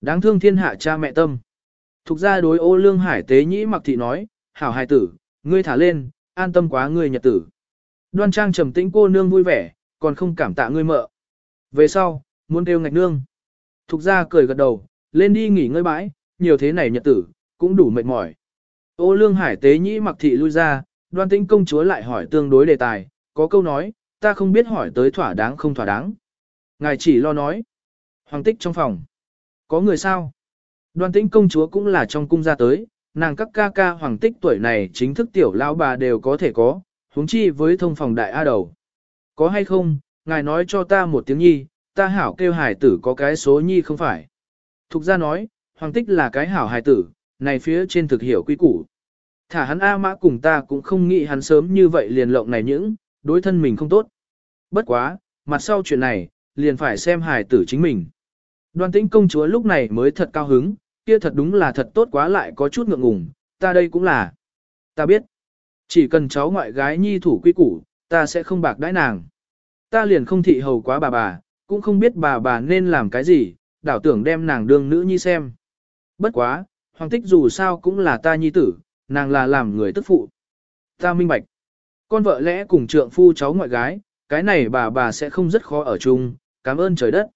Đáng thương thiên hạ cha mẹ tâm. Thục ra đối ô lương hải tế nhĩ mặc thị nói, hảo hài tử, ngươi thả lên, an tâm quá ngươi nhật tử. Đoan trang trầm tĩnh cô nương vui vẻ, còn không cảm tạ ngươi mợ. Về sau, muốn kêu ngạch nương. Thục ra cười gật đầu, lên đi nghỉ ngơi bãi, nhiều thế này nhật tử, cũng đủ mệt mỏi. Ô lương hải tế nhĩ mặc thị lui ra, đoan tĩnh công chúa lại hỏi tương đối đề tài, có câu nói, ta không biết hỏi tới thỏa đáng không thỏa đáng. Ngài chỉ lo nói. Hoàng tích trong phòng. Có người sao? Đoan tĩnh công chúa cũng là trong cung gia tới, nàng các ca ca hoàng tích tuổi này chính thức tiểu lão bà đều có thể có, huống chi với thông phòng đại A đầu. Có hay không, ngài nói cho ta một tiếng nhi, ta hảo kêu hải tử có cái số nhi không phải. Thục ra nói, hoàng tích là cái hảo hải tử, này phía trên thực hiểu quy củ. Thả hắn A mã cùng ta cũng không nghĩ hắn sớm như vậy liền lộng này những, đối thân mình không tốt. Bất quá, mặt sau chuyện này, liền phải xem Hải tử chính mình. Đoan tĩnh công chúa lúc này mới thật cao hứng, kia thật đúng là thật tốt quá lại có chút ngượng ngùng, ta đây cũng là. Ta biết, chỉ cần cháu ngoại gái nhi thủ quy củ, ta sẽ không bạc đãi nàng. Ta liền không thị hầu quá bà bà, cũng không biết bà bà nên làm cái gì, đảo tưởng đem nàng đương nữ nhi xem. Bất quá, hoàng tích dù sao cũng là ta nhi tử, nàng là làm người tức phụ. Ta minh bạch. Con vợ lẽ cùng trượng phu cháu ngoại gái, cái này bà bà sẽ không rất khó ở chung, cảm ơn trời đất.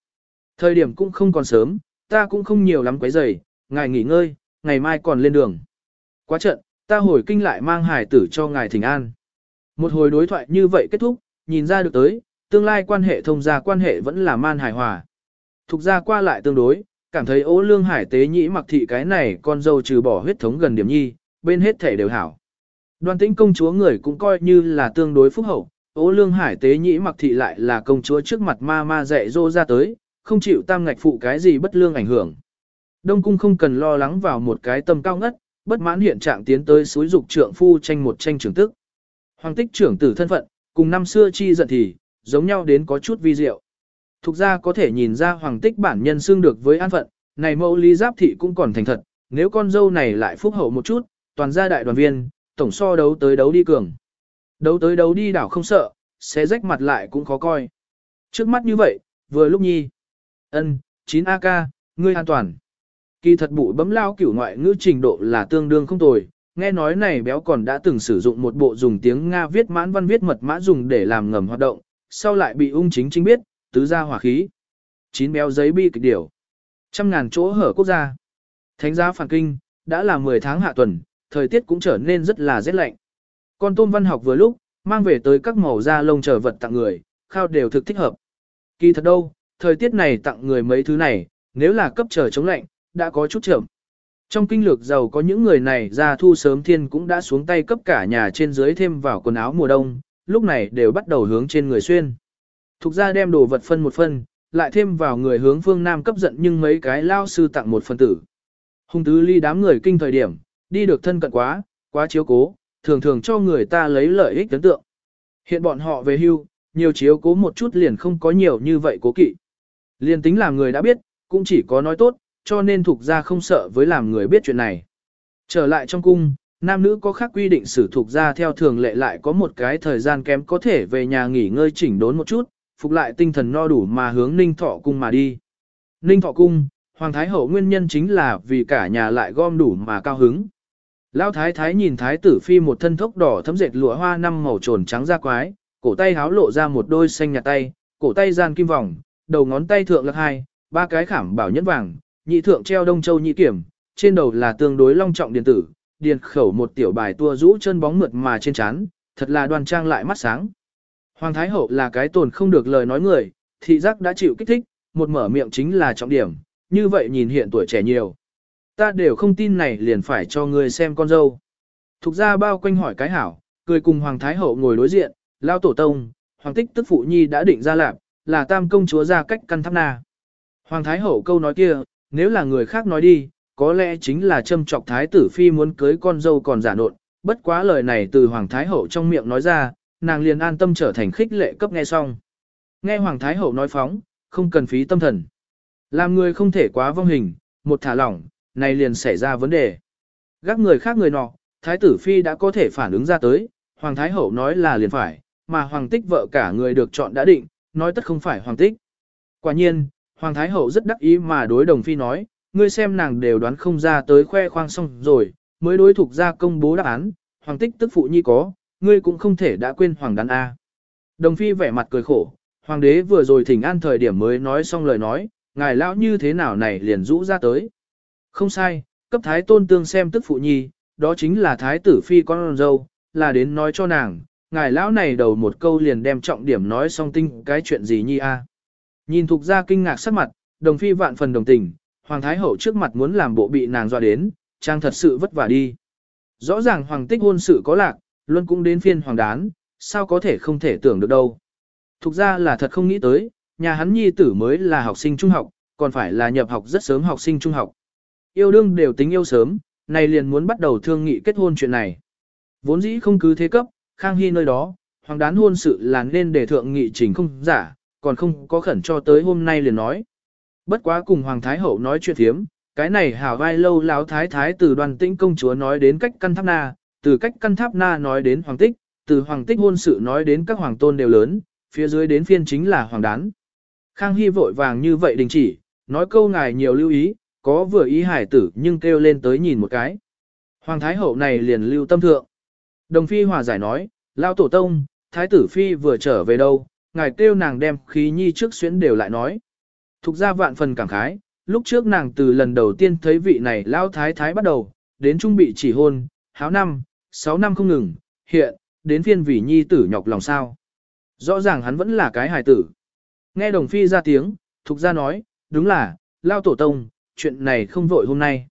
Thời điểm cũng không còn sớm, ta cũng không nhiều lắm quấy rầy, ngài nghỉ ngơi, ngày mai còn lên đường. Quá trận, ta hồi kinh lại mang hải tử cho ngài thỉnh an. Một hồi đối thoại như vậy kết thúc, nhìn ra được tới, tương lai quan hệ thông gia quan hệ vẫn là man hài hòa. Thục ra qua lại tương đối, cảm thấy ố lương hải tế nhĩ mặc thị cái này con dâu trừ bỏ huyết thống gần điểm nhi, bên hết thể đều hảo. Đoan tĩnh công chúa người cũng coi như là tương đối phúc hậu, ố lương hải tế nhĩ mặc thị lại là công chúa trước mặt ma ma dạy dỗ ra tới, không chịu tam ngạch phụ cái gì bất lương ảnh hưởng. Đông cung không cần lo lắng vào một cái tâm cao ngất, bất mãn hiện trạng tiến tới suối dục trượng phu tranh một tranh trưởng tức. Hoàng tích trưởng tử thân phận, cùng năm xưa chi giận thì, giống nhau đến có chút vi diệu. Thục ra có thể nhìn ra hoàng tích bản nhân xương được với an phận, này mẫu lý giáp thị cũng còn thành thật, nếu con dâu này lại phúc hậu một chút, toàn gia đại đoàn viên, tổng so đấu tới đấu đi cường. Đấu tới đấu đi đảo không sợ, sẽ rách mặt lại cũng khó coi. Trước mắt như vậy, vừa lúc nhi ân 9 AK, ngươi an toàn. Kỳ thật bụi bấm lao cửu ngoại ngữ trình độ là tương đương không tồi, nghe nói này béo còn đã từng sử dụng một bộ dùng tiếng Nga viết mãn văn viết mật mã dùng để làm ngầm hoạt động, sau lại bị ung chính chính biết, tứ gia hỏa khí. Chín béo giấy bi kịch điểu. Trăm ngàn chỗ hở quốc gia. Thánh giá phản kinh, đã là 10 tháng hạ tuần, thời tiết cũng trở nên rất là rét lạnh. Con tôm văn học vừa lúc, mang về tới các màu da lông trở vật tặng người, khao đều thực thích hợp. Kỳ thật đâu, thời tiết này tặng người mấy thứ này, nếu là cấp trở chống lạnh, đã có chút chậm. Trong kinh lược giàu có những người này ra thu sớm thiên cũng đã xuống tay cấp cả nhà trên dưới thêm vào quần áo mùa đông, lúc này đều bắt đầu hướng trên người xuyên. Thục ra đem đồ vật phân một phân, lại thêm vào người hướng phương Nam cấp giận nhưng mấy cái lao sư tặng một phân tử. Hùng tứ ly đám người kinh thời điểm, đi được thân cận quá, quá chiếu cố, thường thường cho người ta lấy lợi ích ấn tượng. Hiện bọn họ về hưu, nhiều chiếu cố một chút liền không có nhiều như vậy cố kỵ liên tính làm người đã biết, cũng chỉ có nói tốt, cho nên thuộc gia không sợ với làm người biết chuyện này. Trở lại trong cung, nam nữ có khác quy định xử thuộc gia theo thường lệ lại có một cái thời gian kém có thể về nhà nghỉ ngơi chỉnh đốn một chút, phục lại tinh thần no đủ mà hướng ninh thọ cung mà đi. Ninh thọ cung, Hoàng Thái Hậu nguyên nhân chính là vì cả nhà lại gom đủ mà cao hứng. Lão Thái Thái nhìn Thái tử Phi một thân thốc đỏ thấm dệt lụa hoa năm màu trồn trắng da quái, cổ tay háo lộ ra một đôi xanh nhạt tay, cổ tay gian kim vòng, đầu ngón tay thượng lạc hai, ba cái khảm bảo nhẫn vàng, nhị thượng treo đông châu nhị kiểm, trên đầu là tương đối long trọng điện tử, điền khẩu một tiểu bài tua rũ chân bóng mượt mà trên trán, thật là đoan trang lại mắt sáng. Hoàng Thái Hậu là cái tồn không được lời nói người, thị giác đã chịu kích thích, một mở miệng chính là trọng điểm, như vậy nhìn hiện tuổi trẻ nhiều. Ta đều không tin này liền phải cho ngươi xem con dâu. Thục ra bao quanh hỏi cái hảo, cười cùng Hoàng Thái Hậu ngồi đối diện, lao tổ tông, Hoàng tích tức phụ nhi đã định ra lạp, là tam công chúa ra cách căn tháp na. Hoàng Thái Hậu câu nói kia, nếu là người khác nói đi, có lẽ chính là châm trọc Thái tử Phi muốn cưới con dâu còn giả nộn, bất quá lời này từ Hoàng Thái Hậu trong miệng nói ra, nàng liền an tâm trở thành khích lệ cấp nghe xong. Nghe Hoàng Thái Hậu nói phóng, không cần phí tâm thần. Làm người không thể quá vong hình, một thả lỏng, này liền xảy ra vấn đề. Gác người khác người nọ, Thái tử Phi đã có thể phản ứng ra tới, Hoàng Thái Hậu nói là liền phải, mà Hoàng Tích vợ cả người được chọn đã định, nói tất không phải Hoàng Tích. Quả nhiên, Hoàng Thái Hậu rất đắc ý mà đối đồng Phi nói, ngươi xem nàng đều đoán không ra tới khoe khoang xong rồi, mới đối thuộc ra công bố đáp án, hoàng tích tức phụ nhi có, ngươi cũng không thể đã quên hoàng đán A. Đồng phi vẻ mặt cười khổ, hoàng đế vừa rồi thỉnh an thời điểm mới nói xong lời nói, ngài lão như thế nào này liền rũ ra tới. Không sai, cấp thái tôn tương xem tức phụ nhi, đó chính là thái tử phi con dâu, là đến nói cho nàng, ngài lão này đầu một câu liền đem trọng điểm nói xong tinh cái chuyện gì nhi a. Nhìn thuộc ra kinh ngạc sắc mặt, đồng phi vạn phần đồng tình, hoàng thái hậu trước mặt muốn làm bộ bị nàng dọa đến, trang thật sự vất vả đi. Rõ ràng hoàng tích hôn sự có lạc, luôn cũng đến phiên hoàng đán, sao có thể không thể tưởng được đâu. Thục ra là thật không nghĩ tới, nhà hắn nhi tử mới là học sinh trung học, còn phải là nhập học rất sớm học sinh trung học. Yêu đương đều tính yêu sớm, này liền muốn bắt đầu thương nghị kết hôn chuyện này. Vốn dĩ không cứ thế cấp, Khang Hy nơi đó, hoàng đán hôn sự là nên để thượng nghị trình không giả, còn không có khẩn cho tới hôm nay liền nói. Bất quá cùng Hoàng Thái Hậu nói chuyện thiếm, cái này hảo vai lâu láo thái thái từ đoàn tĩnh công chúa nói đến cách căn tháp na, từ cách căn tháp na nói đến hoàng tích, từ hoàng tích hôn sự nói đến các hoàng tôn đều lớn, phía dưới đến phiên chính là hoàng đán. Khang Hy vội vàng như vậy đình chỉ, nói câu ngài nhiều lưu ý, có vừa ý hải tử nhưng kêu lên tới nhìn một cái. Hoàng Thái Hậu này liền lưu tâm thượng. Đồng Phi hòa giải nói, Lao Tổ Tông, Thái tử Phi vừa trở về đâu, ngài kêu nàng đem khí nhi trước xuyến đều lại nói. Thục ra vạn phần cảm khái, lúc trước nàng từ lần đầu tiên thấy vị này Lao Thái Thái bắt đầu, đến trung bị chỉ hôn, háo năm, sáu năm không ngừng, hiện, đến phiên vị nhi tử nhọc lòng sao. Rõ ràng hắn vẫn là cái hài tử. Nghe đồng phi ra tiếng, thục ra nói, đúng là, Lao Tổ Tông, chuyện này không vội hôm nay.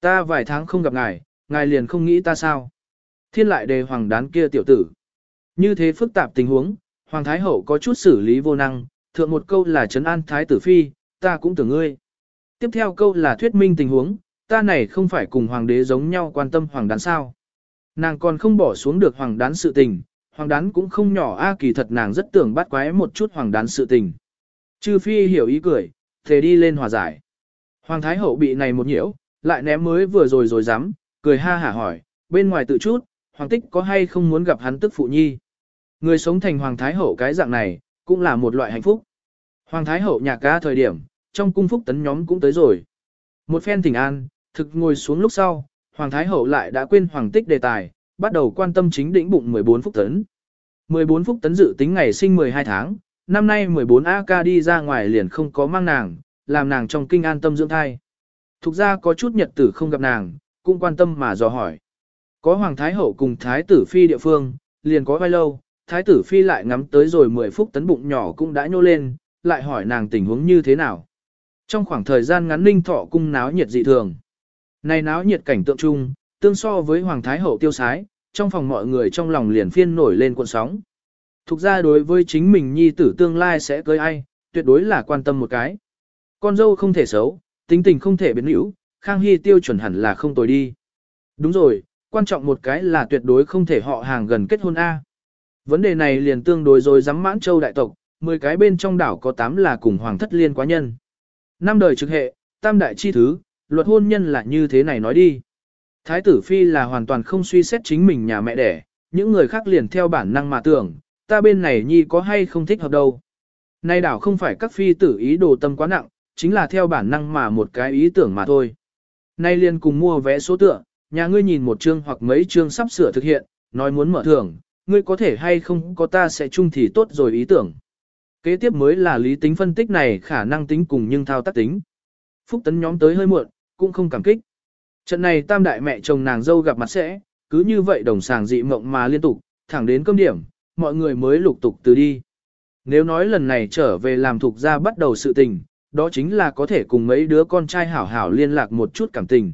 Ta vài tháng không gặp ngài, ngài liền không nghĩ ta sao. Thiên lại đề hoàng đán kia tiểu tử. Như thế phức tạp tình huống, hoàng thái hậu có chút xử lý vô năng, thượng một câu là trấn an thái tử phi, ta cũng tưởng ngươi. Tiếp theo câu là thuyết minh tình huống, ta này không phải cùng hoàng đế giống nhau quan tâm hoàng đán sao. Nàng còn không bỏ xuống được hoàng đán sự tình, hoàng đán cũng không nhỏ a kỳ thật nàng rất tưởng bắt quái một chút hoàng đán sự tình. Chư phi hiểu ý cười, thề đi lên hòa giải. Hoàng thái hậu bị này một nhiễu, lại ném mới vừa rồi rồi dám, cười ha hả hỏi, bên ngoài tự chút, hoàng tích có hay không muốn gặp hắn tức phụ nhi. Người sống thành hoàng thái hậu cái dạng này, cũng là một loại hạnh phúc. Hoàng thái hậu nhạc ca thời điểm, trong cung phúc tấn nhóm cũng tới rồi. Một phen thỉnh an, thực ngồi xuống lúc sau, hoàng thái hậu lại đã quên hoàng tích đề tài, bắt đầu quan tâm chính đỉnh bụng 14 phúc tấn. 14 phúc tấn dự tính ngày sinh 12 tháng, năm nay 14 AK đi ra ngoài liền không có mang nàng, làm nàng trong kinh an tâm dưỡng thai. Thục ra có chút nhật tử không gặp nàng, cũng quan tâm mà dò hỏi. Có Hoàng Thái Hậu cùng Thái tử Phi địa phương, liền có vai lâu, Thái tử Phi lại ngắm tới rồi 10 phút tấn bụng nhỏ cũng đã nhô lên, lại hỏi nàng tình huống như thế nào. Trong khoảng thời gian ngắn ninh thọ cung náo nhiệt dị thường. Này náo nhiệt cảnh tượng chung, tương so với Hoàng Thái Hậu tiêu sái, trong phòng mọi người trong lòng liền phiên nổi lên cuộn sóng. Thục ra đối với chính mình nhi tử tương lai sẽ cưới ai, tuyệt đối là quan tâm một cái. Con dâu không thể xấu, tính tình không thể biến hữu, Khang Hy tiêu chuẩn hẳn là không tồi đi. Đúng rồi, quan trọng một cái là tuyệt đối không thể họ hàng gần kết hôn A. Vấn đề này liền tương đối rồi dám mãn châu đại tộc, 10 cái bên trong đảo có 8 là cùng hoàng thất liên quá nhân. Năm đời trực hệ, tam đại chi thứ, luật hôn nhân là như thế này nói đi. Thái tử phi là hoàn toàn không suy xét chính mình nhà mẹ đẻ, những người khác liền theo bản năng mà tưởng, ta bên này nhi có hay không thích hợp đâu. Nay đảo không phải các phi tử ý đồ tâm quá nặng, chính là theo bản năng mà một cái ý tưởng mà thôi. Nay liền cùng mua vé số tựa, nhà ngươi nhìn một chương hoặc mấy chương sắp sửa thực hiện, nói muốn mở thưởng, ngươi có thể hay không có ta sẽ chung thì tốt rồi ý tưởng. Kế tiếp mới là lý tính phân tích này khả năng tính cùng nhưng thao tác tính. Phúc tấn nhóm tới hơi muộn, cũng không cảm kích. Trận này tam đại mẹ chồng nàng dâu gặp mặt sẽ, cứ như vậy đồng sàng dị mộng mà liên tục, thẳng đến cơm điểm, mọi người mới lục tục từ đi. Nếu nói lần này trở về làm thuộc ra bắt đầu sự tình, đó chính là có thể cùng mấy đứa con trai hảo hảo liên lạc một chút cảm tình.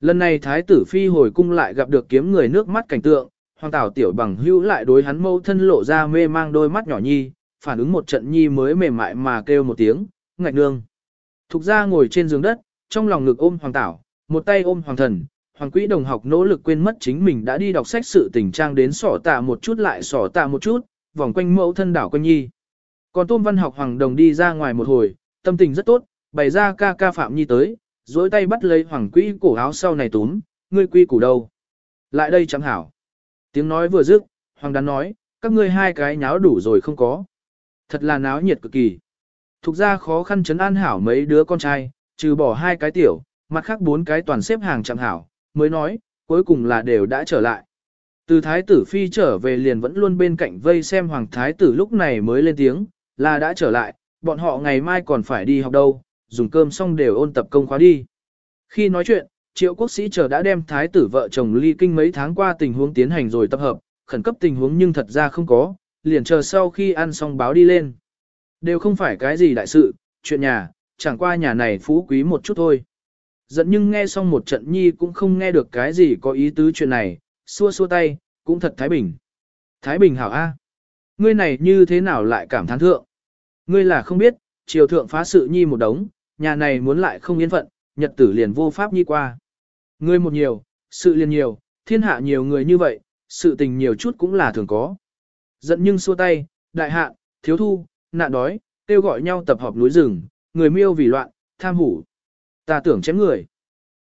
Lần này thái tử phi hồi cung lại gặp được kiếm người nước mắt cảnh tượng, hoàng tảo tiểu bằng hữu lại đối hắn mâu thân lộ ra mê mang đôi mắt nhỏ nhi, phản ứng một trận nhi mới mềm mại mà kêu một tiếng, ngạch nương. Thục ra ngồi trên giường đất, trong lòng ngực ôm hoàng tảo, một tay ôm hoàng thần, hoàng quỹ đồng học nỗ lực quên mất chính mình đã đi đọc sách sự tình trang đến sỏ tạ một chút lại sỏ tạ một chút, vòng quanh mẫu thân đảo quanh nhi. Còn tôn văn học hoàng đồng đi ra ngoài một hồi, tâm tình rất tốt, bày ra ca ca phạm nhi tới, dối tay bắt lấy hoàng quỹ cổ áo sau này túm, ngươi quy củ đâu. Lại đây chẳng hảo. Tiếng nói vừa dứt, hoàng đán nói, các ngươi hai cái nháo đủ rồi không có. Thật là náo nhiệt cực kỳ. Thục ra khó khăn chấn an hảo mấy đứa con trai, Trừ bỏ hai cái tiểu, mặt khác bốn cái toàn xếp hàng chẳng hảo, mới nói, cuối cùng là đều đã trở lại. Từ thái tử phi trở về liền vẫn luôn bên cạnh vây xem hoàng thái tử lúc này mới lên tiếng, là đã trở lại, bọn họ ngày mai còn phải đi học đâu, dùng cơm xong đều ôn tập công khóa đi. Khi nói chuyện, triệu quốc sĩ chờ đã đem thái tử vợ chồng ly kinh mấy tháng qua tình huống tiến hành rồi tập hợp, khẩn cấp tình huống nhưng thật ra không có, liền chờ sau khi ăn xong báo đi lên. Đều không phải cái gì đại sự, chuyện nhà, chẳng qua nhà này phú quý một chút thôi. Giận nhưng nghe xong một trận nhi cũng không nghe được cái gì có ý tứ chuyện này, xua xua tay, cũng thật Thái Bình. Thái Bình hảo A. Ngươi này như thế nào lại cảm thán thượng? Ngươi là không biết, triều thượng phá sự nhi một đống, nhà này muốn lại không yên phận, nhật tử liền vô pháp nhi qua. Người một nhiều, sự liền nhiều, thiên hạ nhiều người như vậy, sự tình nhiều chút cũng là thường có. Giận nhưng xua tay, đại hạ, thiếu thu, nạn đói, kêu gọi nhau tập hợp núi rừng, người miêu vì loạn, tham hủ. Ta tưởng chém người.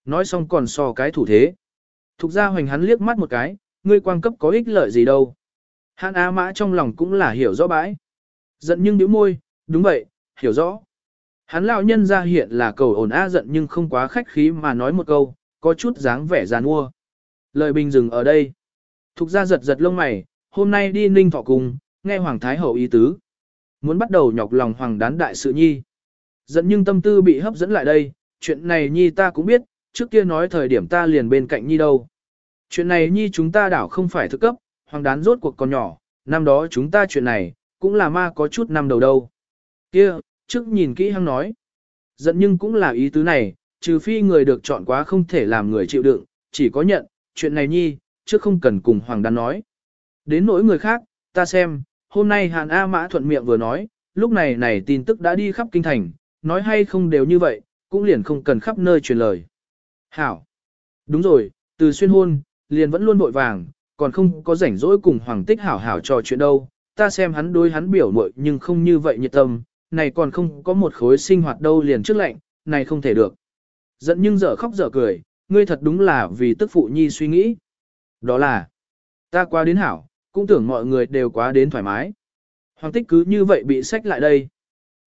Nói xong còn so cái thủ thế. Thục ra hoành hắn liếc mắt một cái, ngươi quang cấp có ích lợi gì đâu. Hàn Á Mã trong lòng cũng là hiểu rõ bãi. Giận nhưng nhíu môi, đúng vậy, hiểu rõ. Hắn lão nhân ra hiện là cầu ổn a giận nhưng không quá khách khí mà nói một câu, có chút dáng vẻ giàn mua. Lời bình dừng ở đây. Thục ra giật giật lông mày, hôm nay đi ninh thọ cùng, nghe Hoàng Thái Hậu ý tứ. Muốn bắt đầu nhọc lòng Hoàng đán đại sự nhi. Giận nhưng tâm tư bị hấp dẫn lại đây, chuyện này nhi ta cũng biết, trước kia nói thời điểm ta liền bên cạnh nhi đâu. Chuyện này nhi chúng ta đảo không phải thực cấp, hoàng đán rốt cuộc còn nhỏ, năm đó chúng ta chuyện này, cũng là ma có chút năm đầu đâu. kia trước nhìn kỹ hăng nói. Giận nhưng cũng là ý tứ này, trừ phi người được chọn quá không thể làm người chịu đựng, chỉ có nhận, chuyện này nhi, trước không cần cùng hoàng Đan nói. Đến nỗi người khác, ta xem, hôm nay Hàn A Mã thuận miệng vừa nói, lúc này này tin tức đã đi khắp kinh thành, nói hay không đều như vậy, cũng liền không cần khắp nơi truyền lời. Hảo! Đúng rồi, từ xuyên hôn, liền vẫn luôn bội vàng, còn không có rảnh rỗi cùng Hoàng Tích hảo hảo trò chuyện đâu, ta xem hắn đối hắn biểu mội nhưng không như vậy nhiệt tâm, này còn không có một khối sinh hoạt đâu liền trước lạnh, này không thể được. Giận nhưng dở khóc dở cười, ngươi thật đúng là vì tức phụ nhi suy nghĩ. Đó là, ta qua đến hảo, cũng tưởng mọi người đều quá đến thoải mái. Hoàng tích cứ như vậy bị sách lại đây.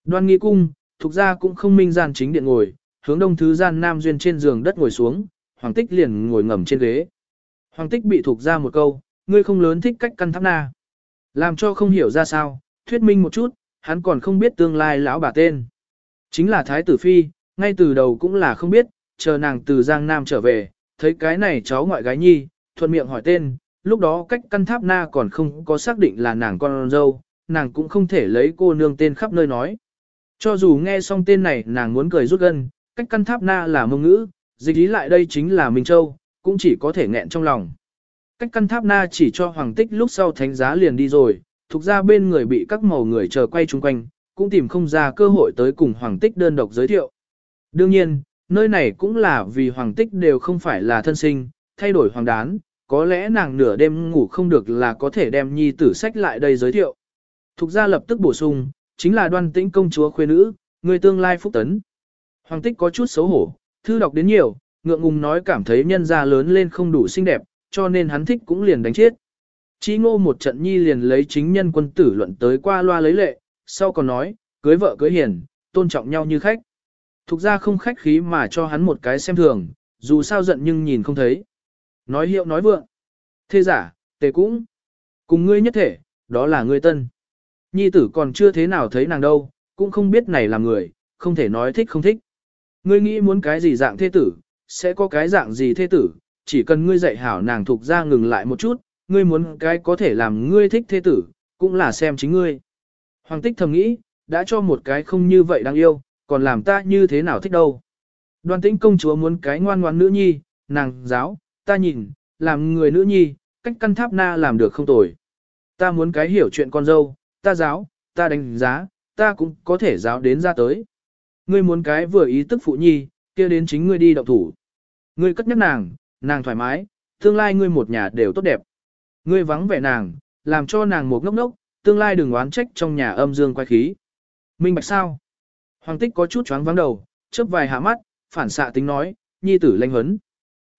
Đoan nghi cung, thuộc ra cũng không minh gian chính điện ngồi, hướng đông thứ gian nam duyên trên giường đất ngồi xuống, hoàng tích liền ngồi ngầm trên ghế. Hoàng tích bị thuộc ra một câu, ngươi không lớn thích cách căn tháp na. Làm cho không hiểu ra sao, thuyết minh một chút, hắn còn không biết tương lai lão bà tên. Chính là Thái tử Phi, ngay từ đầu cũng là không biết, chờ nàng từ Giang Nam trở về, thấy cái này cháu ngoại gái nhi, thuận miệng hỏi tên, lúc đó cách căn tháp na còn không có xác định là nàng con dâu, nàng cũng không thể lấy cô nương tên khắp nơi nói. Cho dù nghe xong tên này nàng muốn cười rút gân, cách căn tháp na là mông ngữ, dịch ý lại đây chính là Minh Châu, cũng chỉ có thể nghẹn trong lòng. Cách căn tháp na chỉ cho hoàng tích lúc sau thánh giá liền đi rồi, thuộc ra bên người bị các màu người chờ quay chung quanh, cũng tìm không ra cơ hội tới cùng hoàng tích đơn độc giới thiệu. Đương nhiên, nơi này cũng là vì hoàng tích đều không phải là thân sinh, thay đổi hoàng đán, có lẽ nàng nửa đêm ngủ không được là có thể đem nhi tử sách lại đây giới thiệu. Thục gia lập tức bổ sung, chính là đoan tĩnh công chúa khuê nữ, người tương lai phúc tấn. Hoàng tích có chút xấu hổ, thư đọc đến nhiều, ngượng ngùng nói cảm thấy nhân gia lớn lên không đủ xinh đẹp, cho nên hắn thích cũng liền đánh chết. Chí ngô một trận nhi liền lấy chính nhân quân tử luận tới qua loa lấy lệ, sau còn nói, cưới vợ cưới hiền, tôn trọng nhau như khách. Thục ra không khách khí mà cho hắn một cái xem thường, dù sao giận nhưng nhìn không thấy. Nói hiệu nói vượng. Thế giả, tề cũng. Cùng ngươi nhất thể, đó là ngươi tân. Nhi tử còn chưa thế nào thấy nàng đâu, cũng không biết này là người, không thể nói thích không thích. Ngươi nghĩ muốn cái gì dạng thế tử, sẽ có cái dạng gì thế tử, chỉ cần ngươi dạy hảo nàng thuộc ra ngừng lại một chút, ngươi muốn cái có thể làm ngươi thích thế tử, cũng là xem chính ngươi. Hoàng tích thầm nghĩ, đã cho một cái không như vậy đáng yêu, còn làm ta như thế nào thích đâu. Đoàn tĩnh công chúa muốn cái ngoan ngoan nữ nhi, nàng giáo, ta nhìn, làm người nữ nhi, cách căn tháp na làm được không tồi. Ta muốn cái hiểu chuyện con dâu, ta giáo, ta đánh giá, ta cũng có thể giáo đến ra tới. Ngươi muốn cái vừa ý tức phụ nhi, kia đến chính ngươi đi động thủ. Ngươi cất nhắc nàng, nàng thoải mái, tương lai ngươi một nhà đều tốt đẹp. Ngươi vắng vẻ nàng, làm cho nàng một ngốc ngốc, tương lai đừng oán trách trong nhà âm dương quay khí. Minh bạch sao? Hoàng tích có chút choáng vắng đầu, chớp vài hạ mắt, phản xạ tính nói, nhi tử lanh hấn.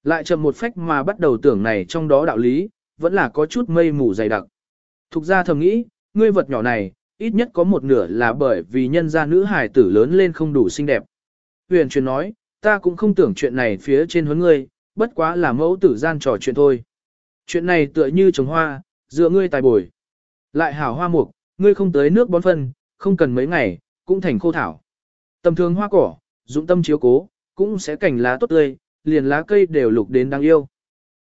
Lại chậm một phách mà bắt đầu tưởng này trong đó đạo lý, vẫn là có chút mây mù dày đặc. Thục ra thầm nghĩ, ngươi vật nhỏ này, ít nhất có một nửa là bởi vì nhân gia nữ hài tử lớn lên không đủ xinh đẹp. huyền truyền nói, ta cũng không tưởng chuyện này phía trên huấn ngươi, bất quá là mẫu tử gian trò chuyện thôi. Chuyện này tựa như trồng hoa, dựa ngươi tài bồi. Lại hảo hoa mục, ngươi không tới nước bón phân, không cần mấy ngày, cũng thành khô thảo. Tầm thường hoa cỏ, dụng tâm chiếu cố, cũng sẽ cảnh lá tốt tươi, liền lá cây đều lục đến đáng yêu.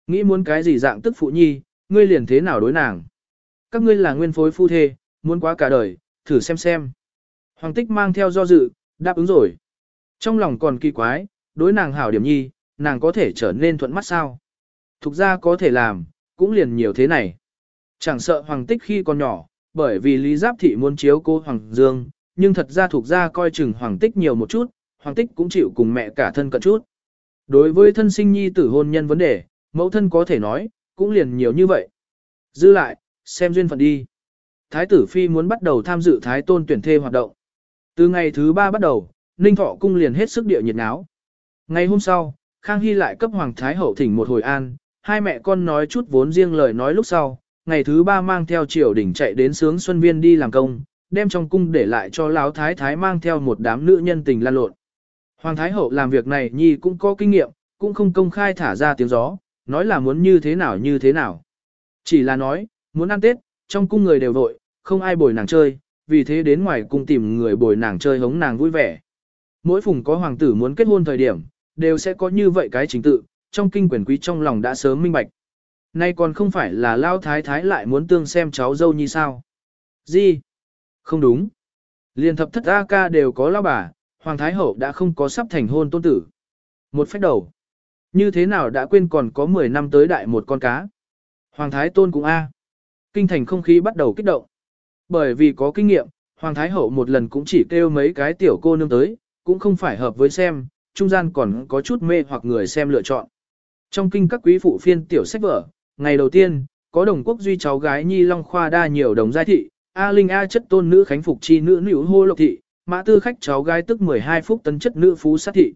Nghĩ muốn cái gì dạng tức phụ nhi, ngươi liền thế nào đối nàng. Các ngươi là nguyên phối phu thê, muốn quá cả đời, thử xem xem. Hoàng tích mang theo do dự, đáp ứng rồi. Trong lòng còn kỳ quái, đối nàng hảo điểm nhi, nàng có thể trở nên thuận mắt sao. Thục ra có thể làm, cũng liền nhiều thế này. Chẳng sợ hoàng tích khi còn nhỏ, bởi vì Lý Giáp Thị muốn chiếu cô Hoàng Dương, nhưng thật ra thuộc ra coi chừng hoàng tích nhiều một chút, hoàng tích cũng chịu cùng mẹ cả thân cận chút. Đối với thân sinh nhi tử hôn nhân vấn đề, mẫu thân có thể nói, cũng liền nhiều như vậy. Dư lại, xem duyên phận đi. Thái tử Phi muốn bắt đầu tham dự Thái Tôn tuyển thê hoạt động. Từ ngày thứ ba bắt đầu, Ninh Thọ cung liền hết sức địa nhiệt náo. Ngày hôm sau, Khang Hy lại cấp Hoàng Thái Hậu thỉnh một hồi an, hai mẹ con nói chút vốn riêng lời nói lúc sau, ngày thứ ba mang theo triều đỉnh chạy đến sướng Xuân Viên đi làm công, đem trong cung để lại cho Lão Thái Thái mang theo một đám nữ nhân tình lan lộn. Hoàng Thái Hậu làm việc này nhi cũng có kinh nghiệm, cũng không công khai thả ra tiếng gió, nói là muốn như thế nào như thế nào. Chỉ là nói, muốn ăn Tết, trong cung người đều vội, không ai bồi nàng chơi, vì thế đến ngoài cung tìm người bồi nàng chơi hống nàng vui vẻ. Mỗi phùng có hoàng tử muốn kết hôn thời điểm, đều sẽ có như vậy cái chính tự, trong kinh quyền quý trong lòng đã sớm minh bạch. Nay còn không phải là lao thái thái lại muốn tương xem cháu dâu như sao. Gì? Không đúng. Liên thập thất A ca đều có lao bà, hoàng thái hậu đã không có sắp thành hôn tôn tử. Một phép đầu. Như thế nào đã quên còn có 10 năm tới đại một con cá. Hoàng thái tôn cũng A. Kinh thành không khí bắt đầu kích động. Bởi vì có kinh nghiệm, Hoàng Thái Hậu một lần cũng chỉ kêu mấy cái tiểu cô nương tới, cũng không phải hợp với xem, trung gian còn có chút mê hoặc người xem lựa chọn. Trong kinh các quý phụ phiên tiểu sách vở, ngày đầu tiên, có đồng quốc duy cháu gái Nhi Long Khoa đa nhiều đồng giai thị, A Linh A chất tôn nữ khánh phục chi nữ nữ hô lộc thị, mã tư khách cháu gái tức 12 phút tấn chất nữ phú sát thị.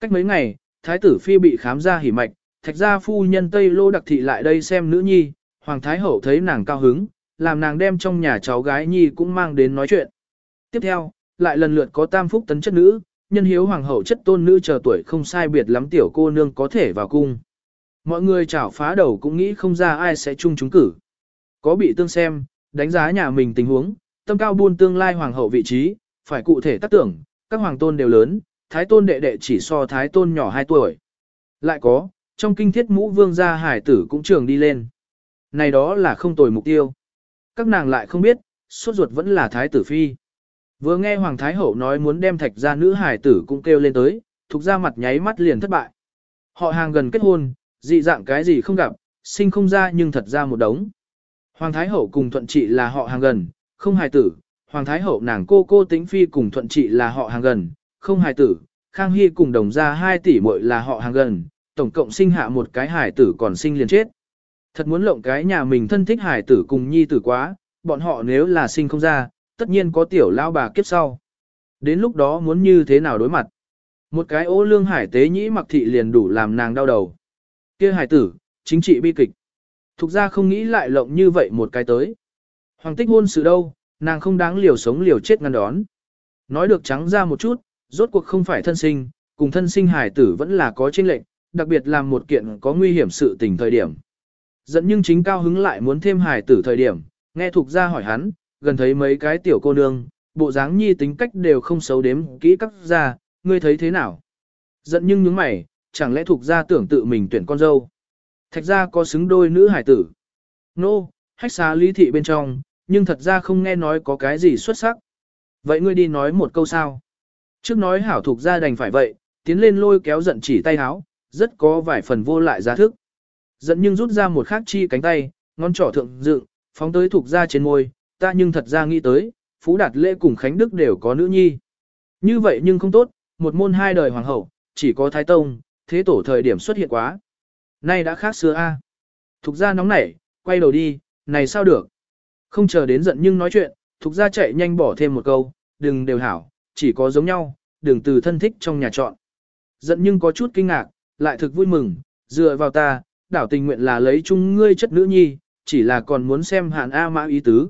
Cách mấy ngày, thái tử phi bị khám ra hỉ mạch, thạch gia phu nhân Tây Lô đặc thị lại đây xem nữ nhi, hoàng thái hậu thấy nàng cao hứng, làm nàng đem trong nhà cháu gái nhi cũng mang đến nói chuyện. Tiếp theo, lại lần lượt có tam phúc tấn chất nữ, nhân hiếu hoàng hậu chất tôn nữ chờ tuổi không sai biệt lắm tiểu cô nương có thể vào cung. Mọi người chảo phá đầu cũng nghĩ không ra ai sẽ chung chúng cử. Có bị tương xem, đánh giá nhà mình tình huống, tâm cao buôn tương lai hoàng hậu vị trí, phải cụ thể tác tưởng, các hoàng tôn đều lớn, thái tôn đệ đệ chỉ so thái tôn nhỏ 2 tuổi. Lại có, trong kinh thiết mũ vương gia hải tử cũng trường đi lên. Này đó là không tồi mục tiêu. Các nàng lại không biết, suốt ruột vẫn là thái tử phi. Vừa nghe Hoàng Thái Hậu nói muốn đem thạch ra nữ hải tử cũng kêu lên tới, thuộc ra mặt nháy mắt liền thất bại. Họ hàng gần kết hôn, dị dạng cái gì không gặp, sinh không ra nhưng thật ra một đống. Hoàng Thái Hậu cùng Thuận Trị là họ hàng gần, không hài tử. Hoàng Thái Hậu nàng cô cô Tĩnh Phi cùng Thuận Trị là họ hàng gần, không hài tử. Khang Hy cùng đồng gia 2 tỷ muội là họ hàng gần, tổng cộng sinh hạ một cái hài tử còn sinh liền chết. Thật muốn lộng cái nhà mình thân thích hài tử cùng nhi tử quá, bọn họ nếu là sinh không ra, tất nhiên có tiểu lao bà kiếp sau. Đến lúc đó muốn như thế nào đối mặt. Một cái ô lương hải tế nhĩ mặc thị liền đủ làm nàng đau đầu kia hải tử, chính trị bi kịch. Thục ra không nghĩ lại lộng như vậy một cái tới. Hoàng tích hôn sự đâu, nàng không đáng liều sống liều chết ngăn đón. Nói được trắng ra một chút, rốt cuộc không phải thân sinh, cùng thân sinh hải tử vẫn là có chênh lệnh, đặc biệt làm một kiện có nguy hiểm sự tình thời điểm. Dẫn nhưng chính cao hứng lại muốn thêm hải tử thời điểm, nghe thuộc ra hỏi hắn, gần thấy mấy cái tiểu cô nương, bộ dáng nhi tính cách đều không xấu đếm kỹ các ra, ngươi thấy thế nào? Giận nhưng nhướng mày, chẳng lẽ thuộc gia tưởng tự mình tuyển con dâu? Thạch gia có xứng đôi nữ hải tử. Nô, no, hách xá lý thị bên trong, nhưng thật ra không nghe nói có cái gì xuất sắc. Vậy ngươi đi nói một câu sao? Trước nói hảo thuộc gia đành phải vậy, tiến lên lôi kéo giận chỉ tay háo, rất có vài phần vô lại giá thức. Giận nhưng rút ra một khắc chi cánh tay, ngón trỏ thượng dựng, phóng tới thuộc gia trên môi, ta nhưng thật ra nghĩ tới, Phú Đạt Lễ cùng Khánh Đức đều có nữ nhi. Như vậy nhưng không tốt, một môn hai đời hoàng hậu, chỉ có Thái Tông, thế tổ thời điểm xuất hiện quá. Nay đã khác xưa a. Thục ra nóng nảy, quay đầu đi, này sao được. Không chờ đến giận nhưng nói chuyện, thục ra chạy nhanh bỏ thêm một câu, đừng đều hảo, chỉ có giống nhau, đừng từ thân thích trong nhà chọn. Giận nhưng có chút kinh ngạc, lại thực vui mừng, dựa vào ta, đảo tình nguyện là lấy chung ngươi chất nữ nhi, chỉ là còn muốn xem hạn A mã ý tứ.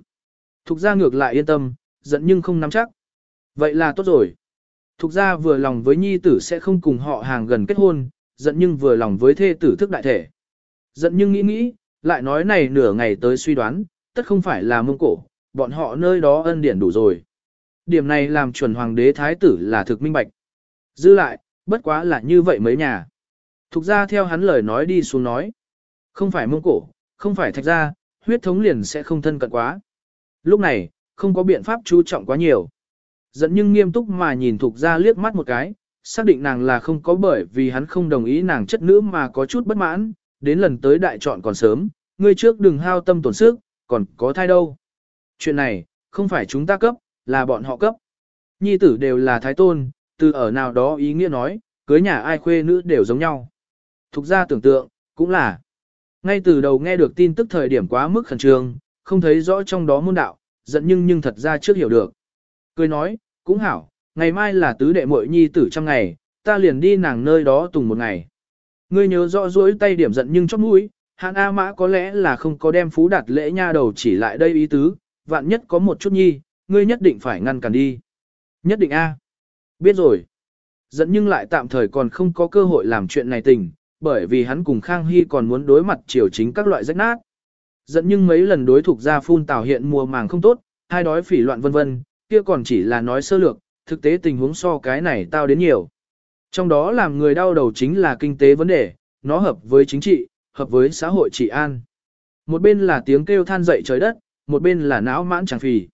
Thục ra ngược lại yên tâm, giận nhưng không nắm chắc. Vậy là tốt rồi. Thục ra vừa lòng với nhi tử sẽ không cùng họ hàng gần kết hôn, giận nhưng vừa lòng với thê tử thức đại thể. Giận nhưng nghĩ nghĩ, lại nói này nửa ngày tới suy đoán, tất không phải là mông cổ, bọn họ nơi đó ân điển đủ rồi. Điểm này làm chuẩn hoàng đế thái tử là thực minh bạch. Dư lại, bất quá là như vậy mấy nhà. Thục ra theo hắn lời nói đi xuống nói. Không phải mông cổ, không phải thạch ra, huyết thống liền sẽ không thân cận quá. Lúc này, không có biện pháp chú trọng quá nhiều. Dẫn nhưng nghiêm túc mà nhìn Thục ra liếc mắt một cái, xác định nàng là không có bởi vì hắn không đồng ý nàng chất nữ mà có chút bất mãn, đến lần tới đại chọn còn sớm, ngươi trước đừng hao tâm tổn sức, còn có thai đâu. Chuyện này, không phải chúng ta cấp, là bọn họ cấp. Nhi tử đều là thái tôn, từ ở nào đó ý nghĩa nói, cưới nhà ai khuê nữ đều giống nhau. Thục ra tưởng tượng, cũng là. Ngay từ đầu nghe được tin tức thời điểm quá mức khẩn trương, không thấy rõ trong đó môn đạo, giận nhưng nhưng thật ra trước hiểu được. Cười nói, cũng hảo, ngày mai là tứ đệ muội nhi tử trăm ngày, ta liền đi nàng nơi đó tùng một ngày. Ngươi nhớ rõ duỗi tay điểm giận nhưng chót mũi, hạn A Mã có lẽ là không có đem phú đạt lễ nha đầu chỉ lại đây ý tứ, vạn nhất có một chút nhi, ngươi nhất định phải ngăn cản đi. Nhất định A. Biết rồi. Giận nhưng lại tạm thời còn không có cơ hội làm chuyện này tình, bởi vì hắn cùng Khang Hy còn muốn đối mặt triều chính các loại rách nát. Giận nhưng mấy lần đối thuộc ra phun tào hiện mùa màng không tốt, hai đói phỉ loạn vân vân, kia còn chỉ là nói sơ lược, thực tế tình huống so cái này tao đến nhiều. Trong đó làm người đau đầu chính là kinh tế vấn đề, nó hợp với chính trị, hợp với xã hội trị an. Một bên là tiếng kêu than dậy trời đất, một bên là não mãn chẳng phì.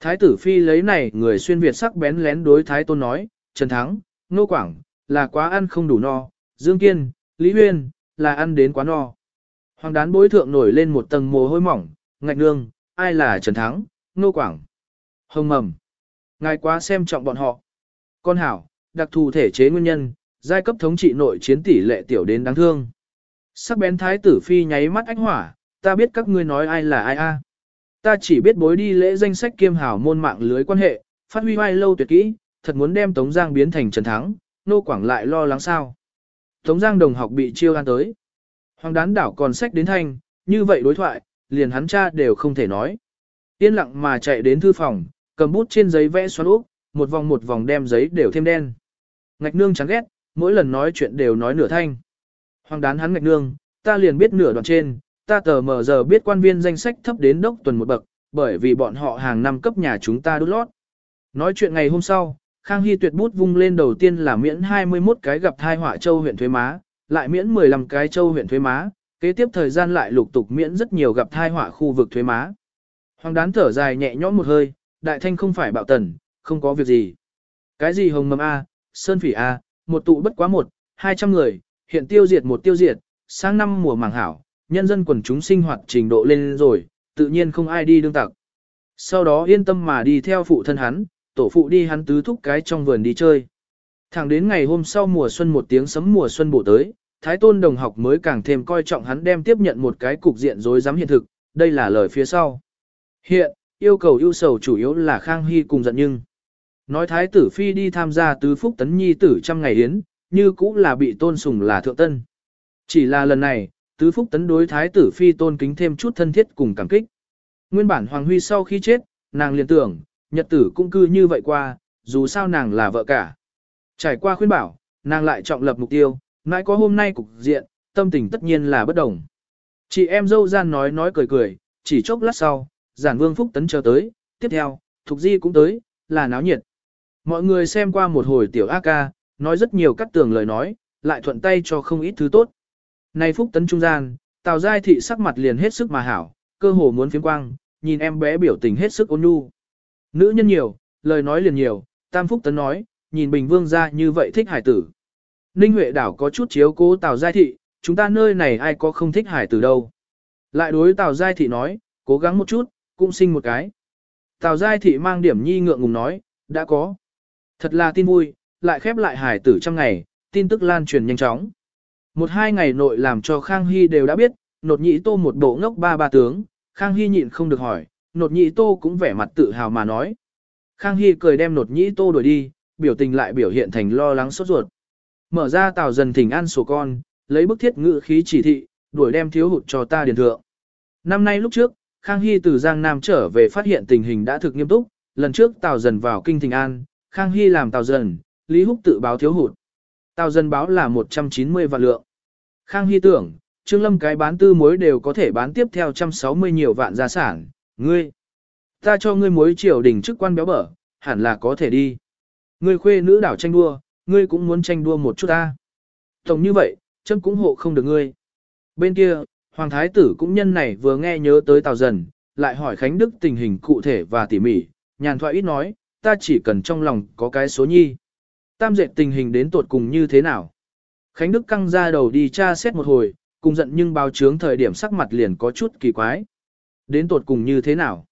Thái tử phi lấy này người xuyên Việt sắc bén lén đối thái tôn nói, Trần Thắng, Nô Quảng, là quá ăn không đủ no, Dương Kiên, Lý Huyên, là ăn đến quá no. Hoàng đán bối thượng nổi lên một tầng mồ hôi mỏng, ngạch nương, ai là Trần Thắng, Nô Quảng. Hồng mầm. Ngài quá xem trọng bọn họ. Con hảo, đặc thù thể chế nguyên nhân, giai cấp thống trị nội chiến tỷ lệ tiểu đến đáng thương. Sắc bén thái tử phi nháy mắt ánh hỏa, ta biết các ngươi nói ai là ai a. Ta chỉ biết bối đi lễ danh sách kiêm hảo môn mạng lưới quan hệ, phát huy vai lâu tuyệt kỹ, thật muốn đem Tống Giang biến thành Trần Thắng, nô quảng lại lo lắng sao. Tống Giang đồng học bị chiêu an tới. Hoàng đán đảo còn sách đến thanh, như vậy đối thoại, liền hắn cha đều không thể nói. Yên lặng mà chạy đến thư phòng, cầm bút trên giấy vẽ xoắn úp, một vòng một vòng đem giấy đều thêm đen. Ngạch nương chán ghét, mỗi lần nói chuyện đều nói nửa thanh. Hoàng đán hắn ngạch nương, ta liền biết nửa đoạn trên, ta tờ mờ giờ biết quan viên danh sách thấp đến đốc tuần một bậc, bởi vì bọn họ hàng năm cấp nhà chúng ta đút lót. Nói chuyện ngày hôm sau, Khang Hy tuyệt bút vung lên đầu tiên là miễn 21 cái gặp thai họa châu huyện thuế má, lại miễn 15 cái châu huyện thuế má, kế tiếp thời gian lại lục tục miễn rất nhiều gặp thai họa khu vực thuế má. Hoàng đán thở dài nhẹ nhõm một hơi, đại thanh không phải bạo tần, không có việc gì. Cái gì hồng mầm A, sơn phỉ A, một tụ bất quá một, 200 người, hiện tiêu diệt một tiêu diệt, sang năm mùa màng hảo, nhân dân quần chúng sinh hoạt trình độ lên rồi, tự nhiên không ai đi đương tặc. Sau đó yên tâm mà đi theo phụ thân hắn, tổ phụ đi hắn tứ thúc cái trong vườn đi chơi. Thẳng đến ngày hôm sau mùa xuân một tiếng sấm mùa xuân bổ tới, Thái Tôn đồng học mới càng thêm coi trọng hắn đem tiếp nhận một cái cục diện rối rắm hiện thực, đây là lời phía sau. Hiện, yêu cầu ưu sầu chủ yếu là Khang Hy cùng giận nhưng. Nói Thái tử Phi đi tham gia tứ phúc tấn nhi tử trăm ngày yến, như cũng là bị tôn sùng là thượng tân. Chỉ là lần này, tứ phúc tấn đối Thái tử Phi tôn kính thêm chút thân thiết cùng cảm kích. Nguyên bản Hoàng Huy sau khi chết, nàng liền tưởng, nhật tử cũng cư như vậy qua, dù sao nàng là vợ cả. Trải qua khuyên bảo, nàng lại trọng lập mục tiêu, mãi có hôm nay cục diện, tâm tình tất nhiên là bất đồng. Chị em dâu gian nói nói cười cười, chỉ chốc lát sau, giản vương phúc tấn chờ tới, tiếp theo, Thục Di cũng tới, là náo nhiệt. Mọi người xem qua một hồi tiểu A ca, nói rất nhiều cắt tường lời nói, lại thuận tay cho không ít thứ tốt. Này phúc tấn trung gian, Tào Giai thị sắc mặt liền hết sức mà hảo, cơ hồ muốn phiếm quang, nhìn em bé biểu tình hết sức ôn nhu. Nữ nhân nhiều, lời nói liền nhiều, Tam Phúc Tấn nói, nhìn Bình Vương ra như vậy thích hải tử. Ninh Huệ đảo có chút chiếu cố Tào Giai Thị, chúng ta nơi này ai có không thích hải tử đâu. Lại đối Tào Giai Thị nói, cố gắng một chút, cũng sinh một cái. Tào Giai Thị mang điểm nhi ngượng ngùng nói, đã có. Thật là tin vui, lại khép lại hải tử trong ngày, tin tức lan truyền nhanh chóng. Một hai ngày nội làm cho Khang Hy đều đã biết, nột nhị tô một bộ ngốc ba ba tướng, Khang Hy nhịn không được hỏi, nột nhị tô cũng vẻ mặt tự hào mà nói. Khang Hy cười đem nột nhị tô đuổi đi, biểu tình lại biểu hiện thành lo lắng sốt ruột. Mở ra tào dần thỉnh an sổ con, lấy bức thiết ngự khí chỉ thị, đuổi đem thiếu hụt cho ta điền thượng. Năm nay lúc trước, Khang Hy từ Giang Nam trở về phát hiện tình hình đã thực nghiêm túc, lần trước tào dần vào kinh Thịnh an, Khang Hy làm tào dần, Lý Húc tự báo thiếu hụt. Tào Dần báo là 190 vạn lượng. Khang Hy tưởng, Trương Lâm cái bán tư muối đều có thể bán tiếp theo 160 nhiều vạn gia sản, ngươi. Ta cho ngươi muối triều đình chức quan béo bở, hẳn là có thể đi. Ngươi khuê nữ đảo tranh đua, ngươi cũng muốn tranh đua một chút ta. Tổng như vậy, chấm cũng hộ không được ngươi. Bên kia, Hoàng Thái tử cũng nhân này vừa nghe nhớ tới Tào Dần, lại hỏi Khánh Đức tình hình cụ thể và tỉ mỉ, nhàn thoại ít nói, ta chỉ cần trong lòng có cái số nhi. Tam dệt tình hình đến tột cùng như thế nào? Khánh Đức căng ra đầu đi tra xét một hồi, cùng giận nhưng báo chướng thời điểm sắc mặt liền có chút kỳ quái. Đến tột cùng như thế nào?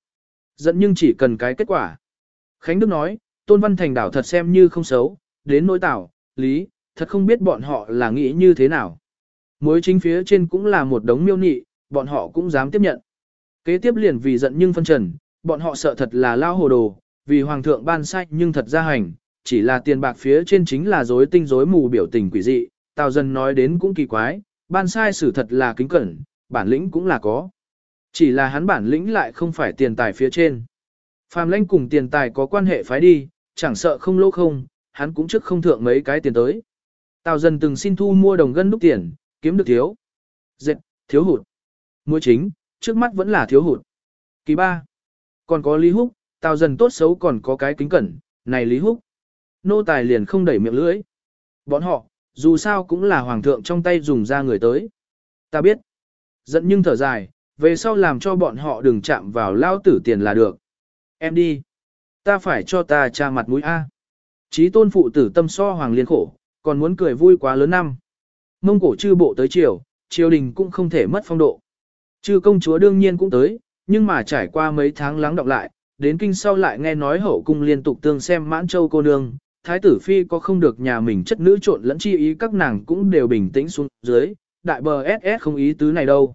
Giận nhưng chỉ cần cái kết quả. Khánh Đức nói, Tôn Văn Thành đảo thật xem như không xấu, đến nỗi tảo, lý, thật không biết bọn họ là nghĩ như thế nào. Mối chính phía trên cũng là một đống miêu nị, bọn họ cũng dám tiếp nhận. Kế tiếp liền vì giận nhưng phân trần, bọn họ sợ thật là lao hồ đồ, vì hoàng thượng ban sai nhưng thật ra hành, chỉ là tiền bạc phía trên chính là dối tinh rối mù biểu tình quỷ dị, tào dân nói đến cũng kỳ quái, ban sai xử thật là kính cẩn, bản lĩnh cũng là có. Chỉ là hắn bản lĩnh lại không phải tiền tài phía trên. Phàm lãnh cùng tiền tài có quan hệ phái đi, chẳng sợ không lỗ không, hắn cũng trước không thượng mấy cái tiền tới. Tào dân từng xin thu mua đồng gân đúc tiền, kiếm được thiếu. Dệt, thiếu hụt. Mua chính, trước mắt vẫn là thiếu hụt. Kỳ ba. Còn có Lý Húc, Tào dần tốt xấu còn có cái kính cẩn, này Lý Húc. Nô tài liền không đẩy miệng lưỡi. Bọn họ, dù sao cũng là hoàng thượng trong tay dùng ra người tới. Ta biết. Giận nhưng thở dài, về sau làm cho bọn họ đừng chạm vào lao tử tiền là được. Em đi. Ta phải cho ta cha mặt mũi A. Chí tôn phụ tử tâm so hoàng liên khổ, còn muốn cười vui quá lớn năm. Mông cổ chư bộ tới triều, triều đình cũng không thể mất phong độ. Chư công chúa đương nhiên cũng tới, nhưng mà trải qua mấy tháng lắng đọng lại, đến kinh sau lại nghe nói hậu cung liên tục tương xem mãn châu cô nương, thái tử phi có không được nhà mình chất nữ trộn lẫn chi ý các nàng cũng đều bình tĩnh xuống dưới, đại bờ SS không ý tứ này đâu.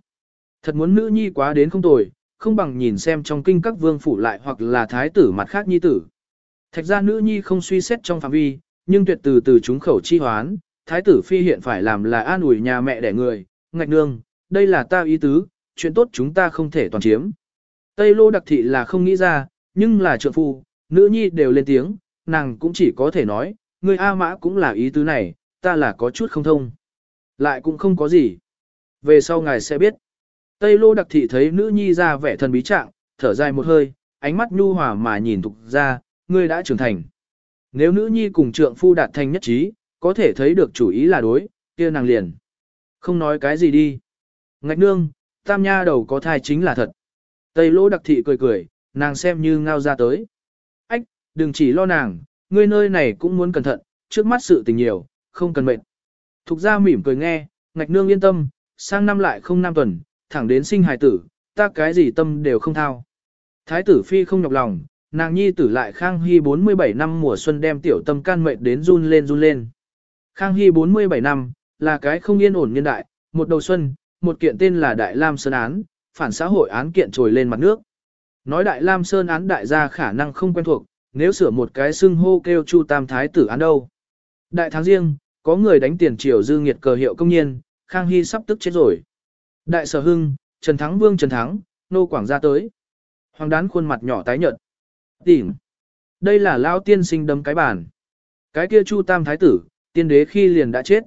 Thật muốn nữ nhi quá đến không tồi, không bằng nhìn xem trong kinh các vương phủ lại hoặc là thái tử mặt khác nhi tử. Thạch ra nữ nhi không suy xét trong phạm vi, nhưng tuyệt từ từ chúng khẩu chi hoán, thái tử phi hiện phải làm là an ủi nhà mẹ đẻ người, ngạch nương, đây là ta ý tứ, chuyện tốt chúng ta không thể toàn chiếm. Tây lô đặc thị là không nghĩ ra, nhưng là trượng phu, nữ nhi đều lên tiếng, nàng cũng chỉ có thể nói, người A mã cũng là ý tứ này, ta là có chút không thông. Lại cũng không có gì. Về sau ngài sẽ biết. Tây lô đặc thị thấy nữ nhi ra vẻ thần bí trạng, thở dài một hơi, ánh mắt nhu hòa mà nhìn thục ra, ngươi đã trưởng thành. Nếu nữ nhi cùng trượng phu đạt thành nhất trí, có thể thấy được chủ ý là đối, kia nàng liền. Không nói cái gì đi. Ngạch nương, tam nha đầu có thai chính là thật. Tây lỗ đặc thị cười cười, nàng xem như ngao ra tới. Ách, đừng chỉ lo nàng, ngươi nơi này cũng muốn cẩn thận, trước mắt sự tình nhiều, không cần mệt. Thục ra mỉm cười nghe, ngạch nương yên tâm, sang năm lại không năm tuần, thẳng đến sinh hài tử, ta cái gì tâm đều không thao. Thái tử phi không nhọc lòng, nàng nhi tử lại Khang Hy 47 năm mùa xuân đem tiểu tâm can mệt đến run lên run lên. Khang Hy 47 năm, là cái không yên ổn nhân đại, một đầu xuân, một kiện tên là Đại Lam Sơn Án, phản xã hội án kiện trồi lên mặt nước. Nói Đại Lam Sơn Án đại gia khả năng không quen thuộc, nếu sửa một cái xưng hô kêu Chu Tam Thái tử án đâu. Đại tháng riêng, có người đánh tiền triều dư nghiệt cờ hiệu công nhiên, Khang Hy sắp tức chết rồi. Đại sở hưng, Trần Thắng Vương Trần Thắng, nô quảng ra tới. Hoàng đán khuôn mặt nhỏ tái nhợt. Tỉnh. Đây là lao tiên sinh đâm cái bàn. Cái kia Chu Tam Thái tử, tiên đế khi liền đã chết.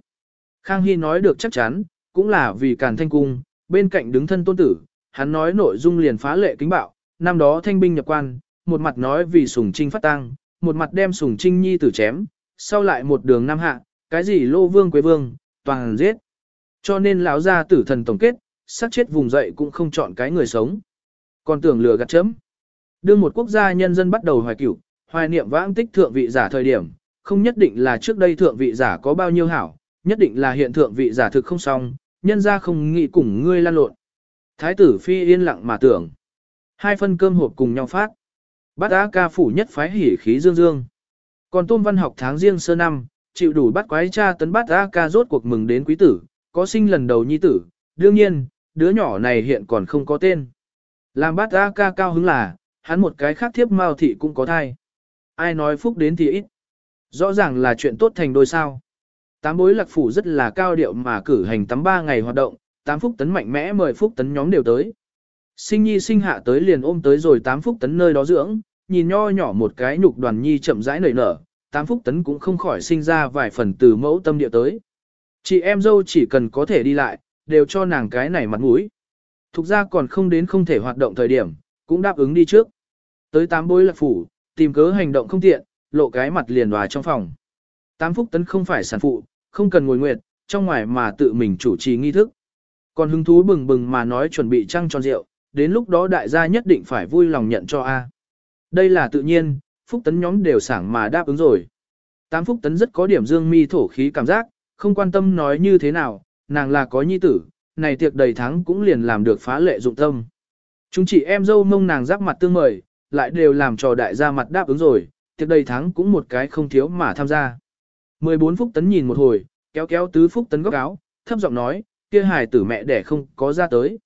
Khang Hy nói được chắc chắn, cũng là vì càn thanh cung, bên cạnh đứng thân tôn tử, hắn nói nội dung liền phá lệ kính bạo, năm đó thanh binh nhập quan, một mặt nói vì sùng trinh phát tăng, một mặt đem sùng trinh nhi tử chém, sau lại một đường nam hạ, cái gì lô vương quế vương, toàn giết. Cho nên lão gia tử thần tổng kết, sát chết vùng dậy cũng không chọn cái người sống. Còn tưởng lừa gạt chấm. Đương một quốc gia nhân dân bắt đầu hoài cửu, hoài niệm vãng tích thượng vị giả thời điểm, không nhất định là trước đây thượng vị giả có bao nhiêu hảo, nhất định là hiện thượng vị giả thực không xong, nhân ra không nghĩ cùng ngươi lan lộn. Thái tử phi yên lặng mà tưởng. Hai phân cơm hộp cùng nhau phát. Bát á ca phủ nhất phái hỉ khí dương dương. Còn tôn văn học tháng riêng sơ năm, chịu đủ bắt quái cha tấn bát á ca rốt cuộc mừng đến quý tử, có sinh lần đầu nhi tử. Đương nhiên, đứa nhỏ này hiện còn không có tên. Làm bát á ca cao hứng là, hắn một cái khác thiếp mao thị cũng có thai. Ai nói phúc đến thì ít. Rõ ràng là chuyện tốt thành đôi sao. Tám bối lạc phủ rất là cao điệu mà cử hành tắm ba ngày hoạt động, tám phúc tấn mạnh mẽ mời phúc tấn nhóm đều tới. Sinh nhi sinh hạ tới liền ôm tới rồi tám phúc tấn nơi đó dưỡng, nhìn nho nhỏ một cái nhục đoàn nhi chậm rãi nảy nở, tám phúc tấn cũng không khỏi sinh ra vài phần từ mẫu tâm địa tới. Chị em dâu chỉ cần có thể đi lại, đều cho nàng cái này mặt mũi. Thục ra còn không đến không thể hoạt động thời điểm, cũng đáp ứng đi trước. Tới tám bối lạc phủ, tìm cớ hành động không tiện, lộ cái mặt liền hòa trong phòng. Tám phúc tấn không phải sản phụ, không cần ngồi nguyệt, trong ngoài mà tự mình chủ trì nghi thức. Còn hứng thú bừng bừng mà nói chuẩn bị trăng tròn rượu, đến lúc đó đại gia nhất định phải vui lòng nhận cho A. Đây là tự nhiên, phúc tấn nhóm đều sảng mà đáp ứng rồi. Tám phúc tấn rất có điểm dương mi thổ khí cảm giác, không quan tâm nói như thế nào, nàng là có nhi tử, này tiệc đầy tháng cũng liền làm được phá lệ dụng tâm. Chúng chị em dâu mông nàng giáp mặt tương mời, lại đều làm trò đại gia mặt đáp ứng rồi, tiệc đầy tháng cũng một cái không thiếu mà tham gia. 14 phúc tấn nhìn một hồi, kéo kéo tứ phúc tấn góc áo, thấp giọng nói, kia hài tử mẹ đẻ không có ra tới.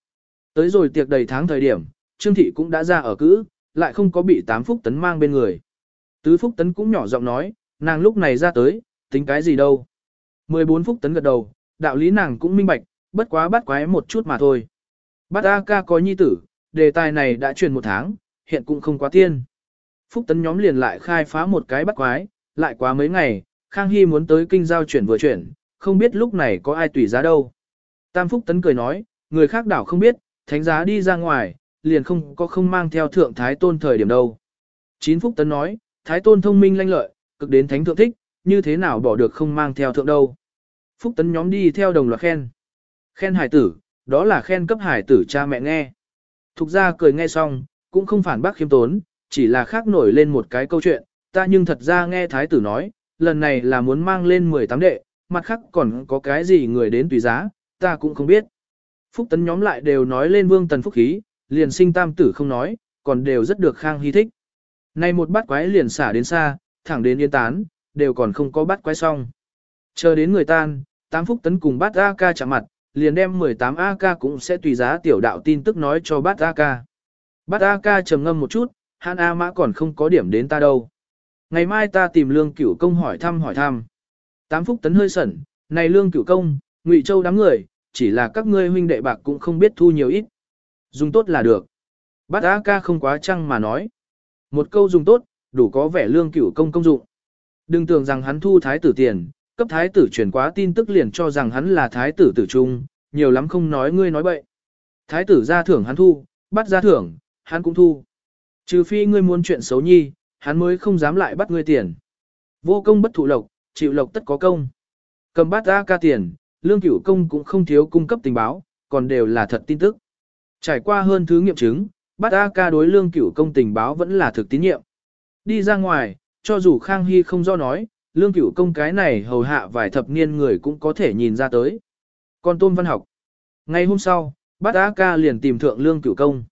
Tới rồi tiệc đầy tháng thời điểm, Trương Thị cũng đã ra ở cữ, lại không có bị tám phúc tấn mang bên người. Tứ phúc tấn cũng nhỏ giọng nói, nàng lúc này ra tới, tính cái gì đâu. 14 phúc tấn gật đầu, đạo lý nàng cũng minh bạch, bất quá bắt quái một chút mà thôi. Bắt A ca có nhi tử, đề tài này đã truyền một tháng, hiện cũng không quá tiên. Phúc tấn nhóm liền lại khai phá một cái bắt quái, lại quá mấy ngày, Khang Hy muốn tới kinh giao chuyển vừa chuyển, không biết lúc này có ai tùy giá đâu. Tam Phúc tấn cười nói, người khác đảo không biết, thánh giá đi ra ngoài, liền không có không mang theo thượng thái tôn thời điểm đâu. Chín Phúc tấn nói, thái tôn thông minh lanh lợi, cực đến thánh thượng thích, như thế nào bỏ được không mang theo thượng đâu. Phúc tấn nhóm đi theo đồng loạt khen. Khen hải tử, đó là khen cấp hải tử cha mẹ nghe. Thục ra cười nghe xong, cũng không phản bác khiêm tốn, chỉ là khác nổi lên một cái câu chuyện, ta nhưng thật ra nghe thái tử nói, lần này là muốn mang lên 18 đệ, mặt khác còn có cái gì người đến tùy giá, ta cũng không biết. Phúc tấn nhóm lại đều nói lên vương tần phúc khí, liền sinh tam tử không nói, còn đều rất được khang hy thích. nay một bát quái liền xả đến xa, thẳng đến yên tán, đều còn không có bát quái xong. Chờ đến người tan, tám phúc tấn cùng bát A ca chạm mặt, liền đem 18 A ca cũng sẽ tùy giá tiểu đạo tin tức nói cho bát A ca. Bát A ca trầm ngâm một chút, Hán A mã còn không có điểm đến ta đâu. Ngày mai ta tìm lương cửu công hỏi thăm hỏi thăm. Tám phúc tấn hơi sẩn, này lương cửu công, ngụy châu đám người, chỉ là các ngươi huynh đệ bạc cũng không biết thu nhiều ít. Dùng tốt là được. Bát A ca không quá trăng mà nói. Một câu dùng tốt, đủ có vẻ lương cửu công công dụng. Đừng tưởng rằng hắn thu thái tử tiền, cấp thái tử truyền quá tin tức liền cho rằng hắn là thái tử tử trung, nhiều lắm không nói ngươi nói bậy. Thái tử ra thưởng hắn thu, bắt ra thưởng, hắn cũng thu. Trừ phi ngươi muốn chuyện xấu nhi, hắn mới không dám lại bắt ngươi tiền. Vô công bất thụ lộc, chịu lộc tất có công. Cầm bát ra ca tiền, lương cửu công cũng không thiếu cung cấp tình báo, còn đều là thật tin tức. Trải qua hơn thứ nghiệm chứng, bát ra ca đối lương cửu công tình báo vẫn là thực tín nhiệm. Đi ra ngoài, cho dù Khang Hy không do nói, lương cửu công cái này hầu hạ vài thập niên người cũng có thể nhìn ra tới. Còn tôn văn học. Ngày hôm sau, bát ra ca liền tìm thượng lương cửu công.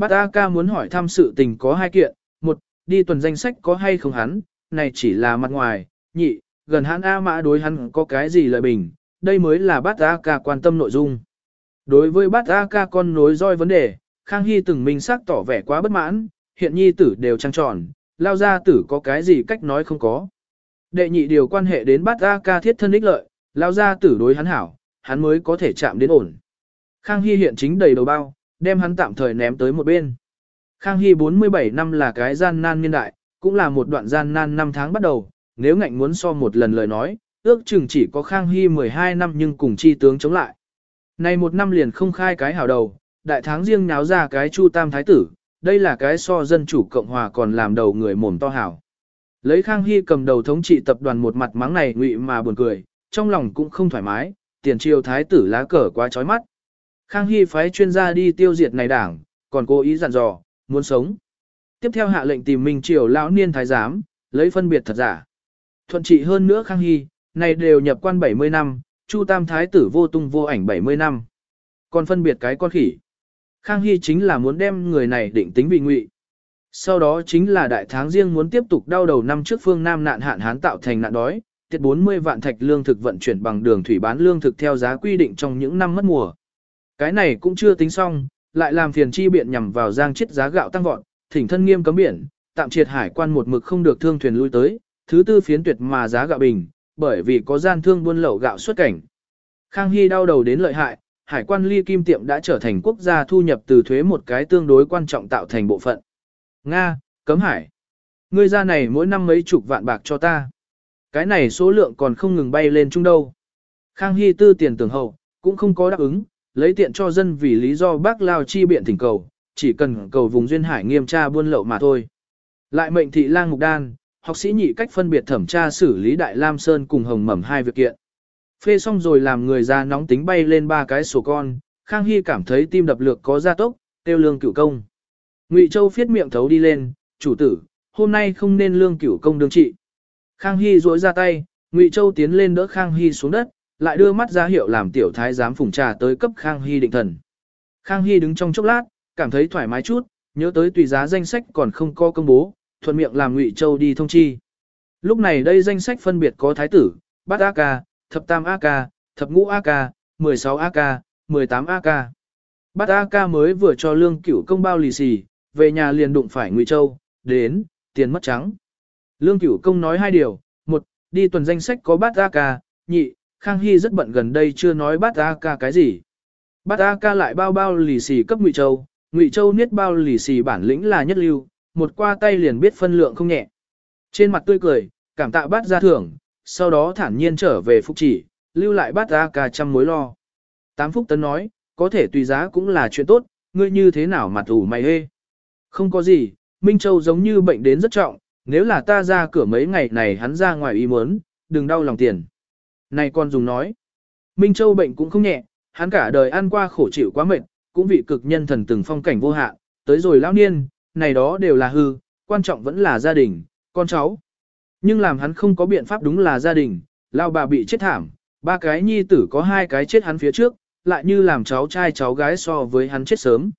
Bát A ca muốn hỏi thăm sự tình có hai kiện, một, đi tuần danh sách có hay không hắn, này chỉ là mặt ngoài, nhị, gần hắn A mã đối hắn có cái gì lợi bình, đây mới là bát A ca quan tâm nội dung. Đối với bát A ca con nối roi vấn đề, Khang Hy từng minh xác tỏ vẻ quá bất mãn, hiện nhi tử đều trăng tròn, lao ra tử có cái gì cách nói không có. Đệ nhị điều quan hệ đến bát A ca thiết thân ích lợi, lao ra tử đối hắn hảo, hắn mới có thể chạm đến ổn. Khang Hy hiện chính đầy đầu bao, đem hắn tạm thời ném tới một bên. Khang Hy 47 năm là cái gian nan niên đại, cũng là một đoạn gian nan năm tháng bắt đầu, nếu ngạnh muốn so một lần lời nói, ước chừng chỉ có Khang Hy 12 năm nhưng cùng chi tướng chống lại. Này một năm liền không khai cái hảo đầu, đại tháng riêng nháo ra cái Chu Tam Thái Tử, đây là cái so dân chủ Cộng Hòa còn làm đầu người mồm to hảo. Lấy Khang Hy cầm đầu thống trị tập đoàn một mặt mắng này ngụy mà buồn cười, trong lòng cũng không thoải mái, tiền triều Thái Tử lá cờ quá chói mắt. Khang Hy phái chuyên gia đi tiêu diệt này đảng, còn cố ý dặn dò, muốn sống. Tiếp theo hạ lệnh tìm Minh Triều lão niên thái giám, lấy phân biệt thật giả. Thuận trị hơn nữa Khang Hy, này đều nhập quan 70 năm, Chu Tam Thái tử vô tung vô ảnh 70 năm. Còn phân biệt cái con khỉ. Khang Hy chính là muốn đem người này định tính bị ngụy. Sau đó chính là đại tháng riêng muốn tiếp tục đau đầu năm trước phương Nam nạn hạn hán tạo thành nạn đói, tiết 40 vạn thạch lương thực vận chuyển bằng đường thủy bán lương thực theo giá quy định trong những năm mất mùa. Cái này cũng chưa tính xong, lại làm phiền chi biện nhằm vào giang chết giá gạo tăng vọt, thỉnh thân nghiêm cấm biển, tạm triệt hải quan một mực không được thương thuyền lui tới, thứ tư phiến tuyệt mà giá gạo bình, bởi vì có gian thương buôn lậu gạo xuất cảnh. Khang Hy đau đầu đến lợi hại, hải quan ly kim tiệm đã trở thành quốc gia thu nhập từ thuế một cái tương đối quan trọng tạo thành bộ phận. Nga, cấm hải. Ngươi ra này mỗi năm mấy chục vạn bạc cho ta. Cái này số lượng còn không ngừng bay lên chung đâu. Khang Hy tư tiền tưởng hậu, cũng không có đáp ứng, lấy tiện cho dân vì lý do bác lao chi biện thỉnh cầu, chỉ cần cầu vùng duyên hải nghiêm tra buôn lậu mà thôi. Lại mệnh thị lang mục đan, học sĩ nhị cách phân biệt thẩm tra xử lý Đại Lam Sơn cùng Hồng Mầm hai việc kiện. Phê xong rồi làm người ra nóng tính bay lên ba cái sổ con, Khang Hy cảm thấy tim đập lược có gia tốc, tiêu lương cửu công. Ngụy Châu phiết miệng thấu đi lên, chủ tử, hôm nay không nên lương cửu công đương trị. Khang Hy duỗi ra tay, Ngụy Châu tiến lên đỡ Khang Hy xuống đất, lại đưa mắt ra hiệu làm tiểu thái giám phùng trà tới cấp Khang Hy định thần. Khang Hy đứng trong chốc lát, cảm thấy thoải mái chút, nhớ tới tùy giá danh sách còn không có công bố, thuận miệng làm Ngụy Châu đi thông chi. Lúc này đây danh sách phân biệt có thái tử, bát A ca, thập tam A ca, thập ngũ A ca, 16 A ca, 18 A ca. Bát A ca mới vừa cho lương cửu công bao lì xì, về nhà liền đụng phải Ngụy Châu, đến, tiền mất trắng. Lương cửu công nói hai điều, một, đi tuần danh sách có bát A ca, nhị, Khang Hy rất bận gần đây chưa nói bát A ca cái gì. Bát A ca lại bao bao lì xì cấp Ngụy Châu, Ngụy Châu niết bao lì xì bản lĩnh là nhất lưu, một qua tay liền biết phân lượng không nhẹ. Trên mặt tươi cười, cảm tạ bát ra thưởng, sau đó thản nhiên trở về phúc chỉ, lưu lại bát A ca trăm mối lo. Tám Phúc Tấn nói, có thể tùy giá cũng là chuyện tốt, ngươi như thế nào mà ủ mày hê. Không có gì, Minh Châu giống như bệnh đến rất trọng, nếu là ta ra cửa mấy ngày này hắn ra ngoài ý muốn, đừng đau lòng tiền. Này con dùng nói, Minh Châu bệnh cũng không nhẹ, hắn cả đời ăn qua khổ chịu quá mệt, cũng vị cực nhân thần từng phong cảnh vô hạn, tới rồi lão niên, này đó đều là hư, quan trọng vẫn là gia đình, con cháu. Nhưng làm hắn không có biện pháp đúng là gia đình, lao bà bị chết thảm, ba cái nhi tử có hai cái chết hắn phía trước, lại như làm cháu trai cháu gái so với hắn chết sớm.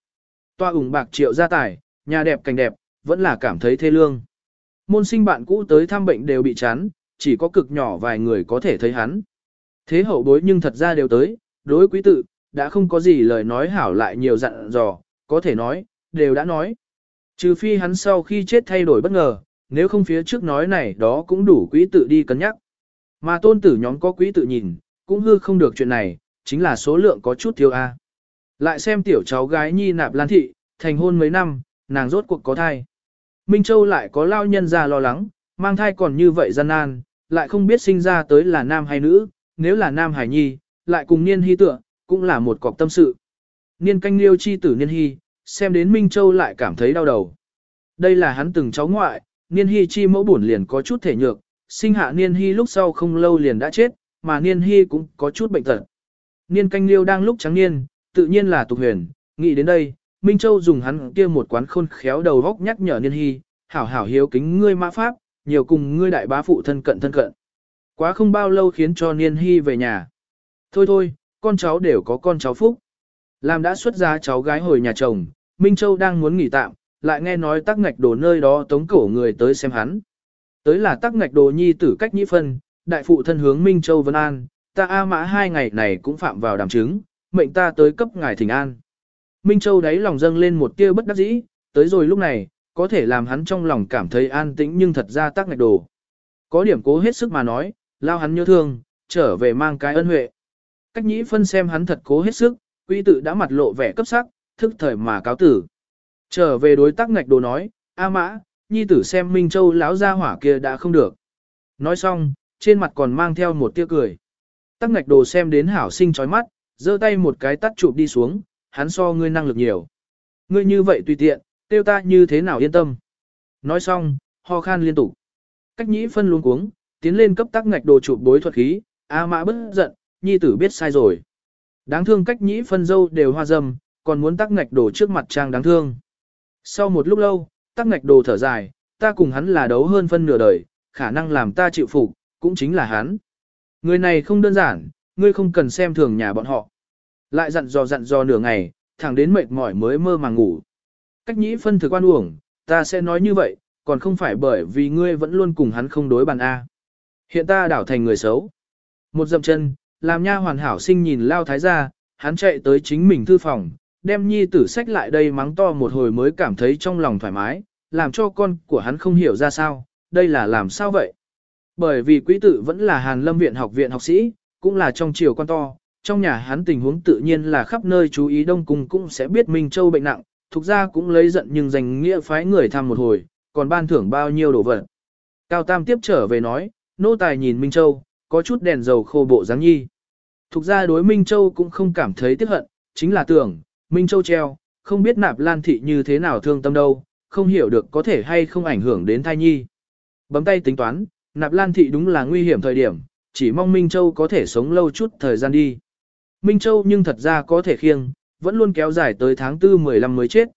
Toa ủng bạc triệu gia tài, nhà đẹp cảnh đẹp, vẫn là cảm thấy thê lương. Môn sinh bạn cũ tới thăm bệnh đều bị chán, chỉ có cực nhỏ vài người có thể thấy hắn. Thế hậu bối nhưng thật ra đều tới, đối quý tự, đã không có gì lời nói hảo lại nhiều dặn dò, có thể nói, đều đã nói. Trừ phi hắn sau khi chết thay đổi bất ngờ, nếu không phía trước nói này đó cũng đủ quý tự đi cân nhắc. Mà tôn tử nhóm có quý tự nhìn, cũng hư không được chuyện này, chính là số lượng có chút thiếu A. Lại xem tiểu cháu gái nhi nạp lan thị, thành hôn mấy năm, nàng rốt cuộc có thai. Minh Châu lại có lao nhân ra lo lắng, mang thai còn như vậy gian nan, lại không biết sinh ra tới là nam hay nữ, nếu là nam hải nhi, lại cùng niên hy tựa, cũng là một cọc tâm sự. Niên canh liêu chi tử niên hy, xem đến Minh Châu lại cảm thấy đau đầu. Đây là hắn từng cháu ngoại, niên hy chi mẫu bổn liền có chút thể nhược, sinh hạ niên hy lúc sau không lâu liền đã chết, mà niên hy cũng có chút bệnh tật. Niên canh liêu đang lúc trắng niên, tự nhiên là tục huyền, nghĩ đến đây, Minh Châu dùng hắn kia một quán khôn khéo đầu góc nhắc nhở niên hy, hảo hảo hiếu kính ngươi mã pháp, nhiều cùng ngươi đại bá phụ thân cận thân cận. Quá không bao lâu khiến cho niên hy về nhà. Thôi thôi, con cháu đều có con cháu phúc. Làm đã xuất giá cháu gái hồi nhà chồng, Minh Châu đang muốn nghỉ tạm, lại nghe nói tắc ngạch đồ nơi đó tống cổ người tới xem hắn. Tới là tắc ngạch đồ nhi tử cách nhĩ phân, đại phụ thân hướng Minh Châu Vân An, ta A mã hai ngày này cũng phạm vào đàm chứng, mệnh ta tới cấp ngài thỉnh an. Minh Châu đáy lòng dâng lên một tia bất đắc dĩ, tới rồi lúc này, có thể làm hắn trong lòng cảm thấy an tĩnh nhưng thật ra tắc ngạch đồ. Có điểm cố hết sức mà nói, lao hắn nhớ thương, trở về mang cái ân huệ. Cách nhĩ phân xem hắn thật cố hết sức, quý tự đã mặt lộ vẻ cấp sắc, thức thời mà cáo tử. Trở về đối tác ngạch đồ nói, A mã, nhi tử xem Minh Châu lão gia hỏa kia đã không được. Nói xong, trên mặt còn mang theo một tia cười. Tắc ngạch đồ xem đến hảo sinh chói mắt, giơ tay một cái tắt chụp đi xuống, hắn so ngươi năng lực nhiều. Ngươi như vậy tùy tiện, tiêu ta như thế nào yên tâm. Nói xong, ho khan liên tục. Cách nhĩ phân luôn cuống, tiến lên cấp tắc ngạch đồ chụp bối thuật khí, A mã bất giận, nhi tử biết sai rồi. Đáng thương cách nhĩ phân dâu đều hoa dâm, còn muốn tắc ngạch đồ trước mặt trang đáng thương. Sau một lúc lâu, tắc ngạch đồ thở dài, ta cùng hắn là đấu hơn phân nửa đời, khả năng làm ta chịu phục, cũng chính là hắn. Người này không đơn giản, ngươi không cần xem thường nhà bọn họ. Lại dặn dò dặn dò nửa ngày, thẳng đến mệt mỏi mới mơ màng ngủ. Cách nhĩ phân thực quan uổng, ta sẽ nói như vậy, còn không phải bởi vì ngươi vẫn luôn cùng hắn không đối bàn A. Hiện ta đảo thành người xấu. Một dậm chân, làm nha hoàn hảo sinh nhìn lao thái gia, hắn chạy tới chính mình thư phòng, đem nhi tử sách lại đây mắng to một hồi mới cảm thấy trong lòng thoải mái, làm cho con của hắn không hiểu ra sao, đây là làm sao vậy. Bởi vì quý tử vẫn là Hàn Lâm Viện học viện học sĩ, cũng là trong triều quan to, trong nhà hắn tình huống tự nhiên là khắp nơi chú ý đông cung cũng sẽ biết Minh Châu bệnh nặng, thuộc ra cũng lấy giận nhưng dành nghĩa phái người thăm một hồi, còn ban thưởng bao nhiêu đồ vật. Cao Tam tiếp trở về nói, nô tài nhìn Minh Châu, có chút đèn dầu khô bộ dáng nhi. Thục ra đối Minh Châu cũng không cảm thấy tiếc hận, chính là tưởng, Minh Châu treo, không biết nạp lan thị như thế nào thương tâm đâu, không hiểu được có thể hay không ảnh hưởng đến thai nhi. Bấm tay tính toán, nạp lan thị đúng là nguy hiểm thời điểm, chỉ mong Minh Châu có thể sống lâu chút thời gian đi. Minh Châu nhưng thật ra có thể khiêng, vẫn luôn kéo dài tới tháng 4 15 mới chết.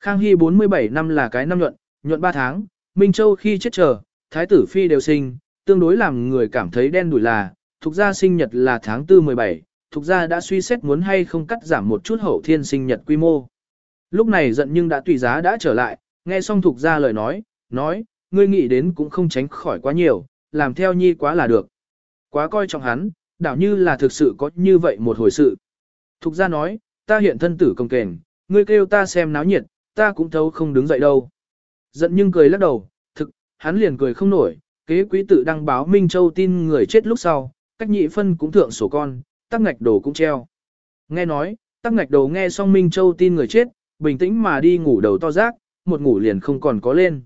Khang Hy 47 năm là cái năm nhuận, nhuận 3 tháng, Minh Châu khi chết chờ, Thái tử Phi đều sinh, tương đối làm người cảm thấy đen đủi là, thuộc gia sinh nhật là tháng 4 17, thuộc gia đã suy xét muốn hay không cắt giảm một chút hậu thiên sinh nhật quy mô. Lúc này giận nhưng đã tùy giá đã trở lại, nghe xong thuộc gia lời nói, nói, ngươi nghĩ đến cũng không tránh khỏi quá nhiều, làm theo nhi quá là được. Quá coi trọng hắn, đảo như là thực sự có như vậy một hồi sự. Thục gia nói, ta hiện thân tử công kềnh, ngươi kêu ta xem náo nhiệt, ta cũng thấu không đứng dậy đâu. Giận nhưng cười lắc đầu, thực, hắn liền cười không nổi, kế quý tự đăng báo Minh Châu tin người chết lúc sau, cách nhị phân cũng thượng sổ con, tắc ngạch đồ cũng treo. Nghe nói, tắc ngạch đồ nghe xong Minh Châu tin người chết, bình tĩnh mà đi ngủ đầu to rác, một ngủ liền không còn có lên.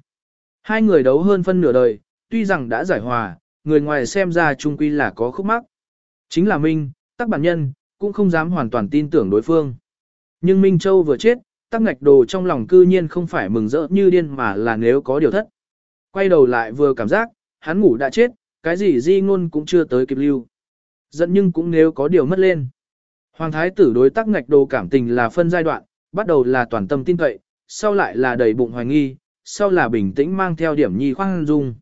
Hai người đấu hơn phân nửa đời, tuy rằng đã giải hòa, người ngoài xem ra chung quy là có khúc mắc. Chính là Minh, tắc bản nhân, cũng không dám hoàn toàn tin tưởng đối phương. Nhưng Minh Châu vừa chết, tắc ngạch đồ trong lòng cư nhiên không phải mừng rỡ như điên mà là nếu có điều thất. Quay đầu lại vừa cảm giác, hắn ngủ đã chết, cái gì di ngôn cũng chưa tới kịp lưu. Giận nhưng cũng nếu có điều mất lên. Hoàng thái tử đối tắc ngạch đồ cảm tình là phân giai đoạn, bắt đầu là toàn tâm tin cậy, sau lại là đầy bụng hoài nghi, sau là bình tĩnh mang theo điểm nhi khoan dung.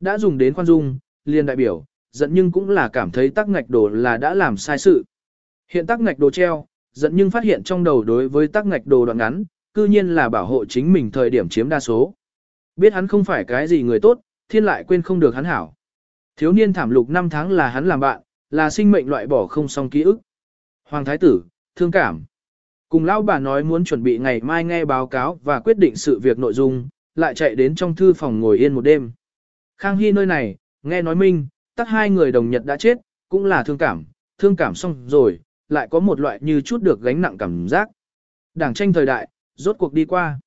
Đã dùng đến khoan dung, liền đại biểu, giận nhưng cũng là cảm thấy tắc ngạch đồ là đã làm sai sự. Hiện tắc ngạch đồ treo, giận nhưng phát hiện trong đầu đối với tắc ngạch đồ đoạn ngắn, cư nhiên là bảo hộ chính mình thời điểm chiếm đa số. Biết hắn không phải cái gì người tốt, thiên lại quên không được hắn hảo. Thiếu niên thảm lục năm tháng là hắn làm bạn, là sinh mệnh loại bỏ không xong ký ức. Hoàng thái tử, thương cảm. Cùng lão bà nói muốn chuẩn bị ngày mai nghe báo cáo và quyết định sự việc nội dung, lại chạy đến trong thư phòng ngồi yên một đêm. Khang Hy nơi này, nghe nói minh, tắt hai người đồng nhật đã chết, cũng là thương cảm, thương cảm xong rồi, lại có một loại như chút được gánh nặng cảm giác. Đảng tranh thời đại, rốt cuộc đi qua.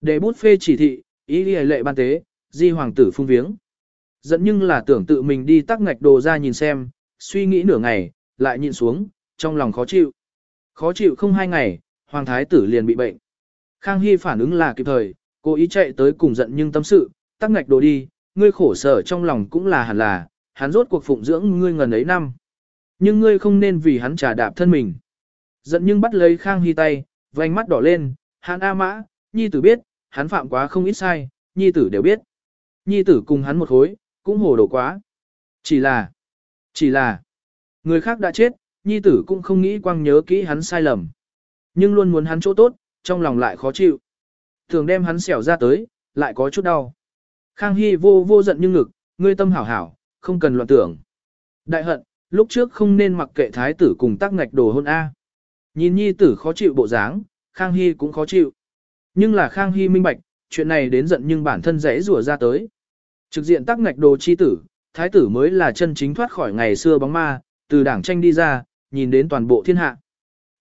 Để bút phê chỉ thị, ý ghi lệ ban tế, di hoàng tử phung viếng. Dẫn nhưng là tưởng tự mình đi tắc ngạch đồ ra nhìn xem, suy nghĩ nửa ngày, lại nhìn xuống, trong lòng khó chịu. Khó chịu không hai ngày, hoàng thái tử liền bị bệnh. Khang Hy phản ứng là kịp thời, cố ý chạy tới cùng giận nhưng tâm sự, tắc ngạch đồ đi, ngươi khổ sở trong lòng cũng là hẳn là, hắn rốt cuộc phụng dưỡng ngươi ngần ấy năm. Nhưng ngươi không nên vì hắn trả đạp thân mình. Giận nhưng bắt lấy Khang Hy tay, vành mắt đỏ lên, hắn A mã, nhi tử biết, hắn phạm quá không ít sai, nhi tử đều biết. Nhi tử cùng hắn một khối, cũng hồ đồ quá. Chỉ là, chỉ là, người khác đã chết, nhi tử cũng không nghĩ quang nhớ kỹ hắn sai lầm. Nhưng luôn muốn hắn chỗ tốt, trong lòng lại khó chịu. Thường đem hắn xẻo ra tới, lại có chút đau. Khang Hy vô vô giận như ngực, ngươi tâm hảo hảo, không cần loạn tưởng. Đại hận, lúc trước không nên mặc kệ thái tử cùng tác ngạch đồ hôn A. Nhìn nhi tử khó chịu bộ dáng, Khang Hy cũng khó chịu. Nhưng là Khang Hy minh bạch, chuyện này đến giận nhưng bản thân dễ rùa ra tới. Trực diện tác ngạch đồ chi tử, thái tử mới là chân chính thoát khỏi ngày xưa bóng ma, từ đảng tranh đi ra, nhìn đến toàn bộ thiên hạ.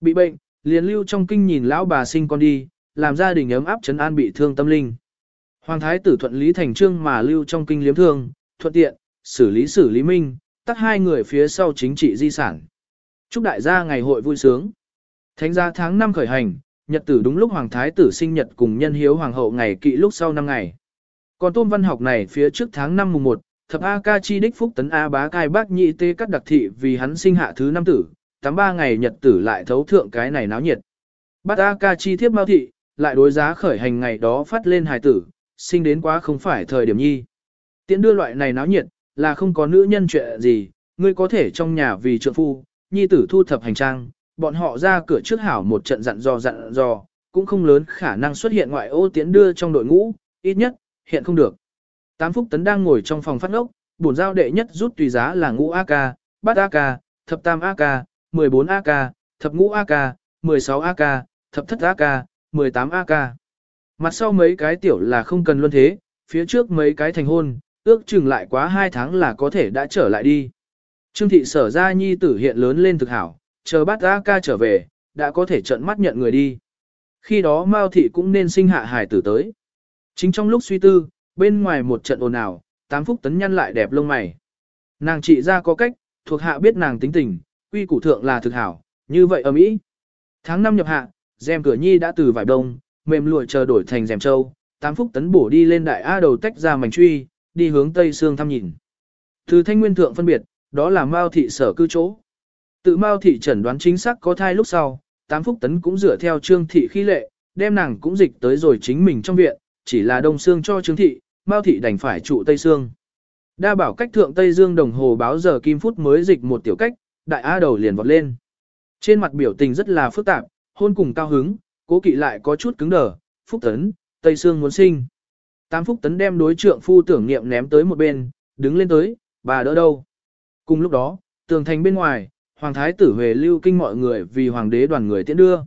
Bị bệnh, liền lưu trong kinh nhìn lão bà sinh con đi, làm gia đình ấm áp chấn an bị thương tâm linh. Hoàng thái tử thuận lý thành trương mà lưu trong kinh liếm thương, thuận tiện, xử lý xử lý minh, tắt hai người phía sau chính trị di sản. Chúc đại gia ngày hội vui sướng. Thánh gia tháng 5 khởi hành, nhật tử đúng lúc hoàng thái tử sinh nhật cùng nhân hiếu hoàng hậu ngày kỵ lúc sau năm ngày. Còn tôn văn học này phía trước tháng 5 mùng 1, thập A ca chi đích phúc tấn A bá cai bác nhị tê cắt đặc thị vì hắn sinh hạ thứ năm tử, tám ba ngày nhật tử lại thấu thượng cái này náo nhiệt. Bát A ca chi thiếp mao thị, lại đối giá khởi hành ngày đó phát lên hài tử, sinh đến quá không phải thời điểm nhi. Tiễn đưa loại này náo nhiệt, là không có nữ nhân chuyện gì, ngươi có thể trong nhà vì trượng phu, nhi tử thu thập hành trang, bọn họ ra cửa trước hảo một trận dặn dò dặn dò, cũng không lớn khả năng xuất hiện ngoại ô tiến đưa trong đội ngũ, ít nhất, hiện không được. Tám Phúc Tấn đang ngồi trong phòng phát ngốc, bổn giao đệ nhất rút tùy giá là ngũ AK, bát AK, thập tam AK, 14 AK, thập ngũ AK, 16 AK, thập thất AK, 18 AK. Mặt sau mấy cái tiểu là không cần luân thế, phía trước mấy cái thành hôn, ước chừng lại quá 2 tháng là có thể đã trở lại đi. Trương thị sở ra nhi tử hiện lớn lên thực hảo, chờ bát ca trở về, đã có thể trận mắt nhận người đi. Khi đó Mao thị cũng nên sinh hạ hài tử tới. Chính trong lúc suy tư, bên ngoài một trận ồn ào, tám phúc tấn nhăn lại đẹp lông mày. Nàng trị ra có cách, thuộc hạ biết nàng tính tình, quy củ thượng là thực hảo, như vậy ở Mỹ. Tháng 5 nhập hạ, rèm cửa nhi đã từ vải đông, mềm lụa chờ đổi thành rèm châu, tám phúc tấn bổ đi lên đại A đầu tách ra mảnh truy, đi hướng tây xương thăm nhìn. Từ thanh nguyên thượng phân biệt, đó là Mao thị sở cư chỗ. Tự Mao thị chẩn đoán chính xác có thai lúc sau, tám phúc tấn cũng dựa theo trương thị khi lệ, đem nàng cũng dịch tới rồi chính mình trong viện, chỉ là đông xương cho trương thị, Mao thị đành phải trụ tây xương. Đa bảo cách thượng Tây Dương đồng hồ báo giờ kim phút mới dịch một tiểu cách, đại A đầu liền vọt lên. Trên mặt biểu tình rất là phức tạp, hôn cùng cao hứng, cố kỵ lại có chút cứng đờ, phúc tấn, Tây Sương muốn sinh. Tám phúc tấn đem đối trượng phu tưởng niệm ném tới một bên, đứng lên tới, bà đỡ đâu. Cùng lúc đó, tường thành bên ngoài, hoàng thái tử về lưu kinh mọi người vì hoàng đế đoàn người tiễn đưa.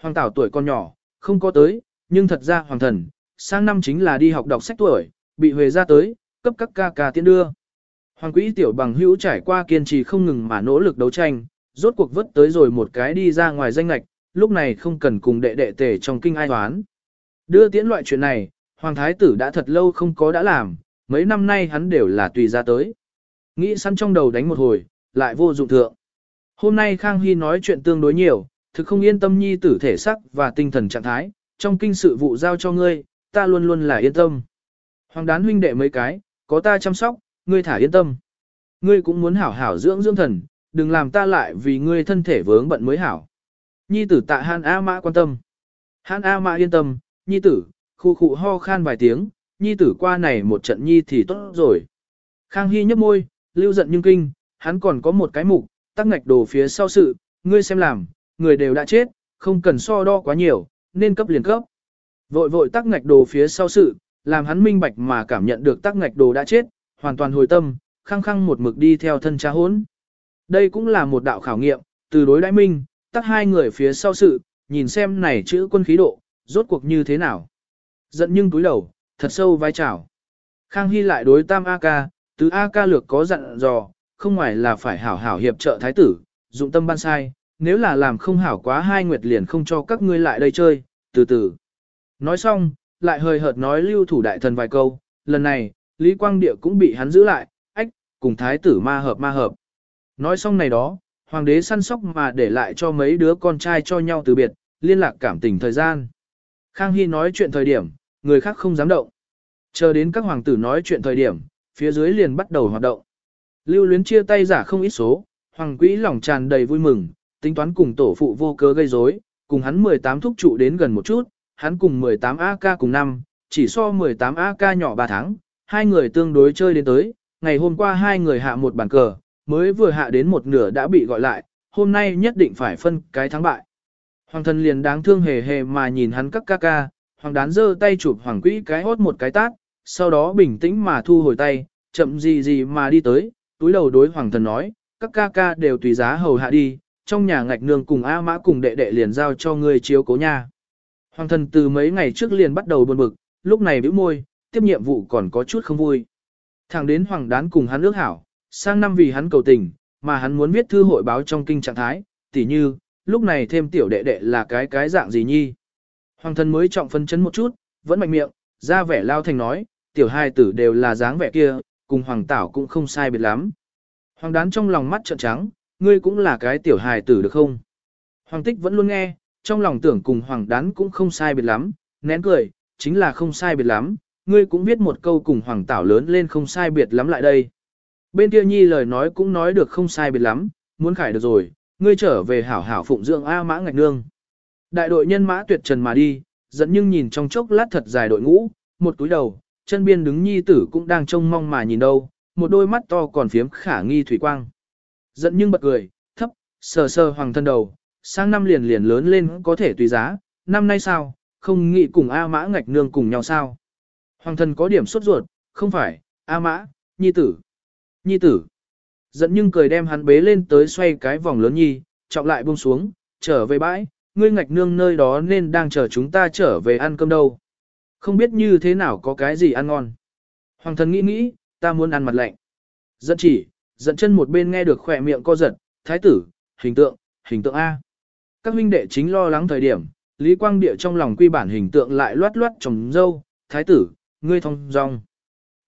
Hoàng tảo tuổi con nhỏ, không có tới, nhưng thật ra hoàng thần, sang năm chính là đi học đọc sách tuổi, bị huề ra tới, cấp các ca ca tiễn đưa. Hoàng quỹ tiểu bằng hữu trải qua kiên trì không ngừng mà nỗ lực đấu tranh, rốt cuộc vất tới rồi một cái đi ra ngoài danh lạch, lúc này không cần cùng đệ đệ tể trong kinh ai toán. Đưa tiễn loại chuyện này, Hoàng Thái tử đã thật lâu không có đã làm, mấy năm nay hắn đều là tùy ra tới. Nghĩ sẵn trong đầu đánh một hồi, lại vô dụng thượng. Hôm nay Khang Hy nói chuyện tương đối nhiều, thực không yên tâm nhi tử thể sắc và tinh thần trạng thái, trong kinh sự vụ giao cho ngươi, ta luôn luôn là yên tâm. Hoàng đán huynh đệ mấy cái, có ta chăm sóc, ngươi thả yên tâm. Ngươi cũng muốn hảo hảo dưỡng dưỡng thần, đừng làm ta lại vì ngươi thân thể vướng bận mới hảo. Nhi tử tạ Hàn A Mã quan tâm. Hàn A Mã yên tâm, nhi tử, khu khụ ho khan vài tiếng, nhi tử qua này một trận nhi thì tốt rồi. Khang Hy nhấp môi, lưu giận nhưng kinh, hắn còn có một cái mục, tắc ngạch đồ phía sau sự, ngươi xem làm, người đều đã chết, không cần so đo quá nhiều, nên cấp liền cấp. Vội vội tắc ngạch đồ phía sau sự, làm hắn minh bạch mà cảm nhận được tắc ngạch đồ đã chết, hoàn toàn hồi tâm, khăng khăng một mực đi theo thân cha hốn. Đây cũng là một đạo khảo nghiệm, từ đối đại minh, tắc hai người phía sau sự, nhìn xem này chữ quân khí độ, rốt cuộc như thế nào. Giận nhưng túi đầu, thật sâu vai trào. Khang Hy lại đối tam A ca, tứ A ca lược có dặn dò, không ngoài là phải hảo hảo hiệp trợ thái tử, dụng tâm ban sai, nếu là làm không hảo quá hai nguyệt liền không cho các ngươi lại đây chơi, từ từ. Nói xong, lại hơi hợt nói lưu thủ đại thần vài câu, lần này, Lý Quang Địa cũng bị hắn giữ lại, ách, cùng thái tử ma hợp ma hợp. Nói xong này đó, hoàng đế săn sóc mà để lại cho mấy đứa con trai cho nhau từ biệt, liên lạc cảm tình thời gian. Khang Hy nói chuyện thời điểm, người khác không dám động. Chờ đến các hoàng tử nói chuyện thời điểm, phía dưới liền bắt đầu hoạt động. Lưu luyến chia tay giả không ít số, hoàng quỹ lòng tràn đầy vui mừng, tính toán cùng tổ phụ vô cớ gây rối, cùng hắn 18 thúc trụ đến gần một chút, hắn cùng 18 AK cùng năm, chỉ so 18 AK nhỏ 3 tháng, hai người tương đối chơi đến tới, ngày hôm qua hai người hạ một bàn cờ, mới vừa hạ đến một nửa đã bị gọi lại, hôm nay nhất định phải phân cái thắng bại. Hoàng thần liền đáng thương hề hề mà nhìn hắn các ca ca, hoàng đán giơ tay chụp hoàng quỹ cái hốt một cái tát, sau đó bình tĩnh mà thu hồi tay, chậm gì gì mà đi tới, túi đầu đối hoàng thần nói, các ca ca đều tùy giá hầu hạ đi, trong nhà ngạch nương cùng A mã cùng đệ đệ liền giao cho người chiếu cố nha. Hoàng thần từ mấy ngày trước liền bắt đầu buồn bực, lúc này bĩu môi, tiếp nhiệm vụ còn có chút không vui. Thẳng đến hoàng đán cùng hắn ước hảo, sang năm vì hắn cầu tình, mà hắn muốn viết thư hội báo trong kinh trạng thái, tỉ như, lúc này thêm tiểu đệ đệ là cái cái dạng gì nhi. Hoàng thân mới trọng phân chấn một chút, vẫn mạnh miệng, ra vẻ lao thành nói, tiểu hai tử đều là dáng vẻ kia, cùng hoàng tảo cũng không sai biệt lắm. Hoàng đán trong lòng mắt trợn trắng, ngươi cũng là cái tiểu hài tử được không? Hoàng tích vẫn luôn nghe, trong lòng tưởng cùng hoàng đán cũng không sai biệt lắm, nén cười, chính là không sai biệt lắm, ngươi cũng biết một câu cùng hoàng tảo lớn lên không sai biệt lắm lại đây. Bên kia nhi lời nói cũng nói được không sai biệt lắm, muốn khải được rồi, ngươi trở về hảo hảo phụng dưỡng A mã ngạch nương. Đại đội nhân mã tuyệt trần mà đi, dẫn nhưng nhìn trong chốc lát thật dài đội ngũ, một túi đầu, chân biên đứng nhi tử cũng đang trông mong mà nhìn đâu, một đôi mắt to còn phiếm khả nghi thủy quang. Dẫn nhưng bật cười, thấp, sờ sờ hoàng thân đầu, sang năm liền liền lớn lên có thể tùy giá, năm nay sao, không nghĩ cùng A mã ngạch nương cùng nhau sao. Hoàng thân có điểm sốt ruột, không phải, A mã, nhi tử. Nhi tử. Dẫn nhưng cười đem hắn bế lên tới xoay cái vòng lớn nhi, trọng lại buông xuống, trở về bãi, ngươi ngạch nương nơi đó nên đang chờ chúng ta trở về ăn cơm đâu. Không biết như thế nào có cái gì ăn ngon. Hoàng thần nghĩ nghĩ, ta muốn ăn mặt lạnh. Dẫn chỉ, dẫn chân một bên nghe được khỏe miệng co giật, thái tử, hình tượng, hình tượng A. Các huynh đệ chính lo lắng thời điểm, Lý Quang Địa trong lòng quy bản hình tượng lại loát loát trồng dâu, thái tử, ngươi thông dong.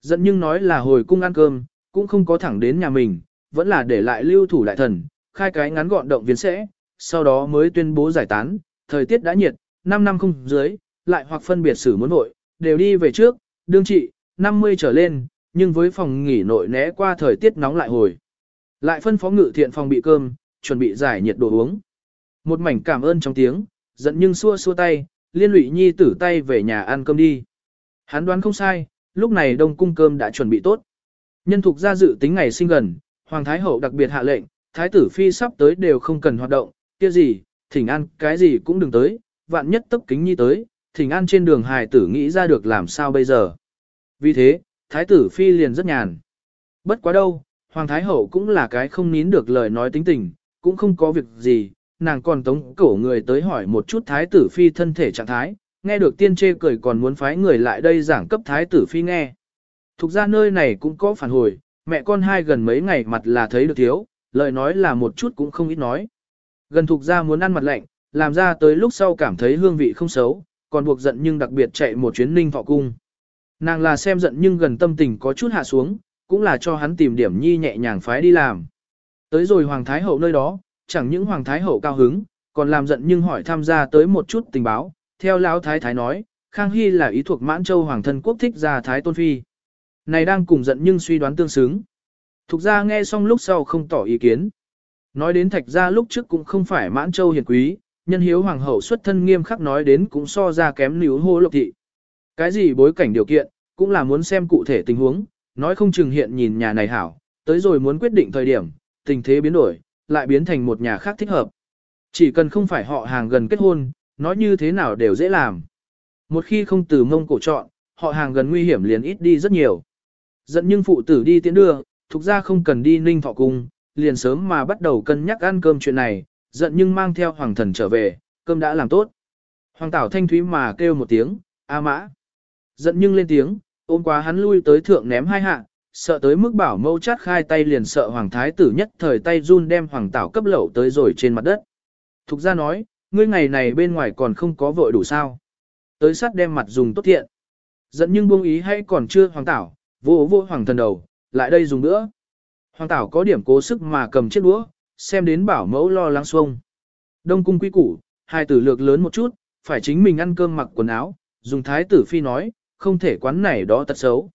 Dẫn nhưng nói là hồi cung ăn cơm, cũng không có thẳng đến nhà mình, vẫn là để lại lưu thủ đại thần, khai cái ngắn gọn động viên sẽ, sau đó mới tuyên bố giải tán, thời tiết đã nhiệt, 5 năm không dưới, lại hoặc phân biệt xử muốn nội, đều đi về trước, đương trị, 50 trở lên, nhưng với phòng nghỉ nội né qua thời tiết nóng lại hồi. Lại phân phó ngự thiện phòng bị cơm, chuẩn bị giải nhiệt đồ uống. Một mảnh cảm ơn trong tiếng, giận nhưng xua xua tay, liên lụy nhi tử tay về nhà ăn cơm đi. Hắn đoán không sai, lúc này đông cung cơm đã chuẩn bị tốt. Nhân thuộc gia dự tính ngày sinh gần, Hoàng Thái Hậu đặc biệt hạ lệnh, Thái tử Phi sắp tới đều không cần hoạt động, kia gì, thỉnh an cái gì cũng đừng tới, vạn nhất tấp kính nhi tới, thỉnh an trên đường hài tử nghĩ ra được làm sao bây giờ. Vì thế, Thái tử Phi liền rất nhàn. Bất quá đâu, Hoàng Thái Hậu cũng là cái không nín được lời nói tính tình, cũng không có việc gì, nàng còn tống cổ người tới hỏi một chút Thái tử Phi thân thể trạng thái, nghe được tiên chê cười còn muốn phái người lại đây giảng cấp Thái tử Phi nghe. Thục ra nơi này cũng có phản hồi, mẹ con hai gần mấy ngày mặt là thấy được thiếu, lời nói là một chút cũng không ít nói. Gần thuộc ra muốn ăn mặt lạnh, làm ra tới lúc sau cảm thấy hương vị không xấu, còn buộc giận nhưng đặc biệt chạy một chuyến ninh thọ cung. Nàng là xem giận nhưng gần tâm tình có chút hạ xuống, cũng là cho hắn tìm điểm nhi nhẹ nhàng phái đi làm. Tới rồi Hoàng Thái Hậu nơi đó, chẳng những Hoàng Thái Hậu cao hứng, còn làm giận nhưng hỏi tham gia tới một chút tình báo. Theo Lão Thái Thái nói, Khang Hy là ý thuộc Mãn Châu Hoàng thân quốc thích gia Thái Tôn Phi. Này đang cùng giận nhưng suy đoán tương xứng. Thục ra nghe xong lúc sau không tỏ ý kiến. Nói đến thạch gia lúc trước cũng không phải Mãn Châu hiền quý, nhân hiếu Hoàng hậu xuất thân nghiêm khắc nói đến cũng so ra kém níu hô lộc thị. Cái gì bối cảnh điều kiện, cũng là muốn xem cụ thể tình huống, nói không chừng hiện nhìn nhà này hảo, tới rồi muốn quyết định thời điểm, tình thế biến đổi, lại biến thành một nhà khác thích hợp. Chỉ cần không phải họ hàng gần kết hôn, nói như thế nào đều dễ làm. Một khi không từ mông cổ chọn, họ hàng gần nguy hiểm liền ít đi rất nhiều. Giận nhưng phụ tử đi tiễn đưa, thuộc ra không cần đi ninh thọ cung, liền sớm mà bắt đầu cân nhắc ăn cơm chuyện này, giận nhưng mang theo hoàng thần trở về, cơm đã làm tốt. Hoàng tảo thanh thúy mà kêu một tiếng, A mã. Giận nhưng lên tiếng, ôm quá hắn lui tới thượng ném hai hạ, sợ tới mức bảo mâu chát khai tay liền sợ hoàng thái tử nhất thời tay run đem hoàng tảo cấp lẩu tới rồi trên mặt đất. Thục ra nói, ngươi ngày này bên ngoài còn không có vội đủ sao. Tới sát đem mặt dùng tốt thiện. Dẫn nhưng buông ý hay còn chưa hoàng tảo, vô vô hoàng thần đầu, lại đây dùng nữa. Hoàng tảo có điểm cố sức mà cầm chiếc đũa, xem đến bảo mẫu lo lắng xuông. Đông cung quý củ, hai tử lược lớn một chút, phải chính mình ăn cơm mặc quần áo, dùng thái tử phi nói, không thể quán này đó tật xấu.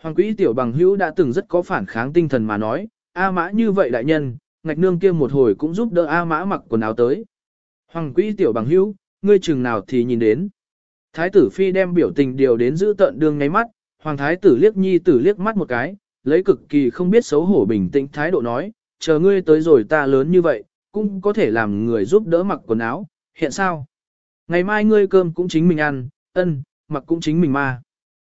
Hoàng quỹ tiểu bằng hữu đã từng rất có phản kháng tinh thần mà nói, A mã như vậy đại nhân, ngạch nương kia một hồi cũng giúp đỡ A mã mặc quần áo tới. Hoàng quỹ tiểu bằng hữu, ngươi chừng nào thì nhìn đến. Thái tử phi đem biểu tình điều đến giữ tận đương ngáy mắt, hoàng thái tử liếc nhi tử liếc mắt một cái, lấy cực kỳ không biết xấu hổ bình tĩnh thái độ nói, chờ ngươi tới rồi ta lớn như vậy, cũng có thể làm người giúp đỡ mặc quần áo, hiện sao? Ngày mai ngươi cơm cũng chính mình ăn, ân, mặc cũng chính mình mà.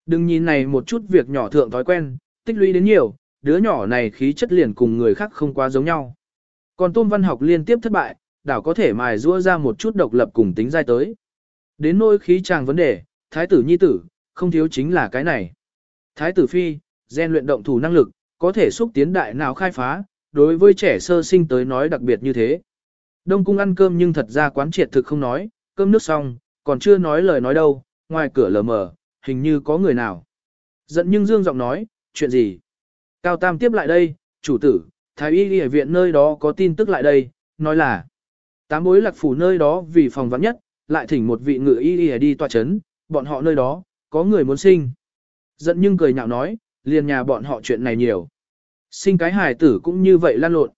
Đừng nhìn này một chút việc nhỏ thượng thói quen, tích lũy đến nhiều, đứa nhỏ này khí chất liền cùng người khác không quá giống nhau. Còn tôn văn học liên tiếp thất bại, đảo có thể mài rua ra một chút độc lập cùng tính giai tới. Đến nỗi khí chàng vấn đề, thái tử nhi tử, không thiếu chính là cái này. Thái tử phi, gen luyện động thủ năng lực, có thể xúc tiến đại nào khai phá, đối với trẻ sơ sinh tới nói đặc biệt như thế. Đông cung ăn cơm nhưng thật ra quán triệt thực không nói, cơm nước xong, còn chưa nói lời nói đâu, ngoài cửa lờ mờ, hình như có người nào. Giận nhưng dương giọng nói, chuyện gì? Cao Tam tiếp lại đây, chủ tử, Thái y y viện nơi đó có tin tức lại đây, nói là tám bối lạc phủ nơi đó vì phòng vắng nhất, lại thỉnh một vị ngự y y đi tòa chấn, bọn họ nơi đó, có người muốn sinh. Giận nhưng cười nhạo nói, liền nhà bọn họ chuyện này nhiều. Sinh cái hài tử cũng như vậy lan lộn.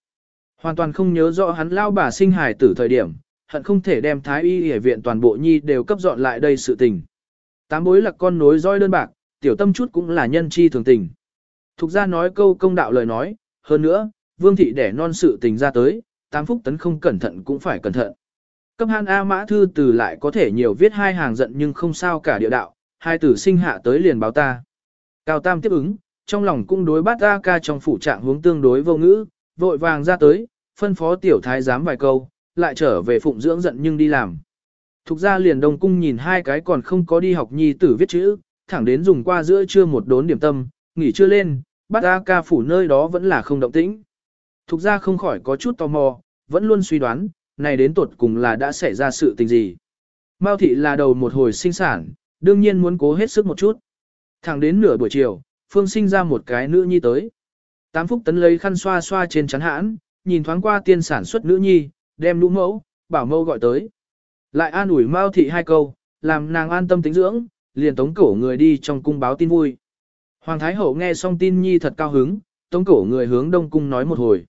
Hoàn toàn không nhớ rõ hắn lao bà sinh hài tử thời điểm, hận không thể đem thái y y viện toàn bộ nhi đều cấp dọn lại đây sự tình. Tám bối là con nối roi đơn bạc, tiểu tâm chút cũng là nhân chi thường tình. Thục ra nói câu công đạo lời nói, hơn nữa, vương thị để non sự tình ra tới, tám phúc tấn không cẩn thận cũng phải cẩn thận. Cấp han A mã thư từ lại có thể nhiều viết hai hàng giận nhưng không sao cả địa đạo, hai tử sinh hạ tới liền báo ta. Cao Tam tiếp ứng, trong lòng cung đối bát A ca trong phủ trạng hướng tương đối vô ngữ, vội vàng ra tới, phân phó tiểu thái giám vài câu, lại trở về phụng dưỡng giận nhưng đi làm. Thục ra liền đông cung nhìn hai cái còn không có đi học nhi tử viết chữ, thẳng đến dùng qua giữa trưa một đốn điểm tâm, nghỉ trưa lên, Bát A ca phủ nơi đó vẫn là không động tĩnh. Thục ra không khỏi có chút tò mò, vẫn luôn suy đoán, này đến tuột cùng là đã xảy ra sự tình gì. Mao thị là đầu một hồi sinh sản, đương nhiên muốn cố hết sức một chút. Thẳng đến nửa buổi chiều, Phương sinh ra một cái nữ nhi tới. Tám phúc tấn lấy khăn xoa xoa trên chắn hãn, nhìn thoáng qua tiên sản xuất nữ nhi, đem lũ mẫu, bảo mâu gọi tới. Lại an ủi Mao thị hai câu, làm nàng an tâm tính dưỡng, liền tống cổ người đi trong cung báo tin vui. Hoàng Thái Hậu nghe xong tin nhi thật cao hứng, tống cổ người hướng đông cung nói một hồi.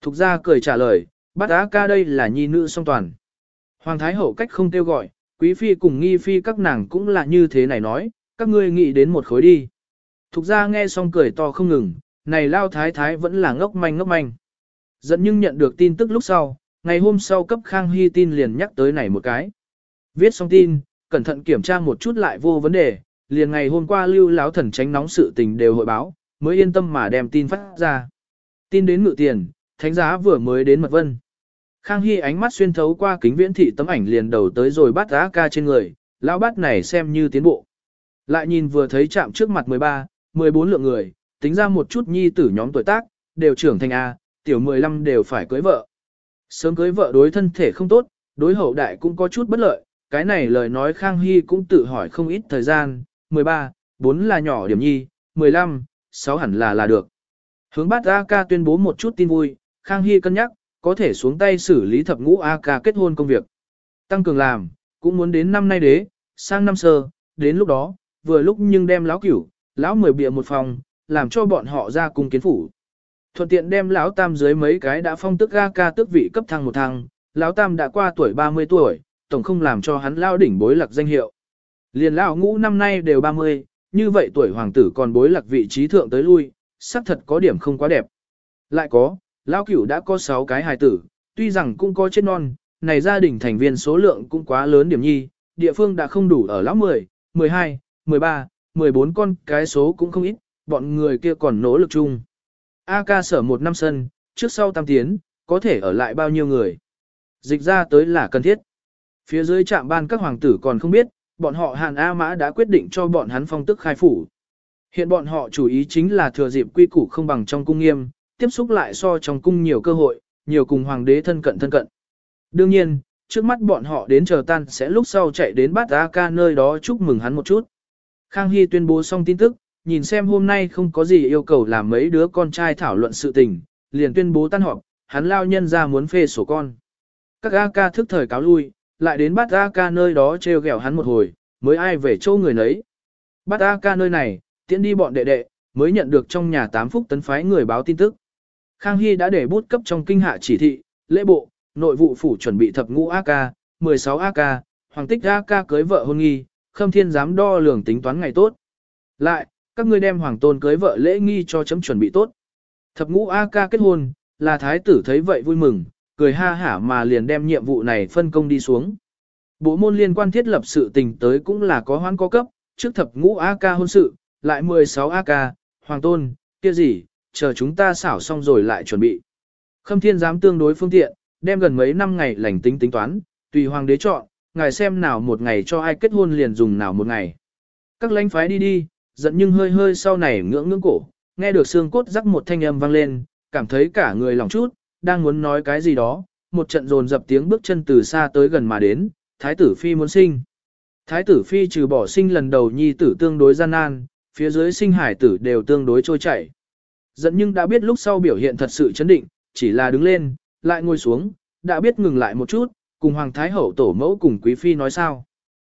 Thục ra cười trả lời, bắt á ca đây là nhi nữ song toàn. Hoàng Thái Hậu cách không kêu gọi, quý phi cùng nghi phi các nàng cũng là như thế này nói, các ngươi nghĩ đến một khối đi. Thục ra nghe xong cười to không ngừng, này lao thái thái vẫn là ngốc manh ngốc manh. Dẫn nhưng nhận được tin tức lúc sau, ngày hôm sau cấp Khang Hy tin liền nhắc tới này một cái. Viết xong tin, cẩn thận kiểm tra một chút lại vô vấn đề, liền ngày hôm qua lưu láo thần tránh nóng sự tình đều hội báo, mới yên tâm mà đem tin phát ra. Tin đến ngự tiền, thánh giá vừa mới đến mật vân. Khang Hy ánh mắt xuyên thấu qua kính viễn thị tấm ảnh liền đầu tới rồi bắt giá ca trên người, lão bắt này xem như tiến bộ. Lại nhìn vừa thấy chạm trước mặt 13, 14 lượng người, tính ra một chút nhi tử nhóm tuổi tác, đều trưởng thành A, tiểu 15 đều phải cưới vợ. Sớm cưới vợ đối thân thể không tốt, đối hậu đại cũng có chút bất lợi, cái này lời nói Khang Hy cũng tự hỏi không ít thời gian, 13, 4 là nhỏ điểm nhi, 15, 6 hẳn là là được. Hướng bát A ca tuyên bố một chút tin vui, Khang Hy cân nhắc, có thể xuống tay xử lý thập ngũ A ca kết hôn công việc. Tăng cường làm, cũng muốn đến năm nay đế, sang năm sơ, đến lúc đó, vừa lúc nhưng đem lão cửu, lão mười bịa một phòng, làm cho bọn họ ra cùng kiến phủ. Thuận tiện đem lão tam dưới mấy cái đã phong tức ga ca tước vị cấp thăng một thăng, lão tam đã qua tuổi 30 tuổi, tổng không làm cho hắn lao đỉnh bối lạc danh hiệu. Liền lão ngũ năm nay đều 30, như vậy tuổi hoàng tử còn bối lạc vị trí thượng tới lui, xác thật có điểm không quá đẹp. Lại có, lão cửu đã có 6 cái hài tử, tuy rằng cũng có chết non, này gia đình thành viên số lượng cũng quá lớn điểm nhi, địa phương đã không đủ ở lão 10, 12, 13, 14 con cái số cũng không ít, bọn người kia còn nỗ lực chung. A ca sở một năm sân, trước sau tam tiến, có thể ở lại bao nhiêu người. Dịch ra tới là cần thiết. Phía dưới trạm ban các hoàng tử còn không biết, bọn họ Hàn A Mã đã quyết định cho bọn hắn phong tức khai phủ. Hiện bọn họ chủ ý chính là thừa dịp quy củ không bằng trong cung nghiêm, tiếp xúc lại so trong cung nhiều cơ hội, nhiều cùng hoàng đế thân cận thân cận. Đương nhiên, trước mắt bọn họ đến chờ tan sẽ lúc sau chạy đến bát A ca nơi đó chúc mừng hắn một chút. Khang Hy tuyên bố xong tin tức, nhìn xem hôm nay không có gì yêu cầu làm mấy đứa con trai thảo luận sự tình, liền tuyên bố tan họp, hắn lao nhân ra muốn phê sổ con. Các A ca thức thời cáo lui, lại đến bắt A ca nơi đó treo gẹo hắn một hồi, mới ai về châu người nấy. Bắt A ca nơi này, tiễn đi bọn đệ đệ, mới nhận được trong nhà tám phúc tấn phái người báo tin tức. Khang Hy đã để bút cấp trong kinh hạ chỉ thị, lễ bộ, nội vụ phủ chuẩn bị thập ngũ A ca, 16 Ca, hoàng tích Ca cưới vợ hôn nghi, khâm thiên dám đo lường tính toán ngày tốt. Lại, các ngươi đem hoàng tôn cưới vợ lễ nghi cho chấm chuẩn bị tốt. Thập ngũ AK kết hôn, là thái tử thấy vậy vui mừng, cười ha hả mà liền đem nhiệm vụ này phân công đi xuống. Bộ môn liên quan thiết lập sự tình tới cũng là có hoãn có cấp, trước thập ngũ AK hôn sự, lại 16 Ca, hoàng tôn, kia gì, chờ chúng ta xảo xong rồi lại chuẩn bị. Khâm thiên dám tương đối phương tiện, đem gần mấy năm ngày lành tính tính toán, tùy hoàng đế chọn, ngài xem nào một ngày cho ai kết hôn liền dùng nào một ngày. Các lãnh phái đi đi, giận nhưng hơi hơi sau này ngưỡng ngưỡng cổ, nghe được xương cốt rắc một thanh âm vang lên, cảm thấy cả người lòng chút, đang muốn nói cái gì đó, một trận dồn dập tiếng bước chân từ xa tới gần mà đến, thái tử phi muốn sinh. Thái tử phi trừ bỏ sinh lần đầu nhi tử tương đối gian nan, phía dưới sinh hải tử đều tương đối trôi chảy. Giận nhưng đã biết lúc sau biểu hiện thật sự chấn định, chỉ là đứng lên, lại ngồi xuống, đã biết ngừng lại một chút, cùng Hoàng Thái Hậu tổ mẫu cùng Quý Phi nói sao.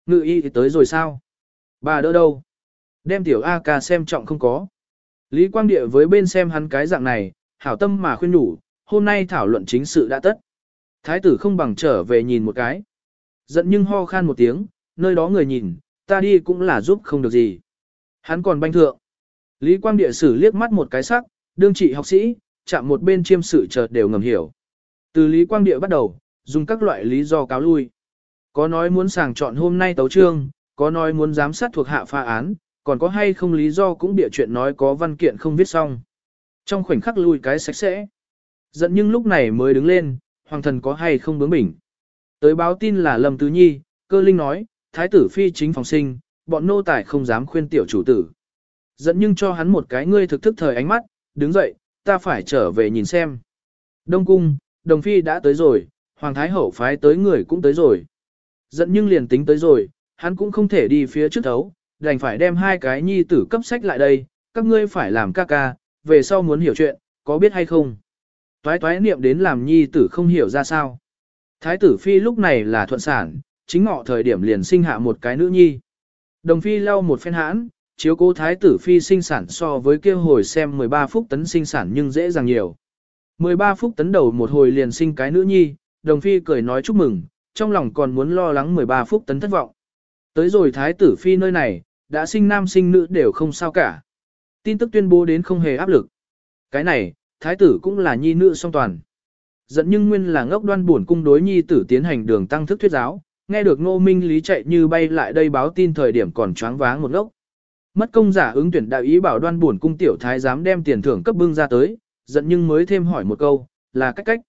Ngự y tới rồi sao? Bà đỡ đâu? Đem tiểu A ca xem trọng không có. Lý Quang Địa với bên xem hắn cái dạng này, hảo tâm mà khuyên nhủ, hôm nay thảo luận chính sự đã tất. Thái tử không bằng trở về nhìn một cái. Giận nhưng ho khan một tiếng, nơi đó người nhìn, ta đi cũng là giúp không được gì. Hắn còn banh thượng. Lý Quang Địa sử liếc mắt một cái sắc, đương trị học sĩ, chạm một bên chiêm sự chợt đều ngầm hiểu. Từ Lý Quang Địa bắt đầu, dùng các loại lý do cáo lui. Có nói muốn sàng chọn hôm nay tấu trương, có nói muốn giám sát thuộc hạ pha án, còn có hay không lý do cũng địa chuyện nói có văn kiện không viết xong. Trong khoảnh khắc lui cái sạch sẽ. Giận nhưng lúc này mới đứng lên, hoàng thần có hay không bướng bỉnh. Tới báo tin là Lâm Tứ Nhi, cơ linh nói, thái tử phi chính phòng sinh, bọn nô tài không dám khuyên tiểu chủ tử. Giận nhưng cho hắn một cái ngươi thực thức thời ánh mắt, đứng dậy, ta phải trở về nhìn xem. Đông cung, đồng phi đã tới rồi, hoàng thái hậu phái tới người cũng tới rồi. Giận nhưng liền tính tới rồi, hắn cũng không thể đi phía trước thấu, đành phải đem hai cái nhi tử cấp sách lại đây, các ngươi phải làm ca ca, về sau muốn hiểu chuyện, có biết hay không? Toái toái niệm đến làm nhi tử không hiểu ra sao. Thái tử phi lúc này là thuận sản, chính ngọ thời điểm liền sinh hạ một cái nữ nhi. Đồng phi lau một phen hãn, chiếu cố thái tử phi sinh sản so với kia hồi xem 13 phút tấn sinh sản nhưng dễ dàng nhiều. 13 phút tấn đầu một hồi liền sinh cái nữ nhi, đồng phi cười nói chúc mừng, trong lòng còn muốn lo lắng 13 phút tấn thất vọng. Tới rồi thái tử phi nơi này, đã sinh nam sinh nữ đều không sao cả. Tin tức tuyên bố đến không hề áp lực. Cái này, thái tử cũng là nhi nữ song toàn. Dẫn nhưng nguyên là ngốc đoan buồn cung đối nhi tử tiến hành đường tăng thức thuyết giáo, nghe được ngô minh lý chạy như bay lại đây báo tin thời điểm còn choáng váng một ngốc. Mất công giả ứng tuyển đạo ý bảo đoan buồn cung tiểu thái dám đem tiền thưởng cấp bưng ra tới, giận nhưng mới thêm hỏi một câu, là cách cách.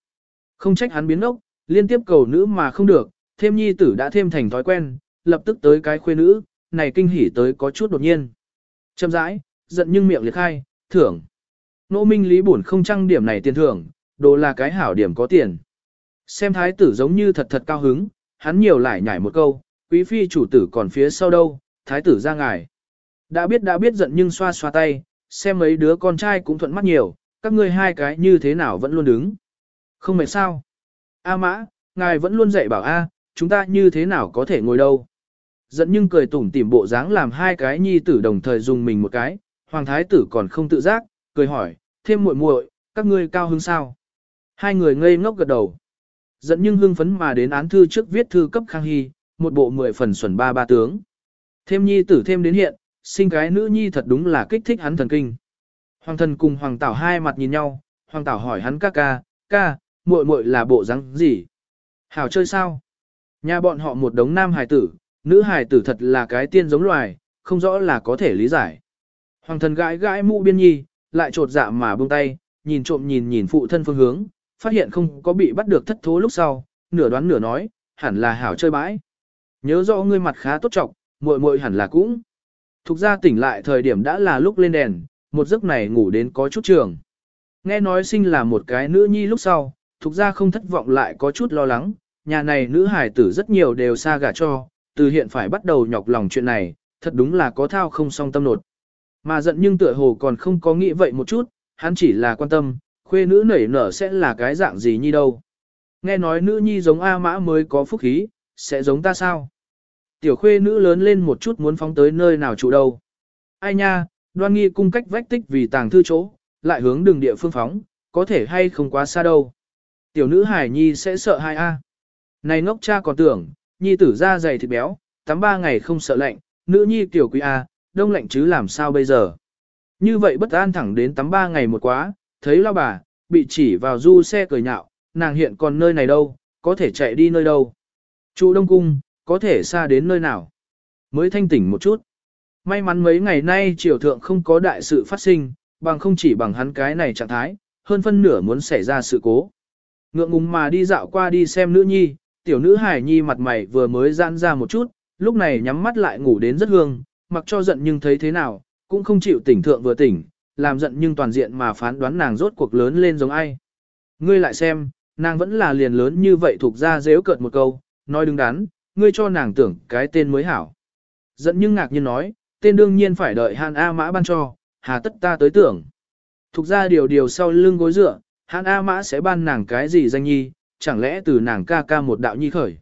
Không trách hắn biến ốc, liên tiếp cầu nữ mà không được, thêm nhi tử đã thêm thành thói quen, lập tức tới cái khuê nữ, này kinh hỉ tới có chút đột nhiên. Châm rãi, giận nhưng miệng liệt khai, thưởng. Nô minh lý buồn không trăng điểm này tiền thưởng, đồ là cái hảo điểm có tiền. Xem thái tử giống như thật thật cao hứng, hắn nhiều lại nhảy một câu, quý phi chủ tử còn phía sau đâu, thái tử ra ngài. Đã biết đã biết giận nhưng xoa xoa tay, xem mấy đứa con trai cũng thuận mắt nhiều, các ngươi hai cái như thế nào vẫn luôn đứng. Không mệt sao? A mã, ngài vẫn luôn dạy bảo A, chúng ta như thế nào có thể ngồi đâu. Giận nhưng cười tủm tỉm bộ dáng làm hai cái nhi tử đồng thời dùng mình một cái, hoàng thái tử còn không tự giác, cười hỏi, thêm muội muội, các ngươi cao hứng sao? Hai người ngây ngốc gật đầu. Giận nhưng hưng phấn mà đến án thư trước viết thư cấp Khang Hy, một bộ mười phần xuẩn ba ba tướng. Thêm nhi tử thêm đến hiện, sinh cái nữ nhi thật đúng là kích thích hắn thần kinh. Hoàng thần cùng hoàng tảo hai mặt nhìn nhau, hoàng tảo hỏi hắn ca ca, ca, muội muội là bộ dáng gì? Hảo chơi sao? Nhà bọn họ một đống nam hài tử, nữ hài tử thật là cái tiên giống loài, không rõ là có thể lý giải. Hoàng thần gãi gãi mũ biên nhi, lại trột dạ mà buông tay, nhìn trộm nhìn nhìn phụ thân phương hướng, phát hiện không có bị bắt được thất thố lúc sau, nửa đoán nửa nói, hẳn là hảo chơi bãi. Nhớ rõ ngươi mặt khá tốt trọng, muội muội hẳn là cũng. Thục ra tỉnh lại thời điểm đã là lúc lên đèn, một giấc này ngủ đến có chút trường. Nghe nói sinh là một cái nữ nhi lúc sau, thục ra không thất vọng lại có chút lo lắng, nhà này nữ hải tử rất nhiều đều xa gả cho, từ hiện phải bắt đầu nhọc lòng chuyện này, thật đúng là có thao không song tâm nột. Mà giận nhưng tựa hồ còn không có nghĩ vậy một chút, hắn chỉ là quan tâm, khuê nữ nảy nở sẽ là cái dạng gì nhi đâu. Nghe nói nữ nhi giống A mã mới có phúc khí, sẽ giống ta sao? Tiểu khuê nữ lớn lên một chút muốn phóng tới nơi nào trụ đâu. Ai nha, đoan nghi cung cách vách tích vì tàng thư chỗ, lại hướng đường địa phương phóng, có thể hay không quá xa đâu. Tiểu nữ hải nhi sẽ sợ hai A. Này ngốc cha còn tưởng, nhi tử da dày thịt béo, tắm ba ngày không sợ lạnh, nữ nhi tiểu quý A, đông lạnh chứ làm sao bây giờ. Như vậy bất an thẳng đến tắm ba ngày một quá, thấy lao bà, bị chỉ vào du xe cười nhạo, nàng hiện còn nơi này đâu, có thể chạy đi nơi đâu. Trụ Đông Cung, có thể xa đến nơi nào. Mới thanh tỉnh một chút. May mắn mấy ngày nay triều thượng không có đại sự phát sinh, bằng không chỉ bằng hắn cái này trạng thái, hơn phân nửa muốn xảy ra sự cố. Ngượng ngùng mà đi dạo qua đi xem nữ nhi, tiểu nữ hải nhi mặt mày vừa mới giãn ra một chút, lúc này nhắm mắt lại ngủ đến rất hương, mặc cho giận nhưng thấy thế nào, cũng không chịu tỉnh thượng vừa tỉnh, làm giận nhưng toàn diện mà phán đoán nàng rốt cuộc lớn lên giống ai. Ngươi lại xem, nàng vẫn là liền lớn như vậy thuộc ra dễu cợt một câu, nói đứng đắn, ngươi cho nàng tưởng cái tên mới hảo. Giận nhưng ngạc nhiên nói, tên đương nhiên phải đợi Hàn A Mã ban cho, hà tất ta tới tưởng. Thục ra điều điều sau lưng gối dựa, Hàn A Mã sẽ ban nàng cái gì danh nhi, chẳng lẽ từ nàng ca ca một đạo nhi khởi.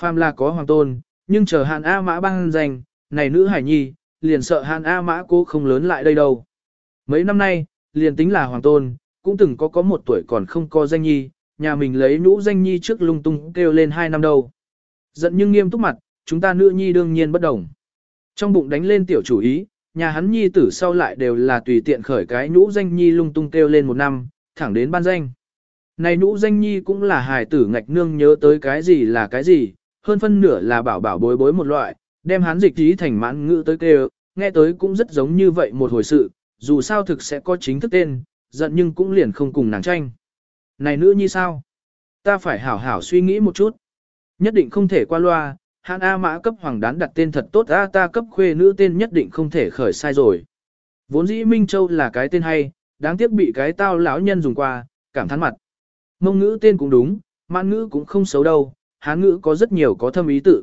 Phàm là có hoàng tôn, nhưng chờ Hàn A Mã ban danh, này nữ hải nhi, liền sợ Hàn A Mã cô không lớn lại đây đâu. Mấy năm nay, liền tính là hoàng tôn, cũng từng có có một tuổi còn không có danh nhi, nhà mình lấy nữ danh nhi trước lung tung kêu lên hai năm đâu. Giận nhưng nghiêm túc mặt, chúng ta nữ nhi đương nhiên bất đồng. Trong bụng đánh lên tiểu chủ ý, nhà hắn nhi tử sau lại đều là tùy tiện khởi cái nhũ danh nhi lung tung kêu lên một năm, thẳng đến ban danh. Này nhũ danh nhi cũng là hài tử ngạch nương nhớ tới cái gì là cái gì, hơn phân nửa là bảo bảo bối bối một loại, đem hắn dịch ý thành mãn ngữ tới kêu, nghe tới cũng rất giống như vậy một hồi sự, dù sao thực sẽ có chính thức tên, giận nhưng cũng liền không cùng nàng tranh. Này nữ nhi sao? Ta phải hảo hảo suy nghĩ một chút. Nhất định không thể qua loa, hắn A Mã cấp hoàng đán đặt tên thật tốt A ta cấp khuê nữ tên nhất định không thể khởi sai rồi. Vốn dĩ Minh Châu là cái tên hay, đáng tiếc bị cái tao lão nhân dùng qua, cảm thán mặt. Mông ngữ tên cũng đúng, mãn ngữ cũng không xấu đâu, hán ngữ có rất nhiều có thâm ý tự.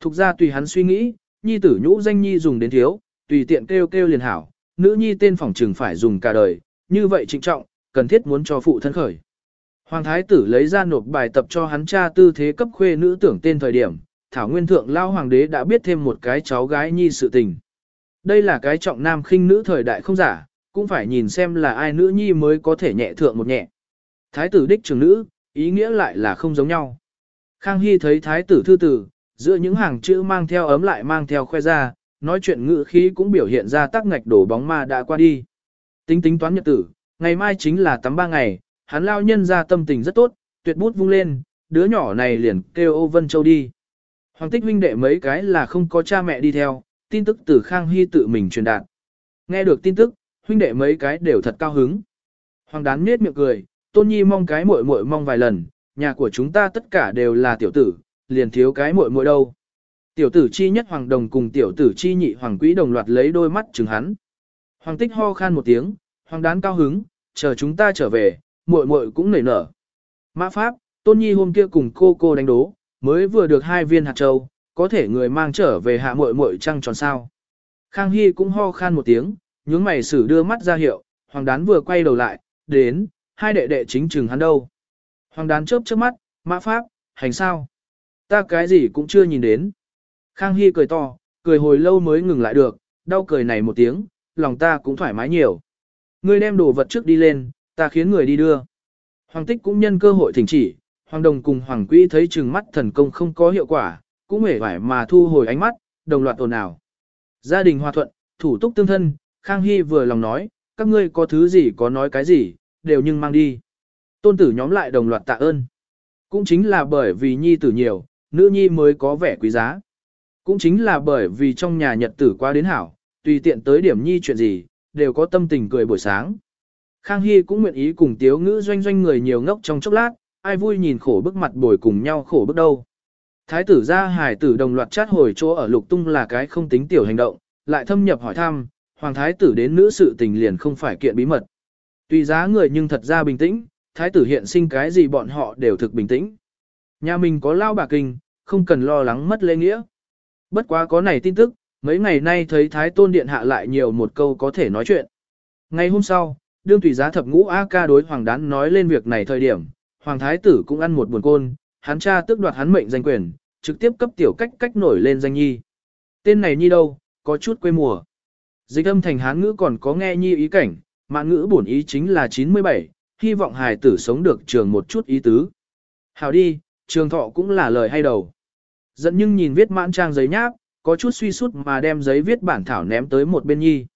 Thục ra tùy hắn suy nghĩ, nhi tử nhũ danh nhi dùng đến thiếu, tùy tiện kêu kêu liền hảo, nữ nhi tên phòng trừng phải dùng cả đời, như vậy trịnh trọng, cần thiết muốn cho phụ thân khởi. Hoàng thái tử lấy ra nộp bài tập cho hắn cha tư thế cấp khuê nữ tưởng tên thời điểm, Thảo Nguyên Thượng Lao Hoàng đế đã biết thêm một cái cháu gái nhi sự tình. Đây là cái trọng nam khinh nữ thời đại không giả, cũng phải nhìn xem là ai nữ nhi mới có thể nhẹ thượng một nhẹ. Thái tử đích trưởng nữ, ý nghĩa lại là không giống nhau. Khang Hy thấy thái tử thư tử, giữa những hàng chữ mang theo ấm lại mang theo khoe ra, nói chuyện ngữ khí cũng biểu hiện ra tác ngạch đổ bóng ma đã qua đi. Tính tính toán nhật tử, ngày mai chính là tắm ba ngày, hắn lao nhân ra tâm tình rất tốt, tuyệt bút vung lên, đứa nhỏ này liền kêu ô Vân Châu đi. Hoàng tích huynh đệ mấy cái là không có cha mẹ đi theo, tin tức từ Khang Hy tự mình truyền đạt. Nghe được tin tức, huynh đệ mấy cái đều thật cao hứng. Hoàng đán miết miệng cười, tôn nhi mong cái muội muội mong vài lần, nhà của chúng ta tất cả đều là tiểu tử, liền thiếu cái muội muội đâu. Tiểu tử chi nhất hoàng đồng cùng tiểu tử chi nhị hoàng quý đồng loạt lấy đôi mắt chừng hắn. Hoàng tích ho khan một tiếng, hoàng đán cao hứng, chờ chúng ta trở về, muội muội cũng nảy nở. Mã Pháp, Tôn Nhi hôm kia cùng cô cô đánh đố, mới vừa được hai viên hạt châu, có thể người mang trở về hạ muội muội trăng tròn sao. Khang Hy cũng ho khan một tiếng, nhướng mày sử đưa mắt ra hiệu, hoàng đán vừa quay đầu lại, đến, hai đệ đệ chính trừng hắn đâu. Hoàng đán chớp chớp mắt, mã pháp, hành sao? Ta cái gì cũng chưa nhìn đến. Khang Hy cười to, cười hồi lâu mới ngừng lại được, đau cười này một tiếng, lòng ta cũng thoải mái nhiều. Ngươi đem đồ vật trước đi lên, ta khiến người đi đưa. Hoàng tích cũng nhân cơ hội thỉnh chỉ, Hoàng đồng cùng Hoàng quỹ thấy chừng mắt thần công không có hiệu quả, cũng hề vải mà thu hồi ánh mắt, đồng loạt ồn ào. Gia đình hòa thuận, thủ túc tương thân, Khang Hy vừa lòng nói, các ngươi có thứ gì có nói cái gì, đều nhưng mang đi. Tôn tử nhóm lại đồng loạt tạ ơn. Cũng chính là bởi vì nhi tử nhiều, nữ nhi mới có vẻ quý giá. Cũng chính là bởi vì trong nhà nhật tử qua đến hảo, tùy tiện tới điểm nhi chuyện gì, đều có tâm tình cười buổi sáng. Khang Hy cũng nguyện ý cùng tiếu ngữ doanh doanh người nhiều ngốc trong chốc lát, ai vui nhìn khổ bức mặt bồi cùng nhau khổ bức đâu. Thái tử ra hải tử đồng loạt chát hồi chỗ ở lục tung là cái không tính tiểu hành động, lại thâm nhập hỏi thăm, hoàng thái tử đến nữ sự tình liền không phải kiện bí mật. Tùy giá người nhưng thật ra bình tĩnh, thái tử hiện sinh cái gì bọn họ đều thực bình tĩnh. Nhà mình có lao bà kinh, không cần lo lắng mất lễ nghĩa. Bất quá có này tin tức, mấy ngày nay thấy thái tôn điện hạ lại nhiều một câu có thể nói chuyện. Ngày hôm sau, đương tùy giá thập ngũ A ca đối hoàng đán nói lên việc này thời điểm, hoàng thái tử cũng ăn một buồn côn, hắn cha tước đoạt hắn mệnh danh quyền, trực tiếp cấp tiểu cách cách nổi lên danh nhi. Tên này nhi đâu, có chút quê mùa. Dịch âm thành hán ngữ còn có nghe nhi ý cảnh, mạng ngữ bổn ý chính là 97, hy vọng hài tử sống được trường một chút ý tứ. Hào đi, trường thọ cũng là lời hay đầu. Dẫn nhưng nhìn viết mãn trang giấy nháp, có chút suy sút mà đem giấy viết bản thảo ném tới một bên nhi.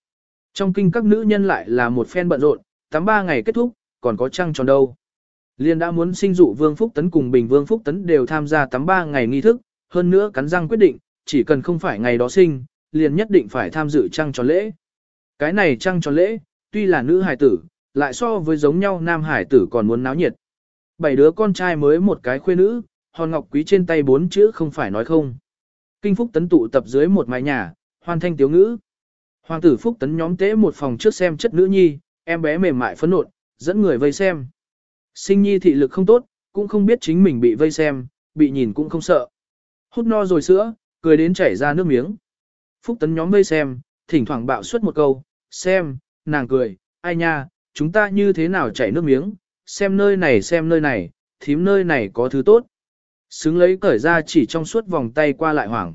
Trong kinh các nữ nhân lại là một phen bận rộn, tắm ba ngày kết thúc, còn có trăng tròn đâu. Liên đã muốn sinh dụ Vương Phúc Tấn cùng Bình Vương Phúc Tấn đều tham gia tắm ba ngày nghi thức, hơn nữa cắn răng quyết định, chỉ cần không phải ngày đó sinh, liền nhất định phải tham dự trăng tròn lễ. Cái này trăng tròn lễ, tuy là nữ hải tử, lại so với giống nhau nam hải tử còn muốn náo nhiệt. Bảy đứa con trai mới một cái khuê nữ, hòn ngọc quý trên tay bốn chữ không phải nói không. Kinh Phúc Tấn tụ tập dưới một mái nhà, hoàn thanh tiếu ngữ. Hoàng tử Phúc Tấn nhóm tế một phòng trước xem chất nữ nhi, em bé mềm mại phấn nộn, dẫn người vây xem. Sinh nhi thị lực không tốt, cũng không biết chính mình bị vây xem, bị nhìn cũng không sợ. Hút no rồi sữa, cười đến chảy ra nước miếng. Phúc Tấn nhóm vây xem, thỉnh thoảng bạo suất một câu, xem, nàng cười, ai nha, chúng ta như thế nào chảy nước miếng, xem nơi này xem nơi này, thím nơi này có thứ tốt. Xứng lấy cởi ra chỉ trong suốt vòng tay qua lại hoảng.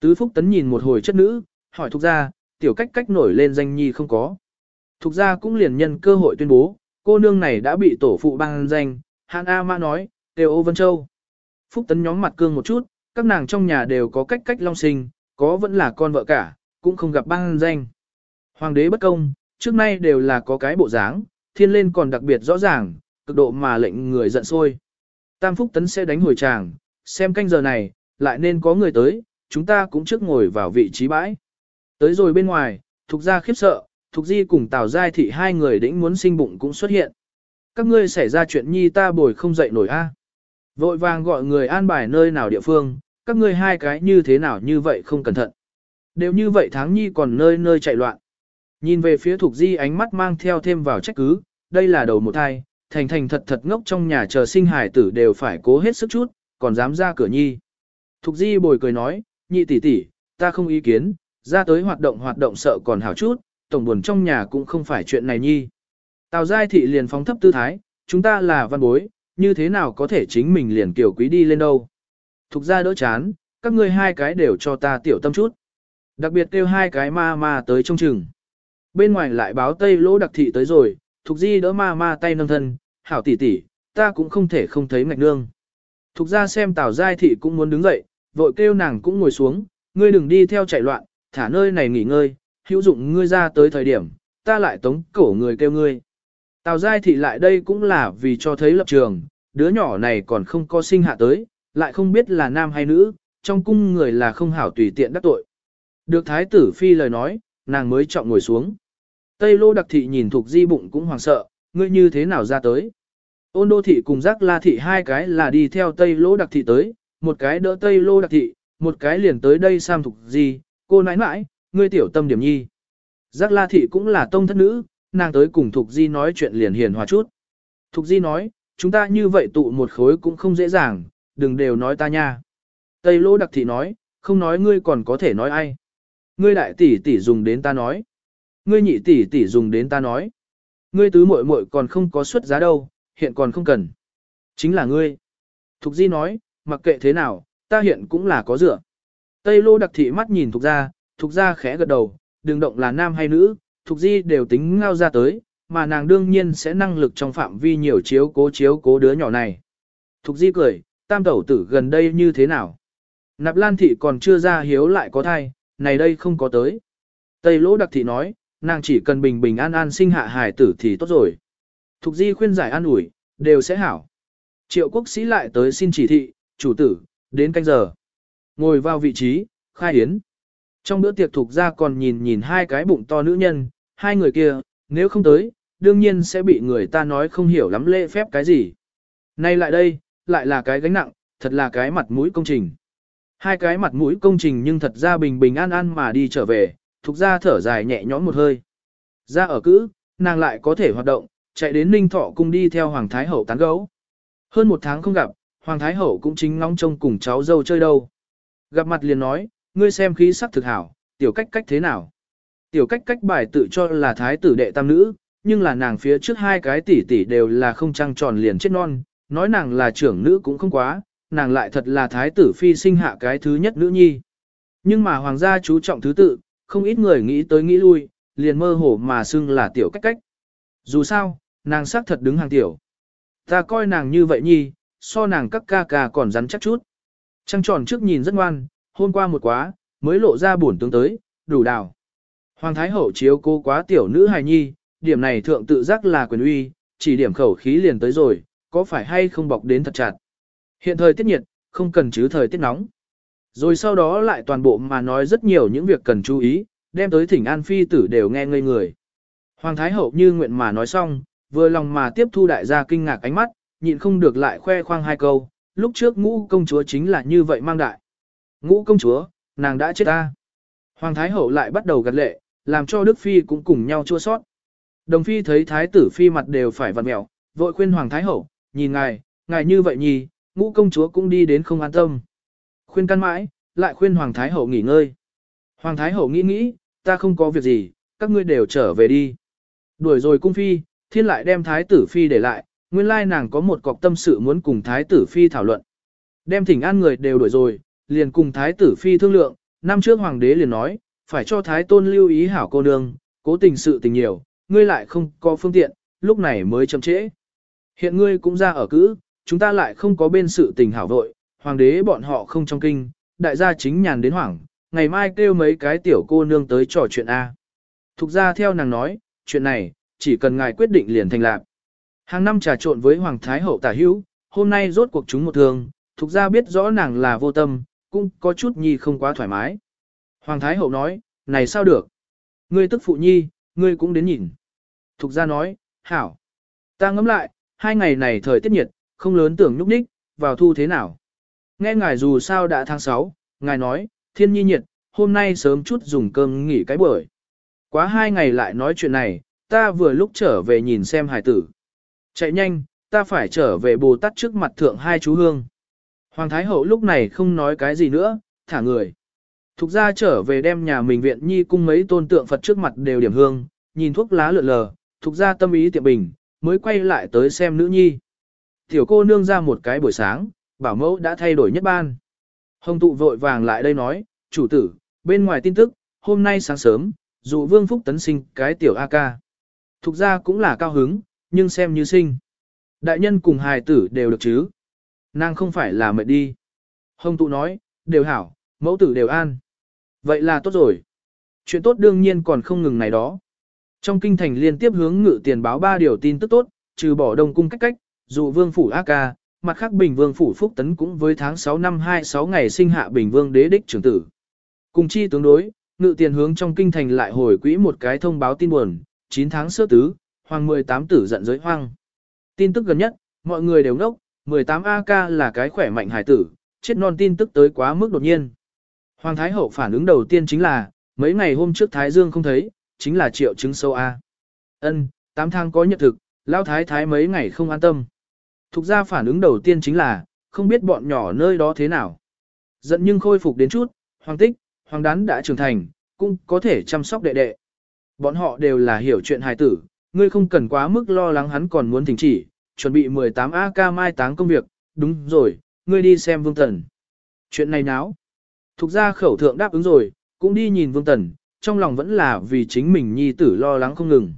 Tứ Phúc Tấn nhìn một hồi chất nữ, hỏi thuộc Gia, tiểu cách cách nổi lên danh nhi không có. Thục Gia cũng liền nhân cơ hội tuyên bố, cô nương này đã bị tổ phụ ban danh, Hàn A Mã nói, đều ô Vân Châu. Phúc Tấn nhóm mặt cương một chút, các nàng trong nhà đều có cách cách long sinh, có vẫn là con vợ cả, cũng không gặp băng danh. Hoàng đế bất công, trước nay đều là có cái bộ dáng, thiên lên còn đặc biệt rõ ràng, cực độ mà lệnh người giận sôi. Tam Phúc Tấn sẽ đánh hồi tràng, xem canh giờ này, lại nên có người tới, chúng ta cũng trước ngồi vào vị trí bãi. Tới rồi bên ngoài, Thục gia khiếp sợ, Thục Di cùng Tào Giai Thị hai người đĩnh muốn sinh bụng cũng xuất hiện. Các ngươi xảy ra chuyện nhi ta bồi không dậy nổi a. Vội vàng gọi người an bài nơi nào địa phương, các ngươi hai cái như thế nào như vậy không cẩn thận. Đều như vậy tháng nhi còn nơi nơi chạy loạn. Nhìn về phía thuộc Di ánh mắt mang theo thêm vào trách cứ, đây là đầu một thai, thành thành thật thật ngốc trong nhà chờ sinh hải tử đều phải cố hết sức chút, còn dám ra cửa nhi. Thục Di bồi cười nói, nhị tỷ tỷ, ta không ý kiến, ra tới hoạt động hoạt động sợ còn hảo chút, tổng buồn trong nhà cũng không phải chuyện này nhi. Tào Giai Thị liền phóng thấp tư thái, chúng ta là văn bối, như thế nào có thể chính mình liền kiểu quý đi lên đâu. Thục ra đỡ chán, các ngươi hai cái đều cho ta tiểu tâm chút. Đặc biệt kêu hai cái ma ma tới trong chừng. Bên ngoài lại báo tây lỗ đặc thị tới rồi, Thục Di đỡ ma ma tay nâng thân, hảo tỷ tỷ, ta cũng không thể không thấy ngạch nương. Thục ra xem Tào Giai Thị cũng muốn đứng dậy, vội kêu nàng cũng ngồi xuống, ngươi đừng đi theo chạy loạn, thả nơi này nghỉ ngơi, hữu dụng ngươi ra tới thời điểm, ta lại tống cổ người kêu ngươi. Tào Giai Thị lại đây cũng là vì cho thấy lập trường, đứa nhỏ này còn không có sinh hạ tới, lại không biết là nam hay nữ, trong cung người là không hảo tùy tiện đắc tội. Được Thái tử Phi lời nói, nàng mới chọn ngồi xuống. Tây Lô Đặc Thị nhìn thuộc Di bụng cũng hoàng sợ, ngươi như thế nào ra tới. Ôn Đô Thị cùng Giác La Thị hai cái là đi theo Tây Lô Đặc Thị tới, một cái đỡ Tây Lô Đặc Thị, một cái liền tới đây Sam thuộc Di, cô nãi nãi, ngươi tiểu tâm điểm nhi. Giác La Thị cũng là tông thất nữ, nàng tới cùng thuộc Di nói chuyện liền hiền hòa chút. Thục Di nói, chúng ta như vậy tụ một khối cũng không dễ dàng, đừng đều nói ta nha. Tây Lô Đặc Thị nói, không nói ngươi còn có thể nói ai. Ngươi đại tỷ tỷ dùng đến ta nói. Ngươi nhị tỷ tỷ dùng đến ta nói. Ngươi tứ muội muội còn không có xuất giá đâu, hiện còn không cần. Chính là ngươi. Thục Di nói, mặc kệ thế nào, ta hiện cũng là có dựa. Tây Lô Đặc Thị mắt nhìn Thục Gia, Thục Gia khẽ gật đầu, đừng động là nam hay nữ, Thục Di đều tính ngao ra tới, mà nàng đương nhiên sẽ năng lực trong phạm vi nhiều chiếu cố chiếu cố đứa nhỏ này. Thục Di cười, tam tẩu tử gần đây như thế nào? Nạp Lan Thị còn chưa ra hiếu lại có thai, này đây không có tới. Tây Lỗ Đặc Thị nói, nàng chỉ cần bình bình an an sinh hạ hài tử thì tốt rồi. Thục Di khuyên giải an ủi, đều sẽ hảo. Triệu quốc sĩ lại tới xin chỉ thị, chủ tử, đến canh giờ. Ngồi vào vị trí, khai hiến. Trong bữa tiệc thuộc ra còn nhìn nhìn hai cái bụng to nữ nhân, hai người kia, nếu không tới, đương nhiên sẽ bị người ta nói không hiểu lắm lễ phép cái gì. Nay lại đây, lại là cái gánh nặng, thật là cái mặt mũi công trình. Hai cái mặt mũi công trình nhưng thật ra bình bình an an mà đi trở về, thuộc ra thở dài nhẹ nhõm một hơi. Ra ở cữ, nàng lại có thể hoạt động, chạy đến Ninh Thọ cung đi theo Hoàng Thái Hậu tán gấu. Hơn một tháng không gặp, Hoàng Thái Hậu cũng chính ngóng trông cùng cháu dâu chơi đâu. Gặp mặt liền nói, ngươi xem khí sắc thực hảo, tiểu cách cách thế nào. Tiểu cách cách bài tự cho là thái tử đệ tam nữ, nhưng là nàng phía trước hai cái tỷ tỷ đều là không trăng tròn liền chết non, nói nàng là trưởng nữ cũng không quá, nàng lại thật là thái tử phi sinh hạ cái thứ nhất nữ nhi. Nhưng mà hoàng gia chú trọng thứ tự, không ít người nghĩ tới nghĩ lui, liền mơ hồ mà xưng là tiểu cách cách. Dù sao, nàng xác thật đứng hàng tiểu. Ta coi nàng như vậy nhi, so nàng các ca ca còn rắn chắc chút. Trăng tròn trước nhìn rất ngoan, hôm qua một quá, mới lộ ra buồn tướng tới, đủ đào. Hoàng Thái Hậu chiếu cô quá tiểu nữ hài nhi, điểm này thượng tự giác là quyền uy, chỉ điểm khẩu khí liền tới rồi, có phải hay không bọc đến thật chặt. Hiện thời tiết nhiệt, không cần chứ thời tiết nóng. Rồi sau đó lại toàn bộ mà nói rất nhiều những việc cần chú ý, đem tới thỉnh an phi tử đều nghe ngây người. Hoàng Thái Hậu như nguyện mà nói xong, vừa lòng mà tiếp thu đại gia kinh ngạc ánh mắt, nhịn không được lại khoe khoang hai câu, lúc trước ngũ công chúa chính là như vậy mang đại. Ngũ công chúa, nàng đã chết ta. Hoàng Thái Hậu lại bắt đầu gật lệ, làm cho Đức Phi cũng cùng nhau chua sót. Đồng Phi thấy Thái tử Phi mặt đều phải vặn mẹo, vội khuyên Hoàng Thái Hậu, nhìn ngài, ngài như vậy nhì, ngũ công chúa cũng đi đến không an tâm. Khuyên căn mãi, lại khuyên Hoàng Thái Hậu nghỉ ngơi. Hoàng Thái Hậu nghĩ nghĩ, ta không có việc gì, các ngươi đều trở về đi. Đuổi rồi cung phi, thiên lại đem Thái tử Phi để lại, nguyên lai nàng có một cọc tâm sự muốn cùng Thái tử Phi thảo luận. Đem thỉnh an người đều đuổi rồi, liền cùng Thái tử Phi thương lượng, năm trước Hoàng đế liền nói, phải cho Thái tôn lưu ý hảo cô nương, cố tình sự tình nhiều, ngươi lại không có phương tiện, lúc này mới chậm trễ. Hiện ngươi cũng ra ở cữ, chúng ta lại không có bên sự tình hảo vội, hoàng đế bọn họ không trong kinh, đại gia chính nhàn đến hoảng, ngày mai kêu mấy cái tiểu cô nương tới trò chuyện A. Thục ra theo nàng nói, chuyện này, chỉ cần ngài quyết định liền thành lạc. Hàng năm trà trộn với Hoàng Thái Hậu tả hữu, hôm nay rốt cuộc chúng một thường, thục ra biết rõ nàng là vô tâm, cũng có chút nhi không quá thoải mái. Hoàng Thái Hậu nói, này sao được? Ngươi tức phụ nhi, ngươi cũng đến nhìn. Thục ra nói, hảo. Ta ngẫm lại, hai ngày này thời tiết nhiệt, không lớn tưởng nhúc nhích, vào thu thế nào. Nghe ngài dù sao đã tháng 6, ngài nói, thiên nhi nhiệt, hôm nay sớm chút dùng cơm nghỉ cái buổi. Quá hai ngày lại nói chuyện này, ta vừa lúc trở về nhìn xem hải tử. Chạy nhanh, ta phải trở về Bồ Tát trước mặt thượng hai chú hương. Hoàng Thái Hậu lúc này không nói cái gì nữa, thả người. Thục ra trở về đem nhà mình viện nhi cung mấy tôn tượng Phật trước mặt đều điểm hương, nhìn thuốc lá lượn lờ, thục ra tâm ý tiệm bình, mới quay lại tới xem nữ nhi. Tiểu cô nương ra một cái buổi sáng, bảo mẫu đã thay đổi nhất ban. Hồng tụ vội vàng lại đây nói, chủ tử, bên ngoài tin tức, hôm nay sáng sớm, dù vương phúc tấn sinh cái tiểu A ca. Thục ra cũng là cao hứng, nhưng xem như sinh. Đại nhân cùng hài tử đều được chứ. Nàng không phải là mệt đi. Hồng tụ nói, đều hảo, mẫu tử đều an. Vậy là tốt rồi. Chuyện tốt đương nhiên còn không ngừng này đó. Trong kinh thành liên tiếp hướng ngự tiền báo ba điều tin tức tốt, trừ bỏ đông cung cách cách, dụ vương phủ A ca, mặt khác bình vương phủ phúc tấn cũng với tháng 6 năm 26 ngày sinh hạ bình vương đế đích trưởng tử. Cùng chi tướng đối, ngự tiền hướng trong kinh thành lại hồi quỹ một cái thông báo tin buồn, 9 tháng sơ tứ, hoàng 18 tử giận giới hoang. Tin tức gần nhất, mọi người đều ngốc, 18 AK là cái khỏe mạnh hải tử, chết non tin tức tới quá mức đột nhiên. Hoàng Thái Hậu phản ứng đầu tiên chính là, mấy ngày hôm trước Thái Dương không thấy, chính là triệu chứng sâu A. Ân, tám tháng có nhận thực, Lao Thái Thái mấy ngày không an tâm. Thục ra phản ứng đầu tiên chính là, không biết bọn nhỏ nơi đó thế nào. Giận nhưng khôi phục đến chút, Hoàng Tích, Hoàng Đán đã trưởng thành, cũng có thể chăm sóc đệ đệ. Bọn họ đều là hiểu chuyện hài tử, ngươi không cần quá mức lo lắng hắn còn muốn thỉnh chỉ, chuẩn bị 18 AK mai táng công việc, đúng rồi, ngươi đi xem Vương Tần. Chuyện này náo. Thục ra khẩu thượng đáp ứng rồi, cũng đi nhìn Vương Tần, trong lòng vẫn là vì chính mình nhi tử lo lắng không ngừng.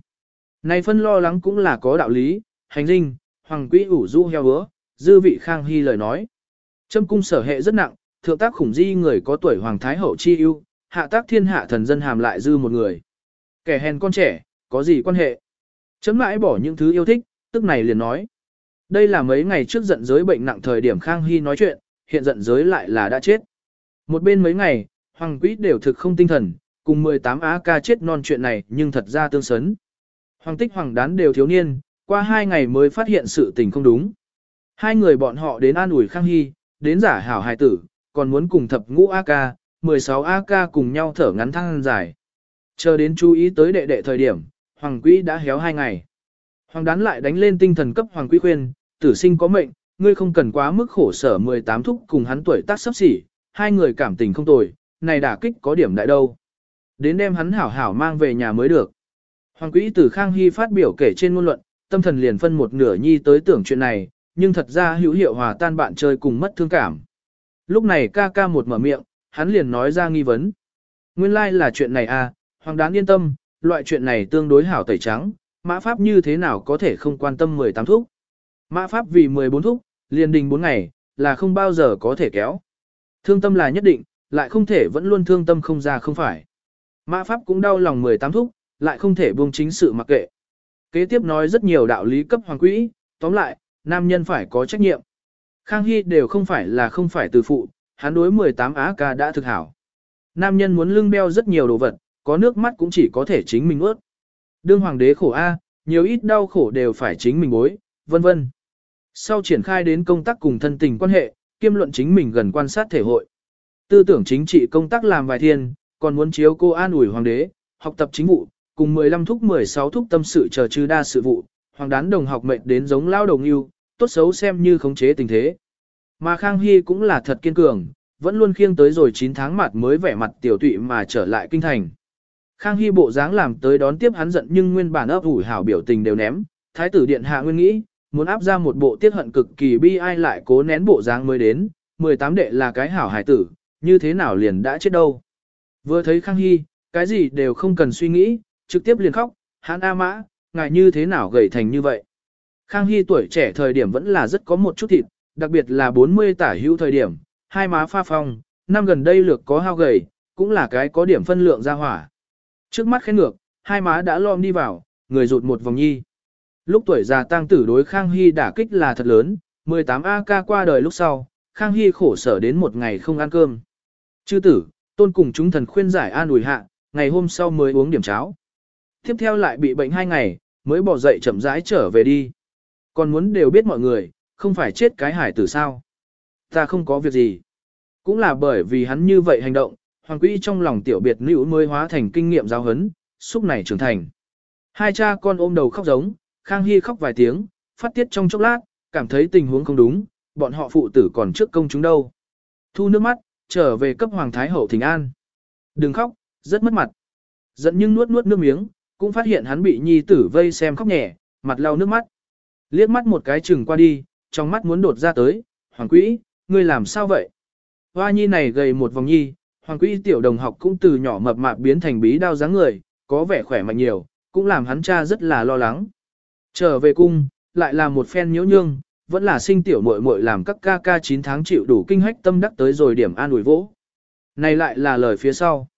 Này phân lo lắng cũng là có đạo lý, hành linh, hoàng quỹ ủ du heo hứa, dư vị khang hy lời nói. Trâm cung sở hệ rất nặng, thượng tác khủng di người có tuổi hoàng thái hậu chi ưu, hạ tác thiên hạ thần dân hàm lại dư một người. Kẻ hèn con trẻ, có gì quan hệ? Chấm mãi bỏ những thứ yêu thích, tức này liền nói. Đây là mấy ngày trước giận giới bệnh nặng thời điểm Khang Hy nói chuyện, hiện giận giới lại là đã chết. Một bên mấy ngày, Hoàng Quý đều thực không tinh thần, cùng 18 á ca chết non chuyện này nhưng thật ra tương sấn. Hoàng tích hoàng đán đều thiếu niên, qua hai ngày mới phát hiện sự tình không đúng. Hai người bọn họ đến an ủi Khang Hy, đến giả hảo hài tử, còn muốn cùng thập ngũ A ca, 16 A ca cùng nhau thở ngắn thăng dài. Chờ đến chú ý tới đệ đệ thời điểm, Hoàng Quý đã héo hai ngày. Hoàng đán lại đánh lên tinh thần cấp Hoàng Quý khuyên, tử sinh có mệnh, ngươi không cần quá mức khổ sở 18 thúc cùng hắn tuổi tác sắp xỉ, hai người cảm tình không tồi, này đả kích có điểm đại đâu. Đến đem hắn hảo hảo mang về nhà mới được. Hoàng quỹ Tử Khang Hy phát biểu kể trên ngôn luận, tâm thần liền phân một nửa nhi tới tưởng chuyện này, nhưng thật ra hữu hiệu hòa tan bạn chơi cùng mất thương cảm. Lúc này ca ca một mở miệng, hắn liền nói ra nghi vấn. Nguyên lai like là chuyện này à, Hoàng đáng yên tâm, loại chuyện này tương đối hảo tẩy trắng, mã pháp như thế nào có thể không quan tâm 18 thúc. Mã pháp vì 14 thúc, liền đình 4 ngày, là không bao giờ có thể kéo. Thương tâm là nhất định, lại không thể vẫn luôn thương tâm không ra không phải. Mã pháp cũng đau lòng 18 thúc, lại không thể buông chính sự mặc kệ. Kế tiếp nói rất nhiều đạo lý cấp hoàng quỹ, tóm lại, nam nhân phải có trách nhiệm. Khang Hy đều không phải là không phải từ phụ, hắn đối 18 á ca đã thực hảo. Nam nhân muốn lưng beo rất nhiều đồ vật, có nước mắt cũng chỉ có thể chính mình ướt. Đương hoàng đế khổ A, nhiều ít đau khổ đều phải chính mình bối, vân vân. Sau triển khai đến công tác cùng thân tình quan hệ, kiêm luận chính mình gần quan sát thể hội. Tư tưởng chính trị công tác làm vài thiên, còn muốn chiếu cô an ủi hoàng đế, học tập chính vụ, cùng 15 thúc 16 thúc tâm sự chờ chư đa sự vụ, hoàng đán đồng học mệnh đến giống lao đồng yêu, tốt xấu xem như khống chế tình thế. Mà Khang Hy cũng là thật kiên cường, vẫn luôn khiêng tới rồi 9 tháng mặt mới vẻ mặt tiểu tụy mà trở lại kinh thành. Khang Hy bộ dáng làm tới đón tiếp hắn giận nhưng nguyên bản ấp ủi hảo biểu tình đều ném, thái tử điện hạ nguyên nghĩ, muốn áp ra một bộ tiết hận cực kỳ bi ai lại cố nén bộ dáng mới đến, 18 đệ là cái hảo hải tử, như thế nào liền đã chết đâu. Vừa thấy Khang Hy, cái gì đều không cần suy nghĩ, trực tiếp liền khóc, hãn A mã, ngài như thế nào gầy thành như vậy. Khang Hy tuổi trẻ thời điểm vẫn là rất có một chút thịt, đặc biệt là 40 tả hữu thời điểm, hai má pha phong, năm gần đây lược có hao gầy, cũng là cái có điểm phân lượng ra hỏa. Trước mắt khẽ ngược, hai má đã lom đi vào, người rụt một vòng nhi. Lúc tuổi già tăng tử đối Khang Hy đả kích là thật lớn, 18 AK qua đời lúc sau, Khang Hy khổ sở đến một ngày không ăn cơm. Chư tử, tôn cùng chúng thần khuyên giải an ủi hạ, ngày hôm sau mới uống điểm cháo. Tiếp theo lại bị bệnh hai ngày, mới bỏ dậy chậm rãi trở về đi. Còn muốn đều biết mọi người, không phải chết cái hải tử sao. Ta không có việc gì. Cũng là bởi vì hắn như vậy hành động, Hoàng quỹ trong lòng tiểu biệt nữ mới hóa thành kinh nghiệm giáo hấn, xúc này trưởng thành. Hai cha con ôm đầu khóc giống, Khang Hy khóc vài tiếng, phát tiết trong chốc lát, cảm thấy tình huống không đúng, bọn họ phụ tử còn trước công chúng đâu. Thu nước mắt, trở về cấp Hoàng Thái Hậu thỉnh An. Đừng khóc, rất mất mặt. Giận nhưng nuốt nuốt nước miếng, cũng phát hiện hắn bị nhi tử vây xem khóc nhẹ, mặt lau nước mắt. Liếc mắt một cái chừng qua đi, trong mắt muốn đột ra tới, hoàng quỹ, ngươi làm sao vậy? Hoa nhi này gầy một vòng nhi, hoàng quỹ tiểu đồng học cũng từ nhỏ mập mạp biến thành bí đao dáng người, có vẻ khỏe mạnh nhiều, cũng làm hắn cha rất là lo lắng. Trở về cung, lại là một phen nhiễu nhương, vẫn là sinh tiểu muội muội làm các ca ca 9 tháng chịu đủ kinh hách tâm đắc tới rồi điểm an ủi vỗ. Này lại là lời phía sau.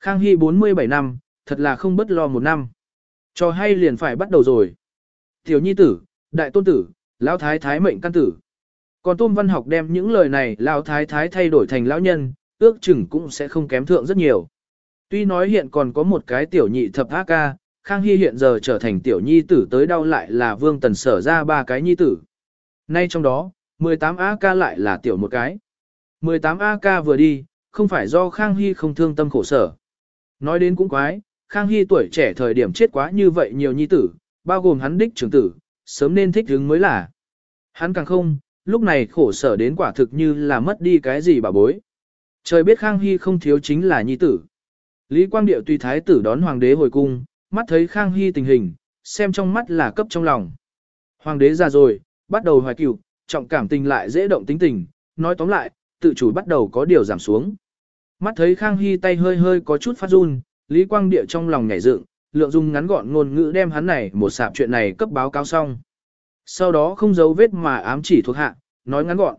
Khang Hy 47 năm, thật là không bất lo một năm. Cho hay liền phải bắt đầu rồi. Tiểu nhi tử, đại tôn tử, lão thái thái mệnh căn tử. Còn tôn văn học đem những lời này lão thái thái thay đổi thành lão nhân, ước chừng cũng sẽ không kém thượng rất nhiều. Tuy nói hiện còn có một cái tiểu nhị thập ác ca, Khang Hy hiện giờ trở thành tiểu nhi tử tới đau lại là vương tần sở ra ba cái nhi tử. Nay trong đó, 18 AK lại là tiểu một cái. 18 AK vừa đi, không phải do Khang Hy không thương tâm khổ sở. Nói đến cũng quái, Khang Hy tuổi trẻ thời điểm chết quá như vậy nhiều nhi tử, bao gồm hắn đích trưởng tử, sớm nên thích hứng mới là. Hắn càng không, lúc này khổ sở đến quả thực như là mất đi cái gì bà bối. Trời biết Khang Hy không thiếu chính là nhi tử. Lý Quang Điệu tùy thái tử đón hoàng đế hồi cung, mắt thấy Khang Hy tình hình, xem trong mắt là cấp trong lòng. Hoàng đế già rồi, bắt đầu hoài cựu, trọng cảm tình lại dễ động tính tình, nói tóm lại, tự chủ bắt đầu có điều giảm xuống. Mắt thấy Khang Hy tay hơi hơi có chút phát run, Lý Quang Địa trong lòng nhảy dựng, lượng dung ngắn gọn ngôn ngữ đem hắn này một sạp chuyện này cấp báo cáo xong. Sau đó không giấu vết mà ám chỉ thuộc hạ, nói ngắn gọn.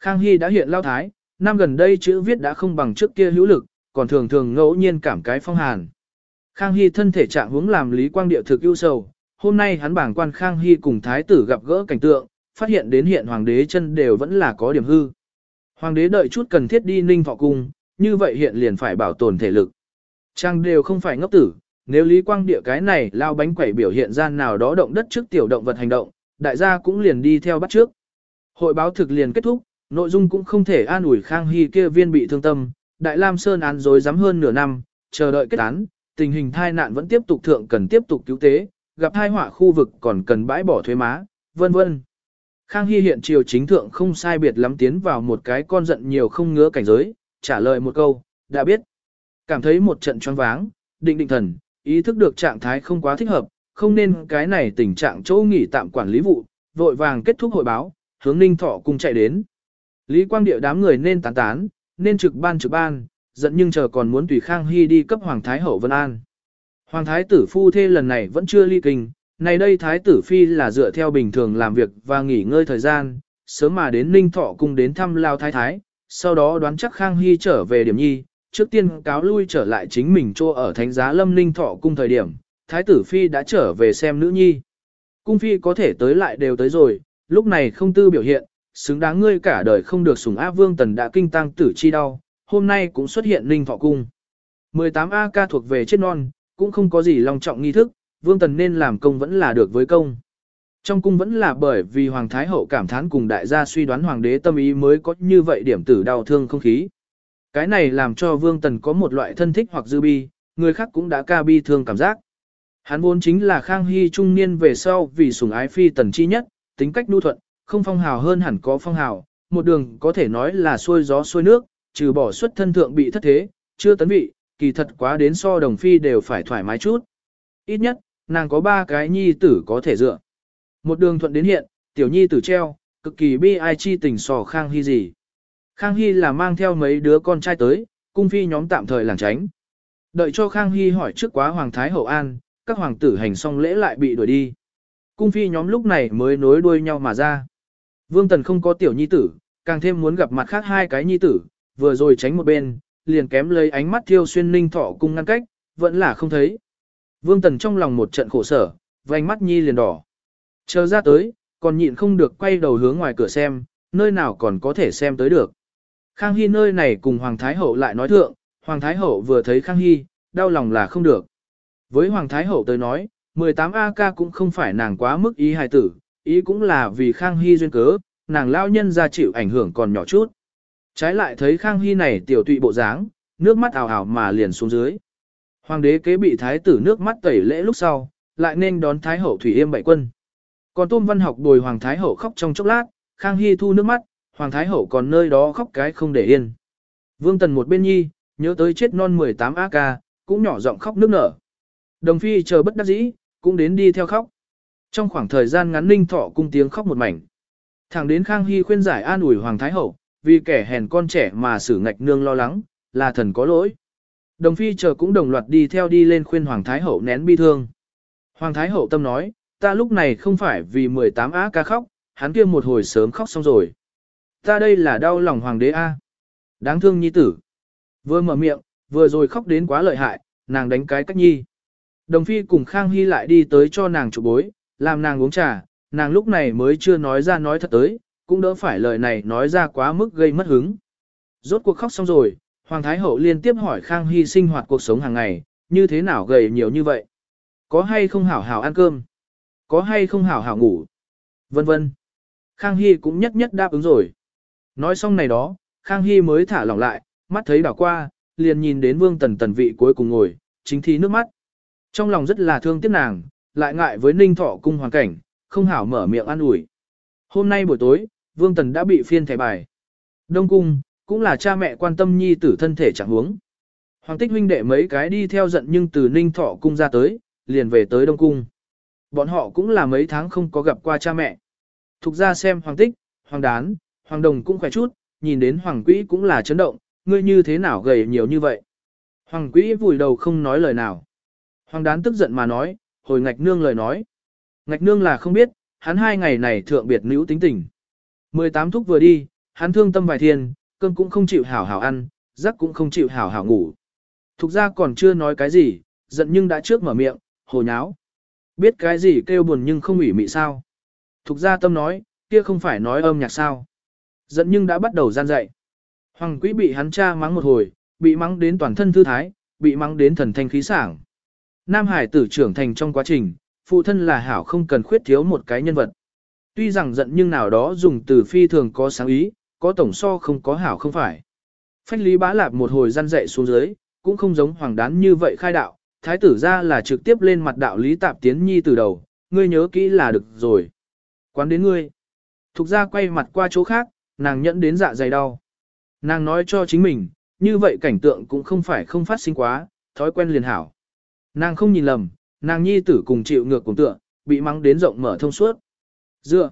Khang Hy đã hiện lao thái, năm gần đây chữ viết đã không bằng trước kia hữu lực, còn thường thường ngẫu nhiên cảm cái phong hàn. Khang Hy thân thể trạng hướng làm Lý Quang Địa thực ưu sầu, hôm nay hắn bảng quan Khang Hy cùng thái tử gặp gỡ cảnh tượng, phát hiện đến hiện hoàng đế chân đều vẫn là có điểm hư. Hoàng đế đợi chút cần thiết đi ninh thọ cung, như vậy hiện liền phải bảo tồn thể lực. Trang đều không phải ngốc tử, nếu Lý Quang Địa cái này lao bánh quẩy biểu hiện ra nào đó động đất trước tiểu động vật hành động, đại gia cũng liền đi theo bắt trước. Hội báo thực liền kết thúc, nội dung cũng không thể an ủi Khang Hy kia viên bị thương tâm, Đại Lam Sơn án dối dám hơn nửa năm, chờ đợi kết án, tình hình thai nạn vẫn tiếp tục thượng cần tiếp tục cứu tế, gặp hai họa khu vực còn cần bãi bỏ thuế má, vân vân. Khang Hy hiện triều chính thượng không sai biệt lắm tiến vào một cái con giận nhiều không ngứa cảnh giới, trả lời một câu, đã biết. Cảm thấy một trận choáng váng, định định thần, ý thức được trạng thái không quá thích hợp, không nên cái này tình trạng chỗ nghỉ tạm quản lý vụ, vội vàng kết thúc hội báo, hướng ninh thọ cùng chạy đến. Lý Quang Điệu đám người nên tán tán, nên trực ban trực ban, giận nhưng chờ còn muốn tùy Khang Hy đi cấp Hoàng Thái Hậu Vân An. Hoàng Thái tử phu thê lần này vẫn chưa ly kinh, này đây Thái tử phi là dựa theo bình thường làm việc và nghỉ ngơi thời gian, sớm mà đến Ninh Thọ cung đến thăm Lao Thái Thái, sau đó đoán chắc Khang Hy trở về điểm nhi, trước tiên cáo lui trở lại chính mình chỗ ở thánh giá lâm Ninh Thọ cung thời điểm, Thái tử phi đã trở về xem nữ nhi. Cung phi có thể tới lại đều tới rồi, lúc này không tư biểu hiện, xứng đáng ngươi cả đời không được sủng á vương tần đã kinh tăng tử chi đau, hôm nay cũng xuất hiện Ninh Thọ cung. 18 A ca thuộc về chết non, cũng không có gì long trọng nghi thức, Vương Tần nên làm công vẫn là được với công. Trong cung vẫn là bởi vì Hoàng Thái Hậu cảm thán cùng đại gia suy đoán Hoàng đế tâm ý mới có như vậy điểm tử đau thương không khí. Cái này làm cho Vương Tần có một loại thân thích hoặc dư bi, người khác cũng đã ca bi thương cảm giác. Hắn vốn chính là Khang Hy trung niên về sau vì sủng ái phi tần chi nhất, tính cách nhu thuận, không phong hào hơn hẳn có phong hào, một đường có thể nói là xuôi gió xuôi nước, trừ bỏ xuất thân thượng bị thất thế, chưa tấn vị, kỳ thật quá đến so đồng phi đều phải thoải mái chút. Ít nhất, nàng có ba cái nhi tử có thể dựa. Một đường thuận đến hiện, tiểu nhi tử treo, cực kỳ bi ai chi tình sò Khang Hy gì. Khang Hy là mang theo mấy đứa con trai tới, cung phi nhóm tạm thời làng tránh. Đợi cho Khang Hy hỏi trước quá Hoàng Thái Hậu An, các hoàng tử hành xong lễ lại bị đuổi đi. Cung phi nhóm lúc này mới nối đuôi nhau mà ra. Vương Tần không có tiểu nhi tử, càng thêm muốn gặp mặt khác hai cái nhi tử, vừa rồi tránh một bên, liền kém lấy ánh mắt thiêu xuyên ninh thọ cung ngăn cách, vẫn là không thấy. Vương Tần trong lòng một trận khổ sở, vành mắt nhi liền đỏ. Chờ ra tới, còn nhịn không được quay đầu hướng ngoài cửa xem, nơi nào còn có thể xem tới được. Khang Hy nơi này cùng Hoàng Thái Hậu lại nói thượng, Hoàng Thái Hậu vừa thấy Khang Hy, đau lòng là không được. Với Hoàng Thái Hậu tới nói, 18 AK cũng không phải nàng quá mức ý hài tử, ý cũng là vì Khang Hy duyên cớ, nàng lao nhân ra chịu ảnh hưởng còn nhỏ chút. Trái lại thấy Khang Hy này tiểu tụy bộ dáng, nước mắt ảo ảo mà liền xuống dưới. Hoàng đế kế bị thái tử nước mắt tẩy lễ lúc sau, lại nên đón thái hậu thủy yêm bảy quân. Còn Tôn Văn học đồi hoàng thái hậu khóc trong chốc lát, Khang Hy thu nước mắt, hoàng thái hậu còn nơi đó khóc cái không để yên. Vương Tần một bên nhi, nhớ tới chết non 18 AK, cũng nhỏ giọng khóc nước nở. Đồng phi chờ bất đắc dĩ, cũng đến đi theo khóc. Trong khoảng thời gian ngắn ninh thọ cung tiếng khóc một mảnh. Thẳng đến Khang Hy khuyên giải an ủi Hoàng Thái Hậu, vì kẻ hèn con trẻ mà xử ngạch nương lo lắng, là thần có lỗi. Đồng phi chờ cũng đồng loạt đi theo đi lên khuyên Hoàng Thái Hậu nén bi thương. Hoàng Thái Hậu tâm nói, ta lúc này không phải vì 18 á ca khóc, hắn kia một hồi sớm khóc xong rồi. Ta đây là đau lòng Hoàng đế A. Đáng thương nhi tử. Vừa mở miệng, vừa rồi khóc đến quá lợi hại, nàng đánh cái cách nhi. Đồng phi cùng Khang Hy lại đi tới cho nàng chụp bối, làm nàng uống trà, nàng lúc này mới chưa nói ra nói thật tới, cũng đỡ phải lời này nói ra quá mức gây mất hứng. Rốt cuộc khóc xong rồi, Hoàng Thái Hậu liên tiếp hỏi Khang Hy sinh hoạt cuộc sống hàng ngày, như thế nào gầy nhiều như vậy? Có hay không hảo hảo ăn cơm? Có hay không hảo hảo ngủ? Vân vân. Khang Hy cũng nhất nhất đáp ứng rồi. Nói xong này đó, Khang Hy mới thả lỏng lại, mắt thấy đảo qua, liền nhìn đến Vương Tần Tần vị cuối cùng ngồi, chính thi nước mắt. Trong lòng rất là thương tiếc nàng, lại ngại với Ninh Thọ cung hoàn cảnh, không hảo mở miệng ăn ủi. Hôm nay buổi tối, Vương Tần đã bị phiên thẻ bài. Đông cung, cũng là cha mẹ quan tâm nhi tử thân thể chẳng huống. Hoàng tích huynh đệ mấy cái đi theo giận nhưng từ Ninh Thọ cung ra tới, liền về tới Đông cung. Bọn họ cũng là mấy tháng không có gặp qua cha mẹ. Thục ra xem Hoàng tích, Hoàng đán, Hoàng đồng cũng khỏe chút, nhìn đến Hoàng quỹ cũng là chấn động, ngươi như thế nào gầy nhiều như vậy. Hoàng quỹ vùi đầu không nói lời nào. Hoàng đán tức giận mà nói, hồi ngạch nương lời nói. Ngạch nương là không biết, hắn hai ngày này thượng biệt nữ tính tình. 18 thúc vừa đi, hắn thương tâm vài thiên, cơm cũng không chịu hảo hảo ăn, giấc cũng không chịu hảo hảo ngủ. Thục ra còn chưa nói cái gì, giận nhưng đã trước mở miệng, hồ nháo. Biết cái gì kêu buồn nhưng không ủy mị sao. Thục ra tâm nói, kia không phải nói âm nhạc sao. Giận nhưng đã bắt đầu gian dậy. Hoàng quý bị hắn cha mắng một hồi, bị mắng đến toàn thân thư thái, bị mắng đến thần thanh khí sảng. Nam Hải tử trưởng thành trong quá trình, phụ thân là hảo không cần khuyết thiếu một cái nhân vật. Tuy rằng giận nhưng nào đó dùng từ phi thường có sáng ý, có tổng so không có hảo không phải. Phách lý bá lạp một hồi gian dậy xuống dưới, cũng không giống hoàng đán như vậy khai đạo, thái tử ra là trực tiếp lên mặt đạo lý tạp tiến nhi từ đầu, ngươi nhớ kỹ là được rồi. Quán đến ngươi. Thục ra quay mặt qua chỗ khác, nàng nhẫn đến dạ dày đau. Nàng nói cho chính mình, như vậy cảnh tượng cũng không phải không phát sinh quá, thói quen liền hảo. Nàng không nhìn lầm, nàng nhi tử cùng chịu ngược cùng tựa, bị mắng đến rộng mở thông suốt. Dựa.